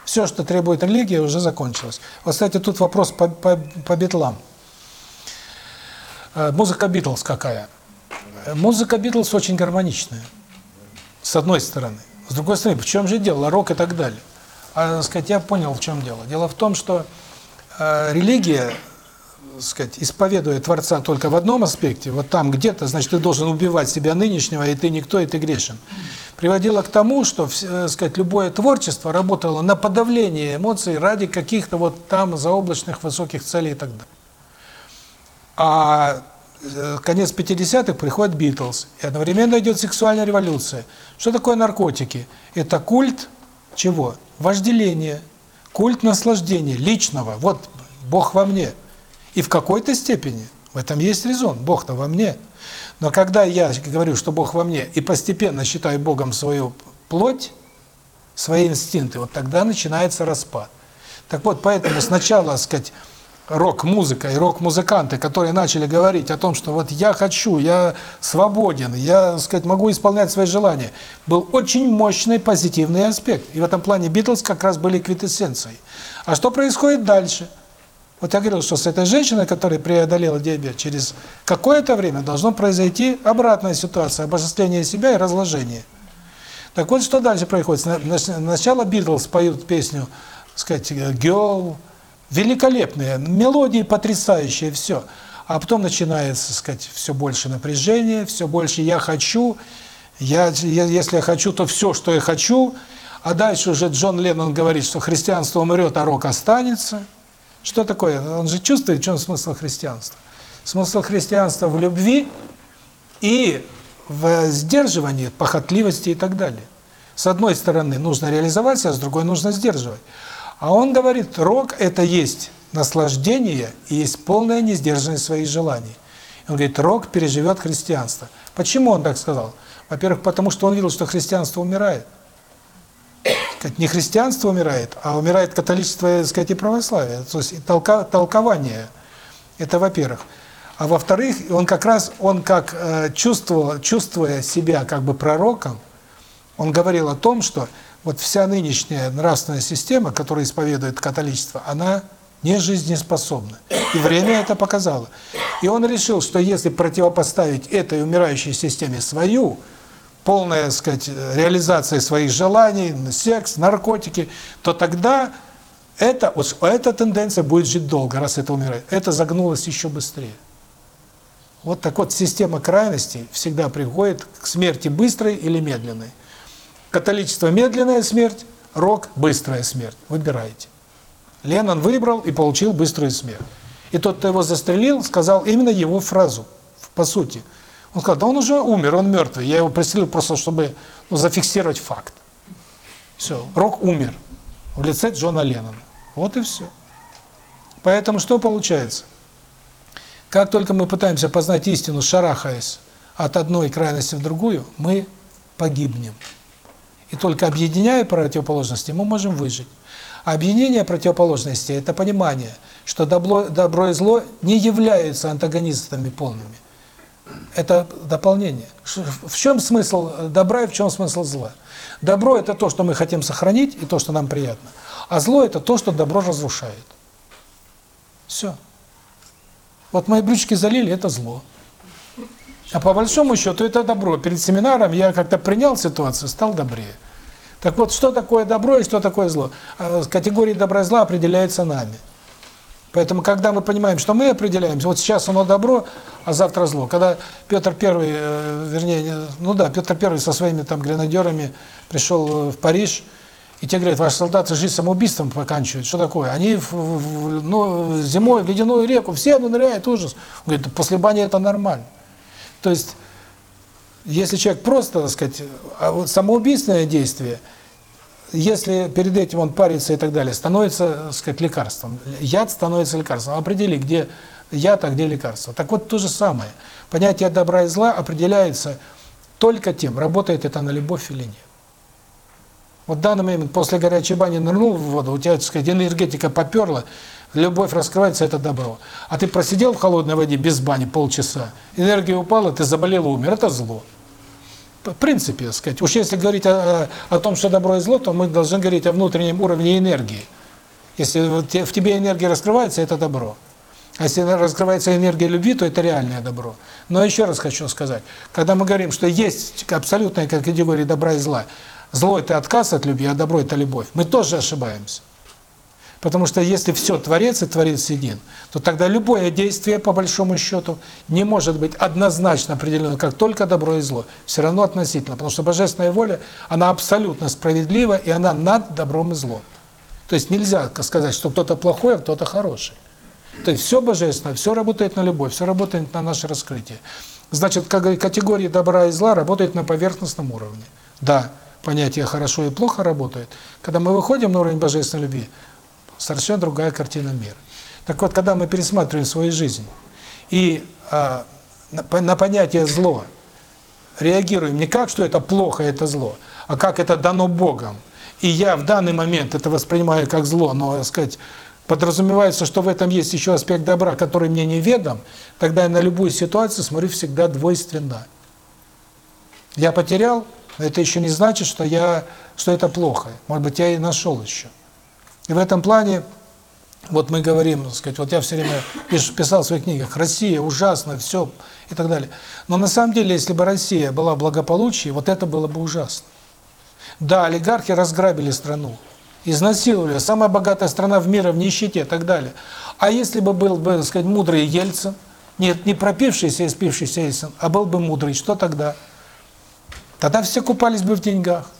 все, что требует религия, уже закончилось. Вот, кстати, тут вопрос по, по, по битлам. Э, музыка Битлз какая? Э, музыка Битлз очень гармоничная, с одной стороны. С другой стороны, в чем же дело, рок и так далее. А, сказать, я понял, в чем дело. Дело в том, что э, религия так сказать, исповедуя Творца только в одном аспекте, вот там где-то, значит, ты должен убивать себя нынешнего, и ты никто, и ты грешен, приводило к тому, что, э, сказать, любое творчество работало на подавление эмоций ради каких-то вот там заоблачных высоких целей и так далее. А э, конец 50-х приходит Битлз, и одновременно идет сексуальная революция. Что такое наркотики? Это культ чего? Вожделения, культ наслаждения, личного. Вот Бог во мне. И в какой-то степени в этом есть резон. Бог-то во мне. Но когда я говорю, что Бог во мне, и постепенно считаю Богом свою плоть, свои инстинкты, вот тогда начинается распад. Так вот, поэтому сначала, так сказать, рок-музыка и рок-музыканты, которые начали говорить о том, что вот я хочу, я свободен, я, так сказать, могу исполнять свои желания, был очень мощный позитивный аспект. И в этом плане Битлз как раз были квитэссенцией. А что происходит дальше? Вот я говорил, что с этой женщиной, которая преодолела диабет, через какое-то время должно произойти обратная ситуация, обожествление себя и разложение. Так вот, что дальше происходит? Сна- на- Сначала Битлз поют песню, так сказать, «Girl», великолепные, мелодии потрясающие, все. А потом начинается, так сказать, все больше напряжения, все больше «я хочу», я, я, если я хочу, то все, что я хочу. А дальше уже Джон Леннон говорит, что христианство умрет, а рок останется. Что такое? Он же чувствует, в чем смысл христианства. Смысл христианства в любви и в сдерживании, похотливости и так далее. С одной стороны нужно реализовать себя, с другой нужно сдерживать. А он говорит, рок – это есть наслаждение и есть полная несдержанность своих желаний. Он говорит, рок переживет христианство. Почему он так сказал? Во-первых, потому что он видел, что христианство умирает. Не христианство умирает, а умирает католичество, так сказать, и православие. То есть толка, толкование. Это во-первых. А во-вторых, он как раз, он как э, чувствовал, чувствуя себя как бы пророком, он говорил о том, что вот вся нынешняя нравственная система, которая исповедует католичество, она не жизнеспособна. И время это показало. И он решил, что если противопоставить этой умирающей системе свою, полная, так сказать, реализация своих желаний, секс, наркотики, то тогда это, вот эта тенденция будет жить долго, раз это умирает. Это загнулось еще быстрее. Вот так вот система крайностей всегда приходит к смерти быстрой или медленной. Католичество – медленная смерть, рок – быстрая смерть. Выбирайте. Леннон выбрал и получил быструю смерть. И тот, кто его застрелил, сказал именно его фразу, по сути. Он сказал, да он уже умер, он мертвый. Я его пристрелил просто, чтобы ну, зафиксировать факт. Все, рок умер в лице Джона Леннона. Вот и все. Поэтому что получается? Как только мы пытаемся познать истину, шарахаясь от одной крайности в другую, мы погибнем. И только объединяя противоположности, мы можем выжить. А объединение противоположностей – это понимание, что добро, добро и зло не являются антагонистами полными. Это дополнение. В чем смысл добра и в чем смысл зла? Добро – это то, что мы хотим сохранить, и то, что нам приятно. А зло – это то, что добро разрушает. Все. Вот мои брючки залили – это зло. А по большому счету это добро. Перед семинаром я как-то принял ситуацию, стал добрее. Так вот, что такое добро и что такое зло? А, Категории добра и зла определяются нами. Поэтому, когда мы понимаем, что мы определяемся, вот сейчас оно добро, а завтра зло. Когда Петр Первый, э, вернее, не- ну да, Петр Первый со своими там гренадерами пришел э, в Париж, и те говорят, ваши солдаты жизнь самоубийством поканчивают. Что такое? Они в, в- ну, зимой в ледяную реку, все ныряют, ужас. Он говорит, после бани это нормально. То есть, если человек просто, так сказать, а самоубийственное действие, если перед этим он парится и так далее, становится, так сказать, лекарством. Яд становится лекарством. Определи, где яд, а где лекарство. Так вот, то же самое. Понятие добра и зла определяется только тем, работает это на любовь или нет. Вот в данный момент, после горячей бани нырнул в воду, у тебя, так сказать, энергетика поперла, любовь раскрывается, это добро. А ты просидел в холодной воде без бани полчаса, энергия упала, ты заболел, умер, это зло. В принципе, сказать, уж если говорить о, о том, что добро и зло, то мы должны говорить о внутреннем уровне энергии. Если в тебе энергия раскрывается, это добро. А если раскрывается энергия любви, то это реальное добро. Но еще раз хочу сказать, когда мы говорим, что есть абсолютная категория добра и зла, зло – это отказ от любви, а добро – это любовь, мы тоже ошибаемся. Потому что если все творец и творец един, то тогда любое действие, по большому счету, не может быть однозначно определено, как только добро и зло. Все равно относительно, потому что божественная воля, она абсолютно справедлива, и она над добром и злом. То есть нельзя сказать, что кто-то плохой, а кто-то хороший. То есть все божественное, все работает на любовь, все работает на наше раскрытие. Значит, категории добра и зла работают на поверхностном уровне. Да, понятие хорошо и плохо работает. Когда мы выходим на уровень божественной любви, совершенно другая картина мира. Так вот, когда мы пересматриваем свою жизнь и на, на понятие зло реагируем не как, что это плохо, это зло, а как это дано Богом. И я в данный момент это воспринимаю как зло, но, так сказать, подразумевается, что в этом есть еще аспект добра, который мне неведом, тогда я на любую ситуацию смотрю всегда двойственно. Я потерял, но это еще не значит, что я что это плохо. Может быть, я и нашел еще. И в этом плане, вот мы говорим, сказать, вот я все время писал в своих книгах, Россия ужасно, все и так далее. Но на самом деле, если бы Россия была в благополучии, вот это было бы ужасно. Да, олигархи разграбили страну, изнасиловали, самая богатая страна в мире в нищете и так далее. А если бы был бы, сказать, мудрый Ельцин, нет, не пропившийся и спившийся Ельцин, а был бы мудрый, что тогда? Тогда все купались бы в деньгах.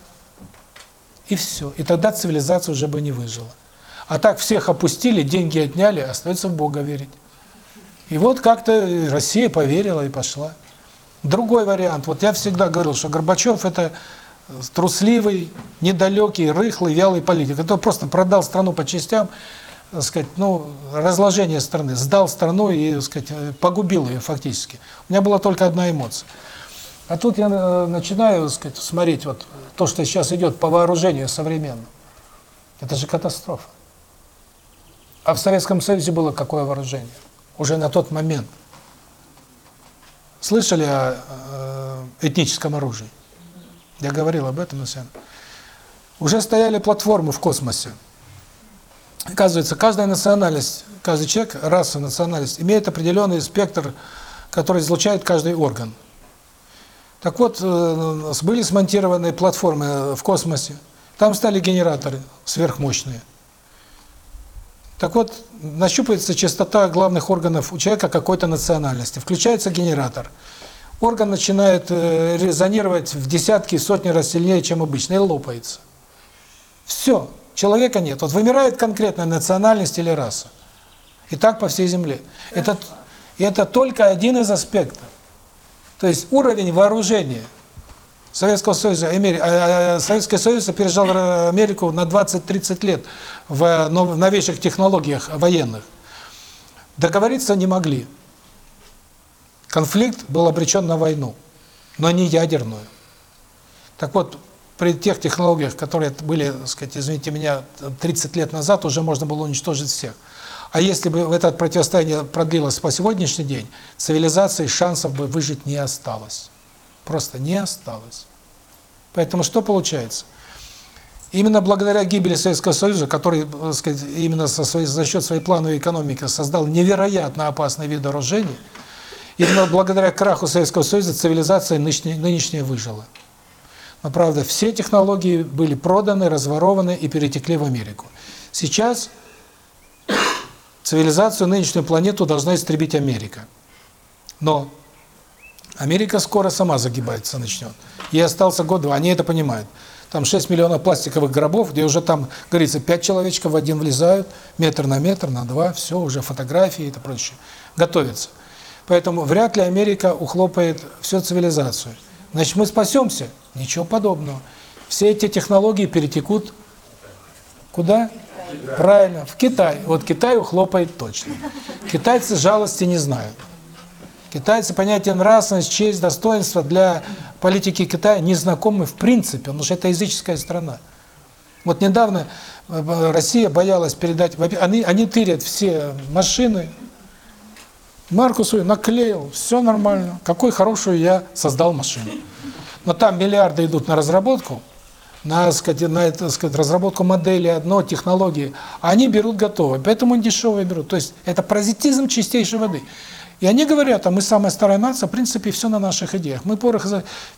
И все. И тогда цивилизация уже бы не выжила. А так всех опустили, деньги отняли, остается в Бога верить. И вот как-то Россия поверила и пошла. Другой вариант. Вот я всегда говорил, что Горбачев – это трусливый, недалекий, рыхлый, вялый политик. который просто продал страну по частям, так сказать, ну, разложение страны, сдал страну и, так сказать, погубил ее фактически. У меня была только одна эмоция. А тут я э, начинаю, так сказать, смотреть вот то, что сейчас идет по вооружению современному. Это же катастрофа. А в Советском Союзе было какое вооружение? Уже на тот момент. Слышали о э, этническом оружии? Я говорил об этом, Насян. Уже стояли платформы в космосе. Оказывается, каждая национальность, каждый человек, раса, национальность, имеет определенный спектр, который излучает каждый орган. Так вот, э, были смонтированы платформы в космосе, там стали генераторы сверхмощные. Так вот, нащупывается частота главных органов у человека какой-то национальности, включается генератор – орган начинает э, резонировать в десятки, сотни раз сильнее, чем обычно, и лопается. Все, человека нет. Вот вымирает конкретная национальность или раса. И так по всей Земле. Это, это только один из аспектов. То есть уровень вооружения Советского Союза, а, а, Советский Союз опережал Америку на 20-30 лет в новейших технологиях военных. Договориться не могли. Конфликт был обречен на войну, но не ядерную. Так вот, при тех технологиях, которые были, так сказать, извините меня, 30 лет назад, уже можно было уничтожить всех. А если бы это противостояние продлилось по сегодняшний день, цивилизации шансов бы выжить не осталось. Просто не осталось. Поэтому что получается? Именно благодаря гибели Советского Союза, который, так сказать, именно со своей, за счет своей плановой экономики создал невероятно опасные виды вооружений, Именно благодаря краху Советского Союза цивилизация нынешняя, нынешняя выжила. Но, правда, все технологии были проданы, разворованы и перетекли в Америку. Сейчас цивилизацию, нынешнюю планету должна истребить Америка. Но Америка скоро сама загибаться начнет. Ей остался год-два, они это понимают. Там 6 миллионов пластиковых гробов, где уже там, говорится, 5 человечков в один влезают, метр на метр, на два, все, уже фотографии и это прочее. Готовятся. Поэтому вряд ли Америка ухлопает всю цивилизацию. Значит, мы спасемся? Ничего подобного. Все эти технологии перетекут куда? Правильно, в Китай. Вот Китай ухлопает точно. Китайцы жалости не знают. Китайцы понятие нравственность, честь, достоинство для политики Китая не знакомы в принципе, потому что это языческая страна. Вот недавно э, Россия боялась передать, они, они тырят все машины, Марку свою наклеил, все нормально. Какой хорошую я создал машину. Но там миллиарды идут на разработку, на, сказать, на это, сказать, разработку модели одной технологии. Они берут готовые, поэтому они дешевые берут. То есть это паразитизм чистейшей воды. И они говорят, а мы самая старая нация, в принципе, все на наших идеях. Мы порох...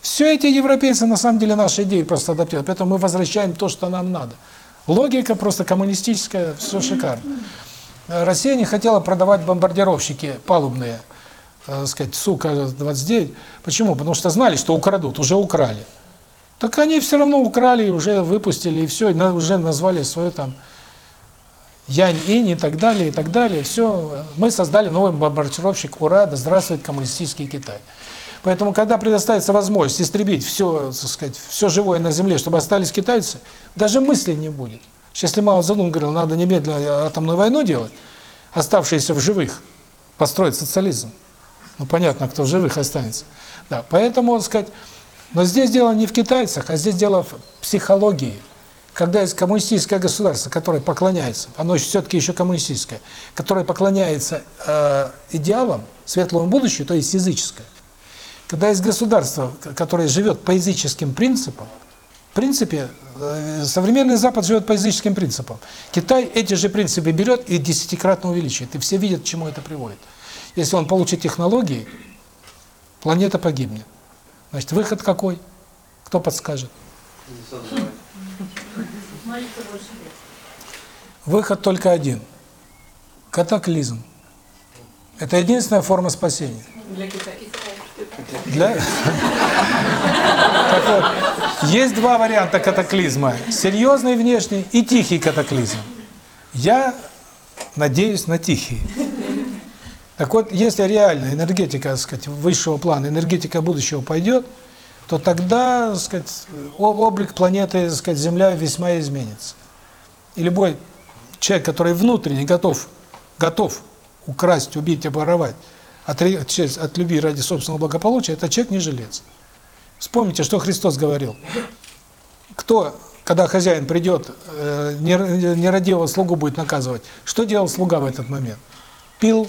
Все эти европейцы, на самом деле, наши идеи просто адаптируют. Поэтому мы возвращаем то, что нам надо. Логика просто коммунистическая, все шикарно. Россия не хотела продавать бомбардировщики палубные, э, сказать, Су-29. Почему? Потому что знали, что украдут, уже украли. Так они все равно украли, уже выпустили, и все, уже назвали свое там Янь-Инь и так далее, и так далее. Все, мы создали новый бомбардировщик, ура, да здравствует коммунистический Китай. Поэтому, когда предоставится возможность истребить все, так сказать, все живое на Земле, чтобы остались китайцы, даже мысли не будет. Если Мао Цзэдун говорил, надо немедленно атомную войну делать, оставшиеся в живых, построить социализм. Ну, понятно, кто в живых останется. Да, поэтому, так сказать, но здесь дело не в китайцах, а здесь дело в психологии. Когда есть коммунистическое государство, которое поклоняется, оно все-таки еще коммунистическое, которое поклоняется э, идеалам, светлому будущему, то есть языческое. Когда есть государство, которое живет по языческим принципам, в принципе, э, современный Запад живет по языческим принципам. Китай эти же принципы берет и десятикратно увеличивает. И все видят, к чему это приводит. Если он получит технологии, планета погибнет. Значит, выход какой? Кто подскажет? Выход только один. Катаклизм. Это единственная форма спасения. Для Китая. Для... Так вот, есть два варианта катаклизма. Серьезный внешний и тихий катаклизм. Я надеюсь на тихий. Так вот, если реально энергетика, так сказать, высшего плана, энергетика будущего пойдет, то тогда, так сказать, облик планеты, так сказать, Земля весьма изменится. И любой человек, который внутренне готов, готов украсть, убить, обворовать от, через- от любви ради собственного благополучия, это человек не жилец. Вспомните, что Христос говорил. Кто, когда хозяин придет, э, нер- нерадивого слугу будет наказывать, что делал слуга в этот момент? Пил,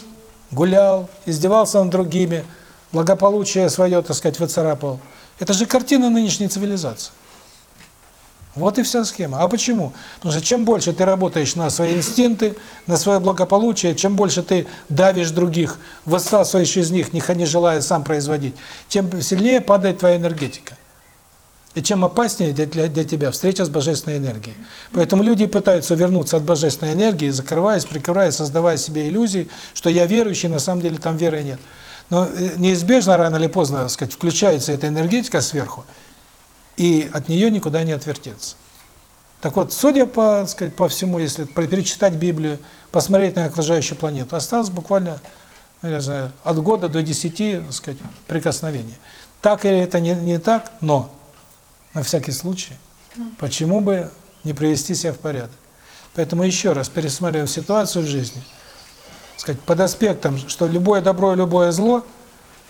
гулял, издевался над другими, благополучие свое, так сказать, выцарапал. Это же картина нынешней цивилизации. Вот и вся схема. А почему? Потому что чем больше ты работаешь на свои инстинкты, на свое благополучие, чем больше ты давишь других, высасываешь из них, не желая сам производить, тем сильнее падает твоя энергетика. И чем опаснее для, для, для тебя встреча с божественной энергией. Поэтому люди пытаются вернуться от божественной энергии, закрываясь, прикрываясь, создавая себе иллюзии, что я верующий, на самом деле там веры нет. Но э, неизбежно, рано или поздно, так сказать, включается эта энергетика сверху, и от нее никуда не отвертеться. Так вот, судя по, сказать, по всему, если перечитать Библию, посмотреть на окружающую планету, осталось буквально, ну, я знаю, от года до 10, так сказать, прикосновений. Так или это не, не так, но на всякий случай, почему бы не привести себя в порядок? Поэтому еще раз пересматриваем ситуацию в жизни, сказать, под аспектом, что любое добро и любое зло,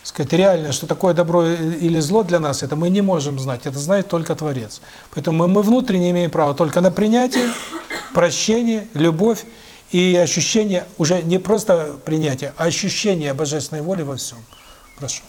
сказать, реально, что такое добро или зло для нас, это мы не можем знать, это знает только Творец. Поэтому мы, внутренне имеем право только на принятие, прощение, любовь и ощущение, уже не просто принятие, а ощущение божественной воли во всем. Прошу.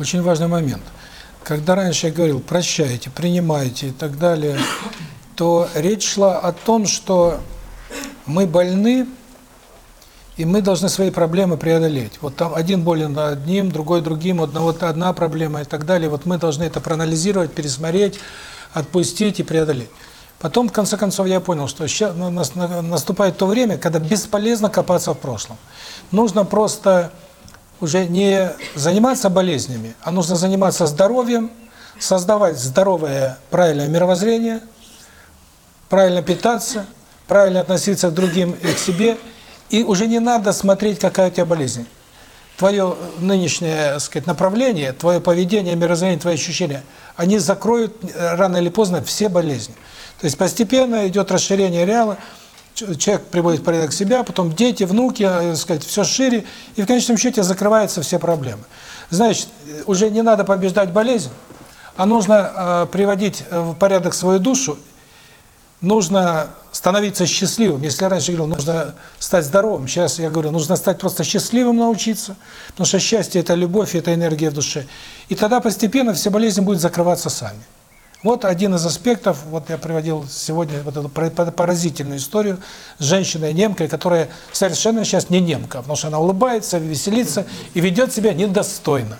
Очень важный момент. Когда раньше я говорил «прощайте», «принимайте» и так далее, то речь шла о том, что мы больны, и мы должны свои проблемы преодолеть. Вот там один болен одним, другой другим, одного одна проблема и так далее. Вот мы должны это проанализировать, пересмотреть, отпустить и преодолеть. Потом, в конце концов, я понял, что сейчас наступает то время, когда бесполезно копаться в прошлом. Нужно просто уже не заниматься болезнями, а нужно заниматься здоровьем, создавать здоровое, правильное мировоззрение, правильно питаться, правильно относиться к другим и к себе, и уже не надо смотреть, какая у тебя болезнь. Твое нынешнее, так сказать, направление, твое поведение, мировоззрение, твои ощущения, они закроют э, рано или поздно все болезни. То есть постепенно идет расширение реала, человек приводит порядок себя, потом дети, внуки, э, сказать, все шире, и в конечном счете закрываются все проблемы. Значит, уже не надо побеждать болезнь, а нужно э, приводить в порядок свою душу, нужно становиться счастливым. Если я раньше говорил, нужно стать здоровым, сейчас я говорю, нужно стать просто счастливым научиться, потому что счастье – это любовь, это энергия в душе. И тогда постепенно все болезни будут закрываться сами. Вот один из аспектов, вот я приводил сегодня вот эту поразительную историю с женщиной-немкой, которая совершенно сейчас не немка, потому что она улыбается, веселится и ведет себя недостойно.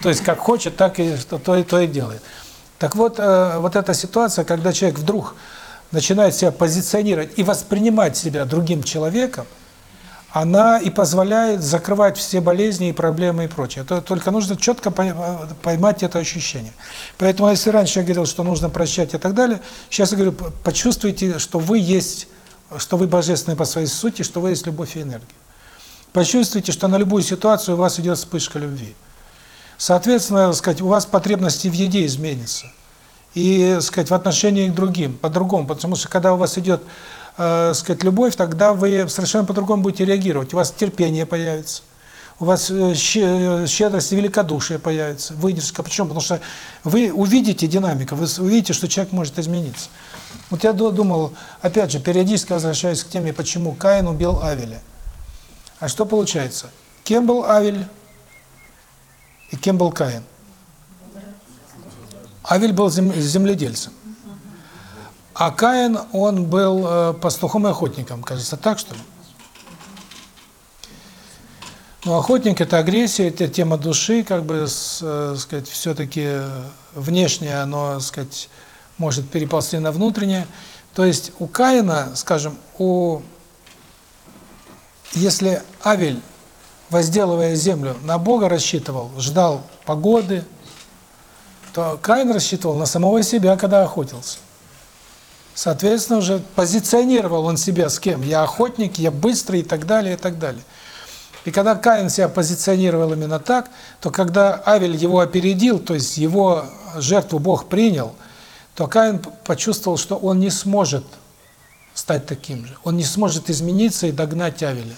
То есть как хочет, так и то и, то и делает. Так вот, э, вот эта ситуация, когда человек вдруг начинает себя позиционировать и воспринимать себя другим человеком, она и позволяет закрывать все болезни и проблемы и прочее. То, только нужно четко поймать это ощущение. Поэтому, если раньше я говорил, что нужно прощать и так далее, сейчас я говорю, почувствуйте, что вы есть, что вы божественны по своей сути, что вы есть любовь и энергия. Почувствуйте, что на любую ситуацию у вас идет вспышка любви. Соответственно, сказать, у вас потребности в еде изменятся. И, сказать, в отношении к другим, по-другому. Потому что когда у вас идет э, сказать, любовь, тогда вы совершенно по-другому будете реагировать. У вас терпение появится, у вас э, щедрость и великодушие появится, выдержка. Почему? Потому что вы увидите динамику, вы увидите, что человек может измениться. Вот я думал, опять же, периодически возвращаюсь к теме, почему Каин убил Авеля. А что получается? Кем был Авель и кем был Каин? Авель был земледельцем. А Каин, он был э, пастухом и охотником, кажется, так что ли? Ну, охотник – это агрессия, это тема души, как бы, э, сказать, все-таки внешнее, оно, сказать, может переползти на внутреннее. То есть у Каина, скажем, у если Авель, возделывая землю, на Бога рассчитывал, ждал погоды, то Каин рассчитывал на самого себя, когда охотился. Соответственно, уже позиционировал он себя с кем? Я охотник, я быстрый и так далее, и так далее. И когда Каин себя позиционировал именно так, то когда Авель его опередил, то есть его жертву Бог принял, то Каин почувствовал, что он не сможет стать таким же. Он не сможет измениться и догнать Авеля.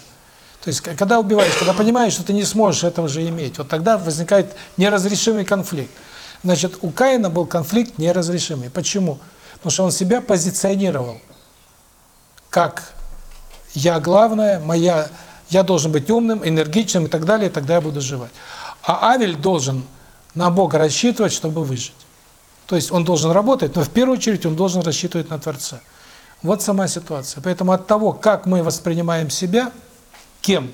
То есть, когда убиваешь, когда понимаешь, что ты не сможешь этого же иметь, вот тогда возникает неразрешимый конфликт. Значит, у Каина был конфликт неразрешимый. Почему? Почему? Потому что он себя позиционировал как «я главное», моя, «я должен быть умным, энергичным» и так далее, и тогда я буду жевать. А Авель должен на Бога рассчитывать, чтобы выжить. То есть он должен работать, но в первую очередь он должен рассчитывать на Творца. Вот сама ситуация. Поэтому от того, как мы воспринимаем себя, кем,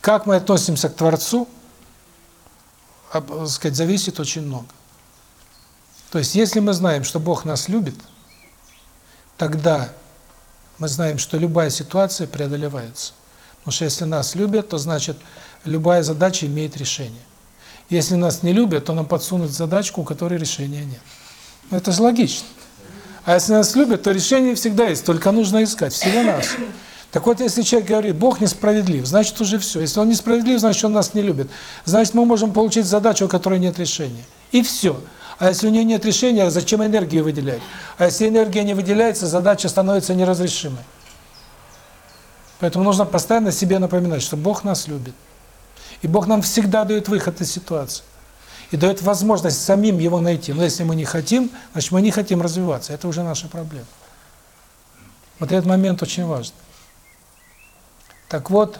как мы относимся к Творцу, сказать, зависит очень много. То есть, если мы знаем, что Бог нас любит, тогда мы знаем, что любая ситуация преодолевается. Потому что если нас любят, то значит, любая задача имеет решение. Если нас не любят, то нам подсунут задачку, у которой решения нет. Ну, это же логично. А если нас любят, то решение всегда есть, только нужно искать, всего нас. Так вот, если человек говорит, Бог несправедлив, значит уже все. Если он несправедлив, значит он нас не любит. Значит, мы можем получить задачу, у которой нет решения. И все. А если у нее нет решения, зачем энергию выделять? А если энергия не выделяется, задача становится неразрешимой. Поэтому нужно постоянно себе напоминать, что Бог нас любит. И Бог нам всегда дает выход из ситуации. И дает возможность самим его найти. Но если мы не хотим, значит мы не хотим развиваться. Это уже наша проблема. Вот этот момент очень важный. Так вот,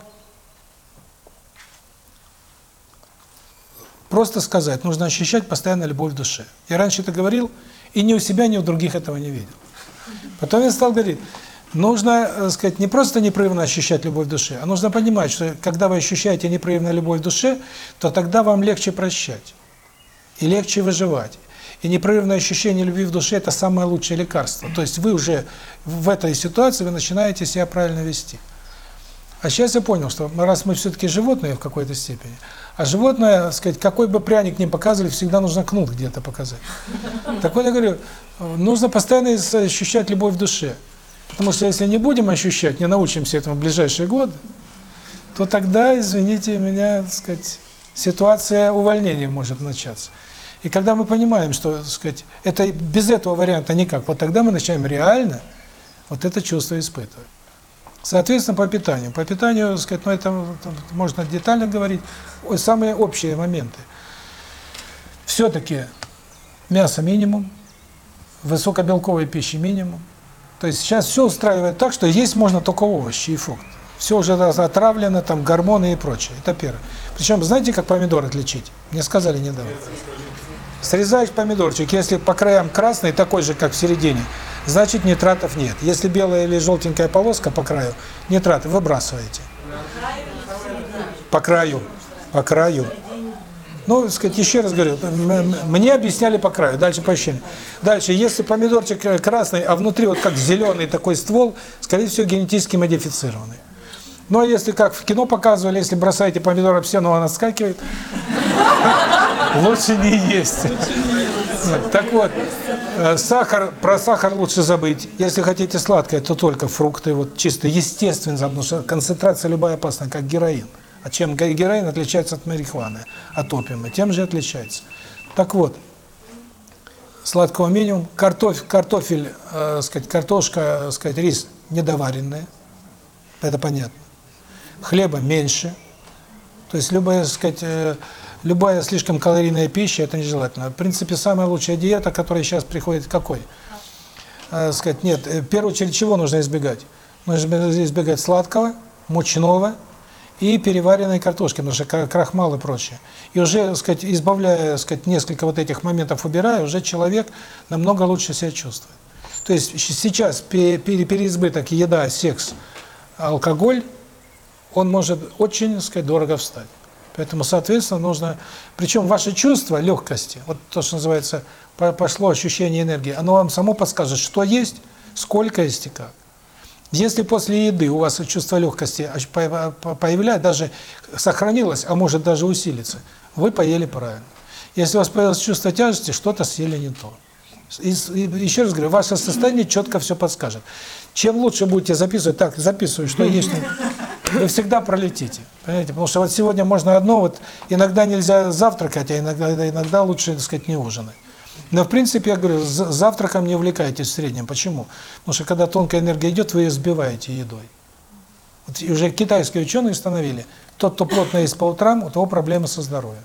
Просто сказать, нужно ощущать постоянно любовь в душе. Я раньше это говорил, и ни у себя, ни у других этого не видел. Потом я стал говорить, нужно, так сказать, не просто непрерывно ощущать любовь в душе, а нужно понимать, что когда вы ощущаете непрерывную любовь в душе, то тогда вам легче прощать и легче выживать. И непрерывное ощущение любви в душе – это самое лучшее лекарство. То есть вы уже в этой ситуации вы начинаете себя правильно вести. А сейчас я понял, что раз мы все-таки животные в какой-то степени, а животное, так сказать, какой бы пряник ни показывали, всегда нужно кнут где-то показать. Так вот я говорю, нужно постоянно ощущать любовь в душе. Потому что если не будем ощущать, не научимся этому в ближайшие годы, то тогда, извините меня, так сказать, ситуация увольнения может начаться. И когда мы понимаем, что, так сказать, это без этого варианта никак, вот тогда мы начинаем реально вот это чувство испытывать. Соответственно, по питанию. По питанию, сказать, ну это можно детально говорить, самые общие моменты. Все-таки мясо минимум, высокобелковой пищи минимум. То есть сейчас все устраивает так, что есть можно только овощи и фрукты. Все уже отравлено, там гормоны и прочее. Это первое. Причем, знаете, как помидор отличить? Мне сказали недавно. Срезаешь помидорчик, если по краям красный, такой же, как в середине, значит нитратов нет. Если белая или желтенькая полоска по краю, нитраты выбрасываете. По краю. По краю. Ну, сказать, еще раз говорю, мне объясняли по краю, дальше по. Дальше, если помидорчик красный, а внутри вот как зеленый такой ствол, скорее всего, генетически модифицированный. Ну, а если, как в кино показывали, если бросаете помидор об стену, он отскакивает, лучше не есть. Так вот, сахар, про сахар лучше забыть. Если хотите сладкое, то только фрукты, вот чисто естественно, потому что концентрация любая опасна, как героин. А чем героин отличается от марихуаны, от опиума? Тем же отличается. Так вот, сладкого минимум, картофель, картофель э, сказать, картошка, сказать, рис недоваренные, это понятно. Хлеба меньше. То есть любая, сказать, э, любая слишком калорийная пища это нежелательно. В принципе, самая лучшая диета, которая сейчас приходит, какой? Э, сказать, нет, в первую очередь чего нужно избегать? Нужно избегать сладкого, мучного и переваренной картошки, потому что крахмал и прочее. И уже, сказать, избавляя, сказать, несколько вот этих моментов убирая, уже человек намного лучше себя чувствует. То есть сейчас переизбыток еда, секс, алкоголь, он может очень, так сказать, дорого встать. Поэтому, соответственно, нужно... Причем ваше чувство легкости, вот то, что называется, пошло ощущение энергии, оно вам само подскажет, что есть, сколько есть и как. Если после еды у вас чувство легкости появляется, даже сохранилось, а может даже усилиться, вы поели правильно. Если у вас появилось чувство тяжести, что-то съели не то. И, и, еще раз говорю, ваше состояние четко все подскажет. Чем лучше будете записывать, так, записываю, что есть, вы всегда пролетите. Понимаете? Потому что вот сегодня можно одно, вот иногда нельзя завтракать, а иногда, иногда лучше, так сказать, не ужинать. Но в принципе, я говорю, завтраком не увлекайтесь в среднем. Почему? Потому что когда тонкая энергия идет, вы ее сбиваете едой. Вот уже китайские ученые установили, тот, кто плотно ест по утрам, у того проблемы со здоровьем.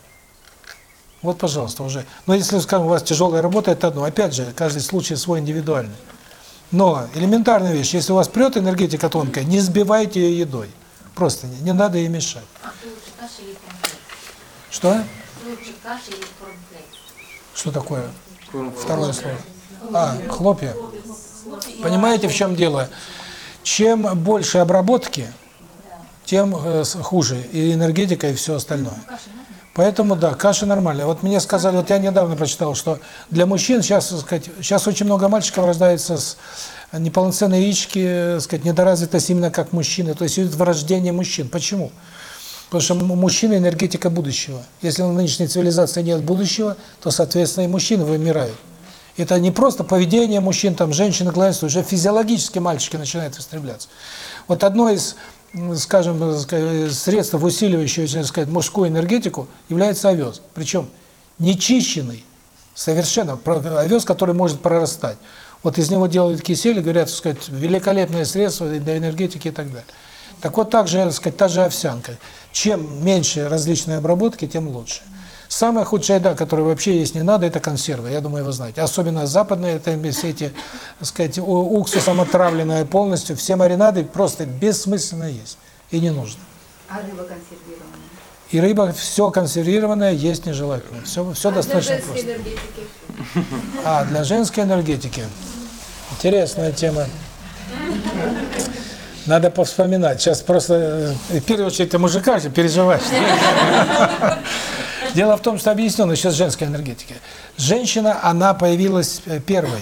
Вот, пожалуйста, уже. Но если, скажем, у вас тяжелая работа, это одно. Опять же, каждый случай свой индивидуальный. Но элементарная вещь, если у вас прет энергетика тонкая, не сбивайте ее едой. Просто не, не надо ей мешать. Что? Что такое? Второе слово. А, хлопья. Понимаете, в чем дело? Чем больше обработки, тем э, хуже и энергетика, и все остальное. Поэтому, да, каша нормальная. Вот мне сказали, вот я недавно прочитал, что для мужчин сейчас, сказать, сейчас очень много мальчиков рождается с неполноценной яички, сказать, недоразвитость именно как мужчины. То есть идет врождение мужчин. Почему? Потому что мужчина – энергетика будущего. Если в нынешней цивилизации нет будущего, то, соответственно, и мужчины вымирают. Это не просто поведение мужчин, там, женщины главенствуют, уже физиологически мальчики начинают истребляться. Вот одно из, скажем, средств, усиливающих, так сказать, мужскую энергетику, является овес. Причем нечищенный, совершенно, овес, который может прорастать. Вот из него делают кисель, говорят, так сказать, великолепное средство для энергетики и так далее. Так вот, так же, так сказать, та же овсянка. Чем меньше различные обработки, тем лучше. Самая худшая еда, которая вообще есть не надо, это консервы. Я думаю, вы знаете. Особенно западные, это все эти, так сказать, уксусом отравленные полностью. Все маринады просто бессмысленно есть. И не нужно. А рыба консервированная? И рыба, все консервированное, есть нежелательно. Все, все достаточно просто. энергетики. А, для женской энергетики. Интересная тема. Надо повспоминать. Сейчас просто, э, в первую очередь, ты мужика же переживаешь. Дело в том, что объяснено еще с женской энергетики. Женщина, она появилась э, первой.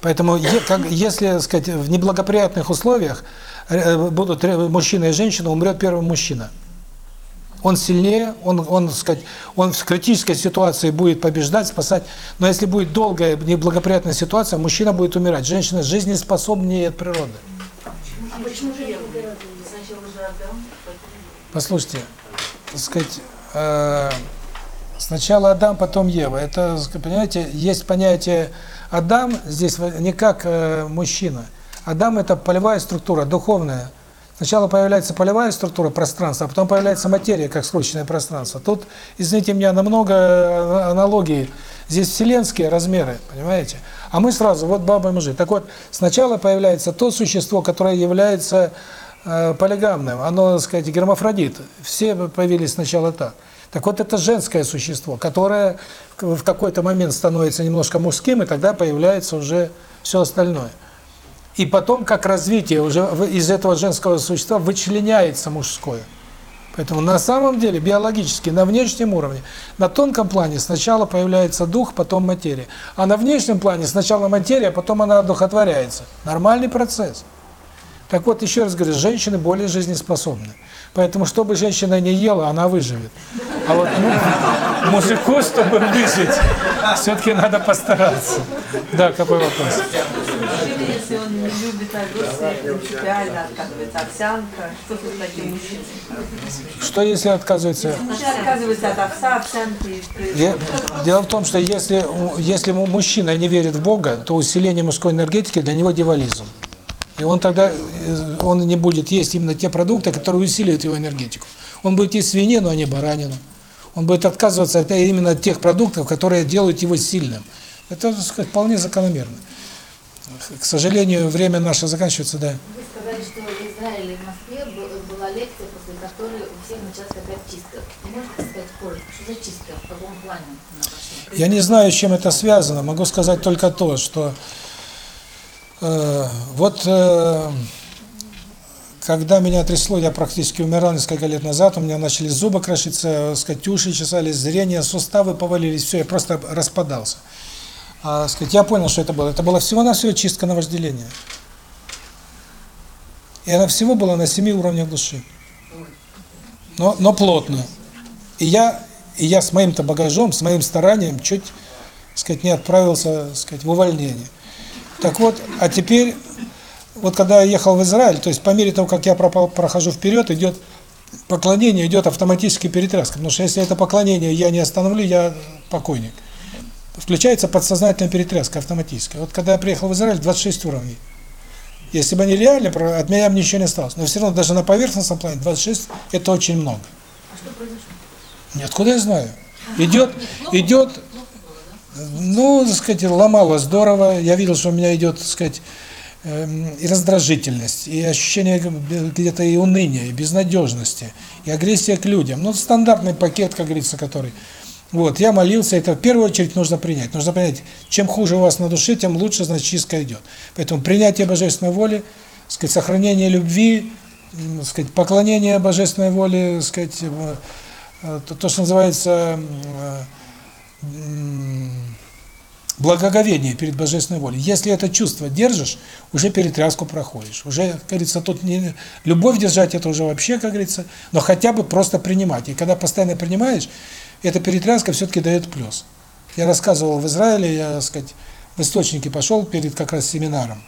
Поэтому, если, так сказать, в неблагоприятных условиях э, будут мужчина и женщина, умрет первый мужчина. Он сильнее, он, он, сказать, он в критической ситуации будет побеждать, спасать. Но если будет долгая неблагоприятная ситуация, мужчина будет умирать. Женщина жизнеспособнее от природы. А почему же я Послушайте, так сказать, э, сначала Адам, потом Ева. Это, понимаете, есть понятие Адам здесь не как э, мужчина. Адам – это полевая структура, духовная. Сначала появляется полевая структура пространства, а потом появляется материя, как скрученное пространство. Тут, извините меня, намного э, аналогий. Здесь вселенские размеры, понимаете? А мы сразу, вот баба и мужик. Так вот, сначала появляется то существо, которое является полигамным. Оно, так сказать, гермафродит. Все появились сначала так. Так вот, это женское существо, которое в какой-то момент становится немножко мужским, и тогда появляется уже все остальное. И потом, как развитие, уже из этого женского существа вычленяется мужское. Поэтому на самом деле, биологически, на внешнем уровне, на тонком плане сначала появляется дух, потом материя. А на внешнем плане сначала материя, потом она одухотворяется. Нормальный процесс. Так вот, еще раз говорю, женщины более жизнеспособны. Поэтому, чтобы женщина не ела, она выживет. А вот ну, мужику, чтобы выжить, все-таки надо постараться. Да, какой вопрос? Если он не любит огурцы, принципиально отказывается овсянка, что тут таким мужчиной? Что если отказывается? Мужчина отказывается от овса, овсянки. Де- Дело в том, что если если му- мужчина не верит в Бога, то усиление мужской энергетики для него дьяволизм. И он тогда э, он не будет есть именно те продукты, которые усиливают его энергетику. Он будет есть свинину, а не баранину. Он будет отказываться от именно от тех продуктов, которые делают его сильным. Это, так сказать, вполне закономерно. К сожалению, время наше заканчивается, да. Вы сказали, что в Израиле и в Москве была лекция, после которой у всех началась какая-то чистка. Можете сказать коротко, что за чистка, в каком плане? Я не знаю, с чем это связано. Могу сказать только то, что вот э, когда меня трясло, я практически умирал несколько лет назад, у меня начали зубы крошиться, уши чесались, зрение, суставы повалились, все, я просто распадался. А, сказать, я понял, что это было. Это была всего-навсего чистка на вожделение. И она всего была на семи уровнях души. Но, но плотно. И я, и я с моим-то багажом, с моим старанием чуть, сказать, не отправился, сказать, в увольнение. Так вот, а теперь, вот когда я ехал в Израиль, то есть по мере того, как я пропал, прохожу вперед, идет поклонение, идет автоматически перетряска. Потому что если это поклонение я не остановлю, я покойник. Включается подсознательная перетряска автоматически. Вот когда я приехал в Израиль, 26 уровней. Если бы они реально, от меня бы ничего не осталось. Но все равно даже на поверхностном плане 26 – это очень много. Нет, откуда я знаю? Идет, идет, ну, так сказать, ломало здорово. Я видел, что у меня идет, так сказать, эм, и раздражительность, и ощущение где-то и уныния, и безнадежности, и агрессия к людям. Ну, стандартный пакет, как говорится, который... Вот, я молился, это в первую очередь нужно принять. Нужно понять, чем хуже у вас на душе, тем лучше, значит, чистка идет. Поэтому принятие божественной воли, сказать, сохранение любви, сказать, поклонение божественной воле, сказать, э, то, то, что называется э, благоговение перед божественной волей. Если это чувство держишь, уже перетряску проходишь. Уже, как говорится, тут не любовь держать это уже вообще, как говорится, но хотя бы просто принимать. И когда постоянно принимаешь, эта перетряска все-таки дает плюс. Я рассказывал в Израиле, я, так сказать, в источники пошел перед как раз семинаром.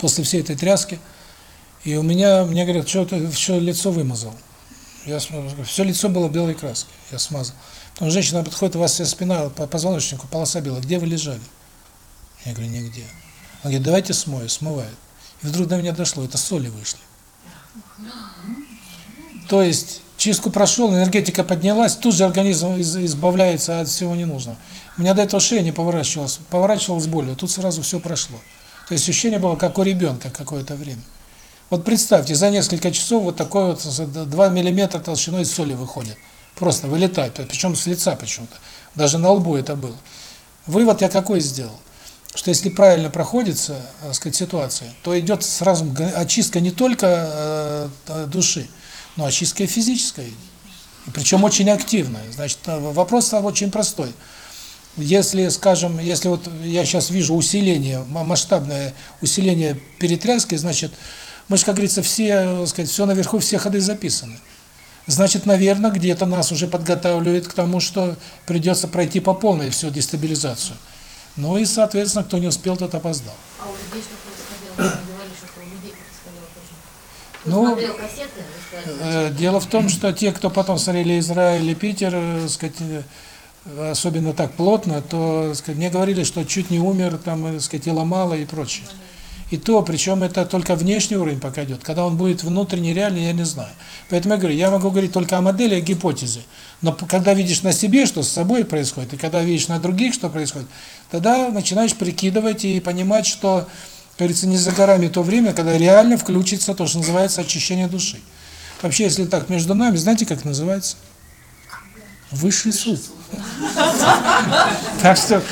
После всей этой тряски, и у меня, мне говорят, что ты что лицо вымазал. Я смотрю, все лицо было белой краской, я смазал. Потом женщина подходит, у вас вся спина по позвоночнику, полоса белая, где вы лежали? Я говорю, нигде. Она говорит, давайте смою, смывает. И вдруг до меня дошло, это соли вышли. То есть чистку прошел, энергетика поднялась, тут же организм из- избавляется от всего ненужного. У меня до этого шея не поворачивалась, поворачивалась болью, тут сразу все прошло. То есть ощущение было, как у ребенка какое-то время. Вот представьте, за несколько часов вот такой вот 2 миллиметра толщиной соли выходит. Просто вылетает, причем с лица почему-то. Даже на лбу это было. Вывод я какой сделал? Что если правильно проходится, так сказать, ситуация, то идет сразу очистка не только э, души, но очистка и физической. И причем очень активная. Значит, э, вопрос очень простой. Если, скажем, если вот я сейчас вижу усиление, ма- масштабное усиление перетряски, значит, мы же, как говорится, все, сказать, все наверху, все ходы записаны. Значит, наверное, где-то нас уже подготавливает к тому, что придется пройти по полной всю дестабилизацию. Ну и, соответственно, кто не успел, тот опоздал. А у людей что происходило? Говорили, что у людей происходило Ну, кассеты, Э, Дело в том, что те, кто потом смотрели Израиль и Питер, э, сказать, э, особенно так плотно, то сказать, мне говорили, что чуть не умер, там, э, сказать, и ломало и прочее. И то, причем это только внешний уровень пока идет. Когда он будет внутренний, реальный, я не знаю. Поэтому я говорю, я могу говорить только о модели, о гипотезе. Но когда видишь на себе, что с собой происходит, и когда видишь на других, что происходит, тогда начинаешь прикидывать и понимать, что, говорится, не за горами то время, когда реально включится то, что называется очищение души. Вообще, если так между нами, знаете, как называется? Высший суд. Так что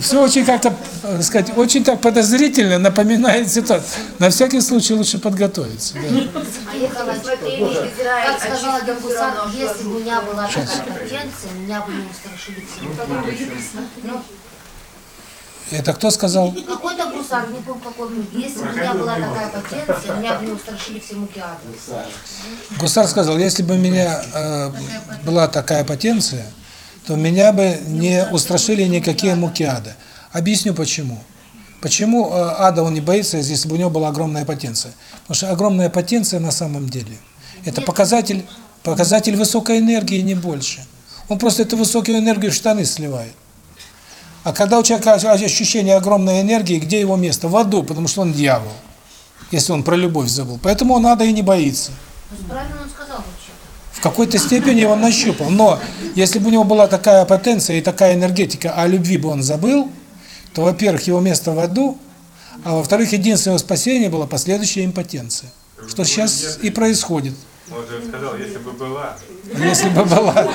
все очень как-то, так сказать, очень так подозрительно напоминает ситуацию. На всякий случай лучше подготовиться. да. А Израиль, как сказала всё Габусар, равно, если бы у меня была такая потенция, меня бы не устрашили все. Ну, Это кто сказал? какой-то гусар, не помню какой был. Если бы у меня была такая потенция, меня бы не устрашили все муки ада. Гусар сказал, если бы у меня э, была такая потенция, то меня бы не устрашили никакие муки ада. Объясню почему. Почему э, ада он не боится, если бы у него была огромная потенция? Потому что огромная потенция на самом деле это показатель показатель высокой энергии, не больше. Он просто эту высокую энергию в штаны сливает. А когда у человека ощущение огромной энергии, где его место? В аду, потому что он дьявол. Если он про любовь забыл. Поэтому он ада и не боится. Правильно он сказал. В какой-то степени он нащупал. Но если бы у него была такая потенция и такая энергетика, а о любви бы он забыл, то, во-первых, его место в аду, а во-вторых, единственное спасение было последующая импотенция. Что сейчас и происходит. Он же сказал, если бы была. Если бы была.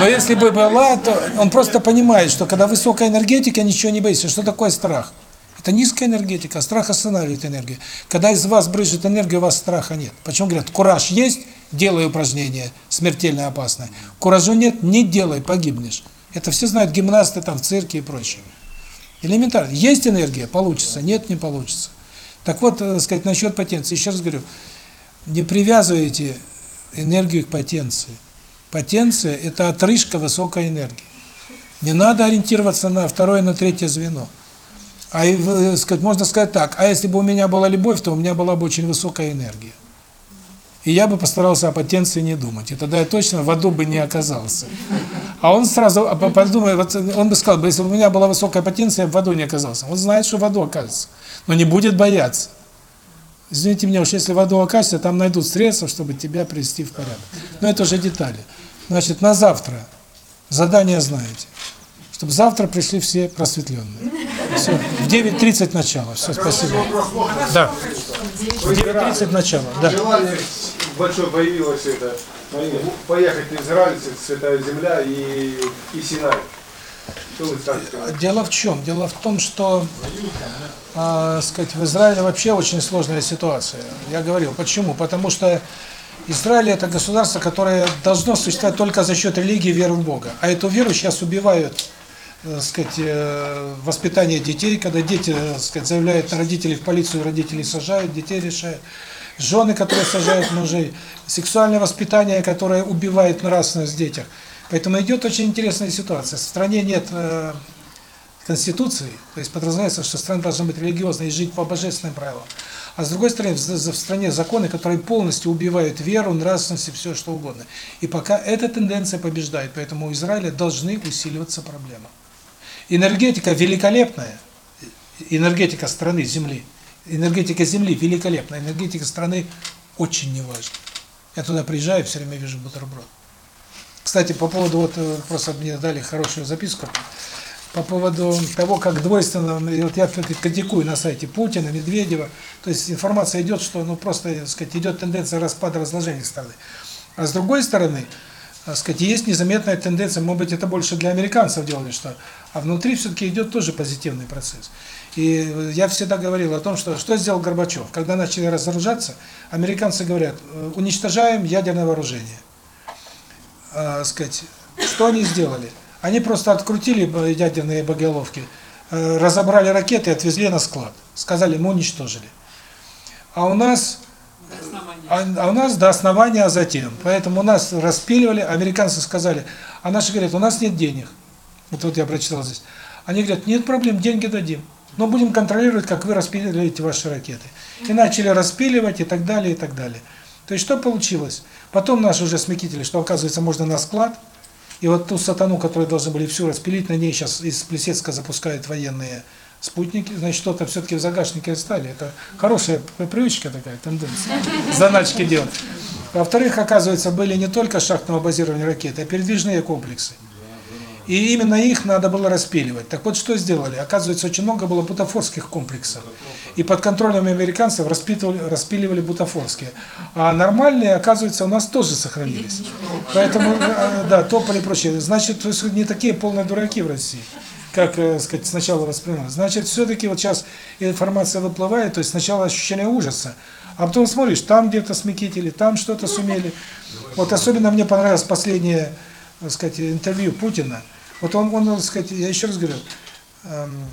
Но если бы была, то он просто понимает, что когда высокая энергетика, ничего не боится. Что такое страх? Это низкая энергетика, а страх останавливает энергию. Когда из вас брызжет энергия, у вас страха нет. Почему говорят, кураж есть, делай упражнение, смертельно опасное. Куражу нет, не делай, погибнешь. Это все знают гимнасты там в цирке и прочее. Элементарно. Есть энергия, получится, нет, не получится. Так вот, так сказать, насчет потенции. Еще раз говорю, не привязывайте энергию к потенции. Потенция – это отрыжка высокой энергии. Не надо ориентироваться на второе, на третье звено. А э, сказать, можно сказать так, а если бы у меня была любовь, то у меня была бы очень высокая энергия. И я бы постарался о потенции не думать. И тогда я точно в аду бы не оказался. А он сразу а, по- подумает, он бы сказал, если бы у меня была высокая потенция, я в аду не оказался. Он знает, что в аду окажется, но не будет бояться. Извините меня, уж если в аду окажется, там найдут средства, чтобы тебя привести в порядок. Но это уже детали. Значит, на завтра задание знаете. Чтобы завтра пришли все просветленные. Все, в 9.30 начало. Все, спасибо. Да. В 9.30 начало, да. Желание большое появилось это поехать в Израиль, Святая Земля и, и Синай. Скажете? Дело в чем? Дело в том, что э, сказать, в Израиле вообще очень сложная ситуация. Я говорил, почему? Потому что Израиль это государство, которое должно существовать только за счет религии веры в Бога. А эту веру сейчас убивают э, сказать, э, воспитание детей, когда дети, э, сказать, заявляют на родителей в полицию, родители сажают, детей решают. Жены, которые сажают мужей, сексуальное воспитание, которое убивает нравственность в детях. Поэтому идет очень интересная ситуация. В стране нет э, конституции, то есть подразумевается, что страна должна быть религиозной и жить по божественным правилам. А с другой стороны, в, в стране законы, которые полностью убивают веру, нравственность и все что угодно. И пока эта тенденция побеждает, поэтому у Израиля должны усиливаться проблемы. Энергетика великолепная, энергетика страны, земли, энергетика земли великолепная, энергетика страны очень неважна. Я туда приезжаю, все время вижу бутерброд. Кстати, по поводу, вот э, просто мне дали хорошую записку. по поводу того, как двойственно, вот я критикую на сайте Путина, Медведева, то есть информация идет, что ну просто, так сказать, идет тенденция распада, разложения страны. А с другой стороны, так сказать, есть незаметная тенденция, может быть, это больше для американцев делали, что, а внутри все-таки идет тоже позитивный процесс. И я всегда говорил о том, что что сделал Горбачев. Когда начали разоружаться, американцы говорят, «Э, уничтожаем ядерное вооружение. А, сказать, что они сделали? Они просто открутили ядерные боеголовки, э, разобрали ракеты и отвезли на склад. Сказали, мы уничтожили. А у нас а, а у нас до основания, а затем. Поэтому нас распиливали, американцы сказали, а наши говорят, у нас нет денег. Вот вот я прочитал здесь. Они говорят, нет проблем, деньги дадим. Но будем контролировать, как вы распиливаете ваши ракеты. И начали распиливать и так далее, и так далее. То есть что получилось? Потом наши уже смекители, что оказывается можно на склад, и вот ту сатану, которую должны были всю распилить, на ней сейчас из Плесецка запускают военные спутники, значит, что-то все-таки в загашнике оставили. Это хорошая привычка такая, тенденция. Заначки делать. Во-вторых, оказывается, были не только шахтного базирования ракеты, а передвижные комплексы. И именно их надо было распиливать. Так вот, что сделали? Оказывается, очень много было бутафорских комплексов. И под контролем американцев распитывали, распиливали бутафорские. А нормальные, оказывается, у нас тоже сохранились. Поэтому, э, да, тополи и прочее. Значит, не такие полные дураки в России как, э, сказать, сначала воспринималось. Значит, все-таки вот сейчас информация выплывает, то есть сначала ощущение ужаса, а потом смотришь, там где-то смекители, там что-то сумели. Вот особенно мне понравилось последнее, так сказать, интервью Путина. Вот он, он, так сказать, я еще раз говорю, эм,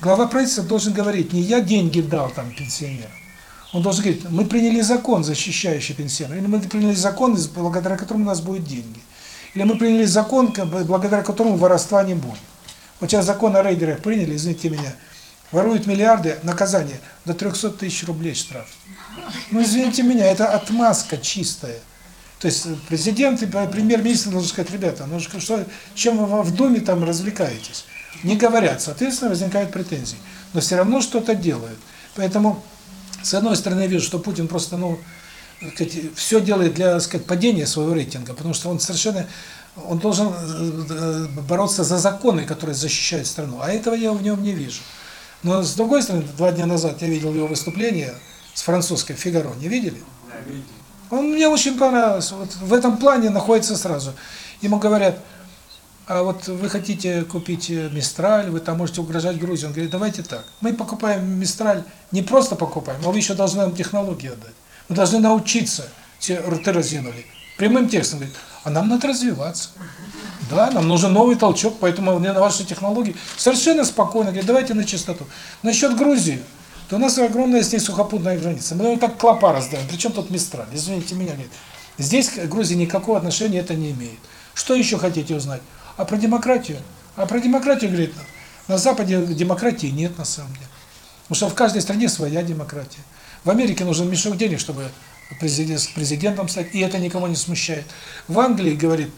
глава правительства должен говорить, не я деньги дал там пенсионерам, он должен говорить, мы приняли закон, защищающий пенсионеров, или мы приняли закон, благодаря которому у нас будут деньги. Или мы приняли закон, благодаря которому воровства не будет. Вот сейчас закон о рейдерах приняли, извините меня, воруют миллиарды, наказание до 300 тысяч рублей штраф. Ну, извините меня, это отмазка чистая. То есть президент и премьер-министр должен сказать, ребята, ну что, чем вы в доме там развлекаетесь? Не говорят, соответственно, возникают претензии. Но все равно что-то делают. Поэтому, с одной стороны, я вижу, что Путин просто, ну, сказать, все делает для сказать, падения своего рейтинга, потому что он совершенно он должен э, бороться за законы, которые защищают страну, а этого я в нем не вижу. Но с другой стороны, два дня назад я видел его выступление с французской «Фигаро». Не видели? Он мне очень понравился. Вот в этом плане находится сразу. Ему говорят, а вот вы хотите купить Мистраль, вы там можете угрожать Грузии. Он говорит, давайте так, мы покупаем Мистраль, не просто покупаем, а вы еще должны нам технологии отдать. Мы должны научиться, все рты разъянули. Прямым текстом говорит, а нам надо развиваться. Да, нам нужен новый толчок, поэтому на ваши технологии совершенно спокойно говорит, давайте на чистоту. Насчет Грузии, то у нас огромная здесь сухопутная граница. Мы так клопа раздаем, причем тут Мистраль, извините меня, говорит. Здесь к Грузии никакого отношения это не имеет. Что еще хотите узнать? А про демократию? А про демократию, говорит, на Западе демократии нет на самом деле. Потому что в каждой стране своя демократия. В Америке нужен мешок денег, чтобы президент, президентом стать, и это никого не смущает. В Англии, говорит,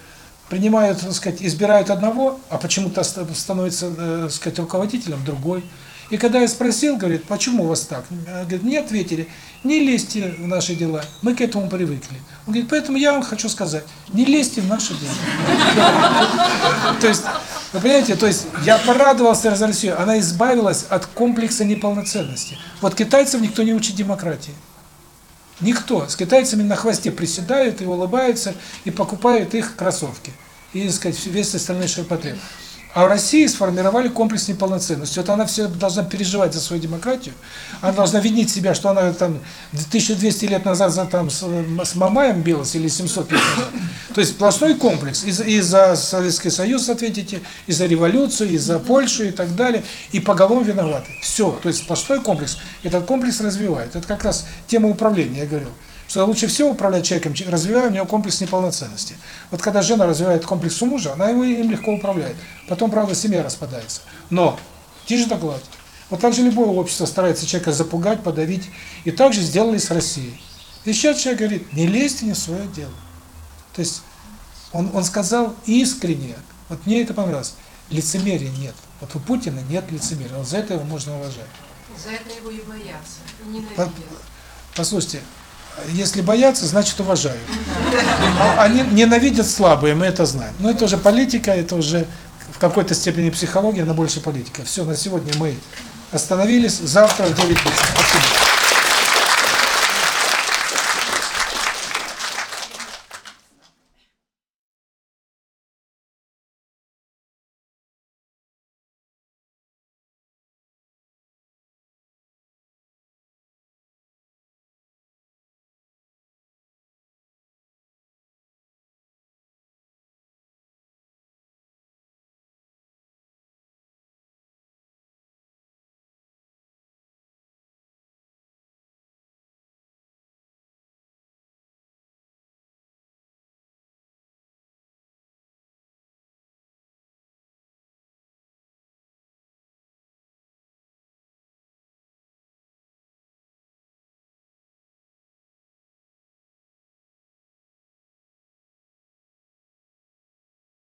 принимают, так сказать, избирают одного, а почему-то становится, э, так сказать, руководителем другой. И когда я спросил, говорит, почему у вас так? Говорит, мне ответили, не лезьте в наши дела, мы к этому привыкли. Он говорит, поэтому я вам хочу сказать, не лезьте в наши дела. То есть, вы понимаете, то есть я порадовался за Россию, она избавилась от комплекса неполноценности. Вот китайцев никто не учит демократии. Никто. С китайцами на хвосте приседают и улыбаются, и покупают их кроссовки. И, так сказать, весь остальной ширпотреб. А в России сформировали комплекс неполноценности. Вот она все должна переживать за свою демократию, она должна винить себя, что она там 1200 лет назад за, там, с, с Мамаем билась или 700 лет назад. То есть сплошной комплекс. И, и за Советский Союз ответите, и за революцию, и за Польшу и так далее. И по головам виноваты. Все. То есть сплошной комплекс. Этот комплекс развивает. Это как раз тема управления, я говорил что лучше всего управлять человеком, развивая у него комплекс неполноценности. Вот когда жена развивает комплекс у мужа, она его им легко управляет. Потом, правда, семья распадается. Но тише да гладь. Вот так же любое общество старается человека запугать, подавить. И так же сделали с Россией. И сейчас человек говорит, не лезьте не в свое дело. То есть он, он сказал искренне, вот мне это понравилось, лицемерия нет. Вот у Путина нет лицемерия, вот за это его можно уважать. За это его и боятся, и ненавидят. Послушайте, если боятся, значит уважают. Они ненавидят слабые, мы это знаем. Но это уже политика, это уже какой-то степени психология, но больше политика. Все, на сегодня мы остановились. Завтра в 9 вечера.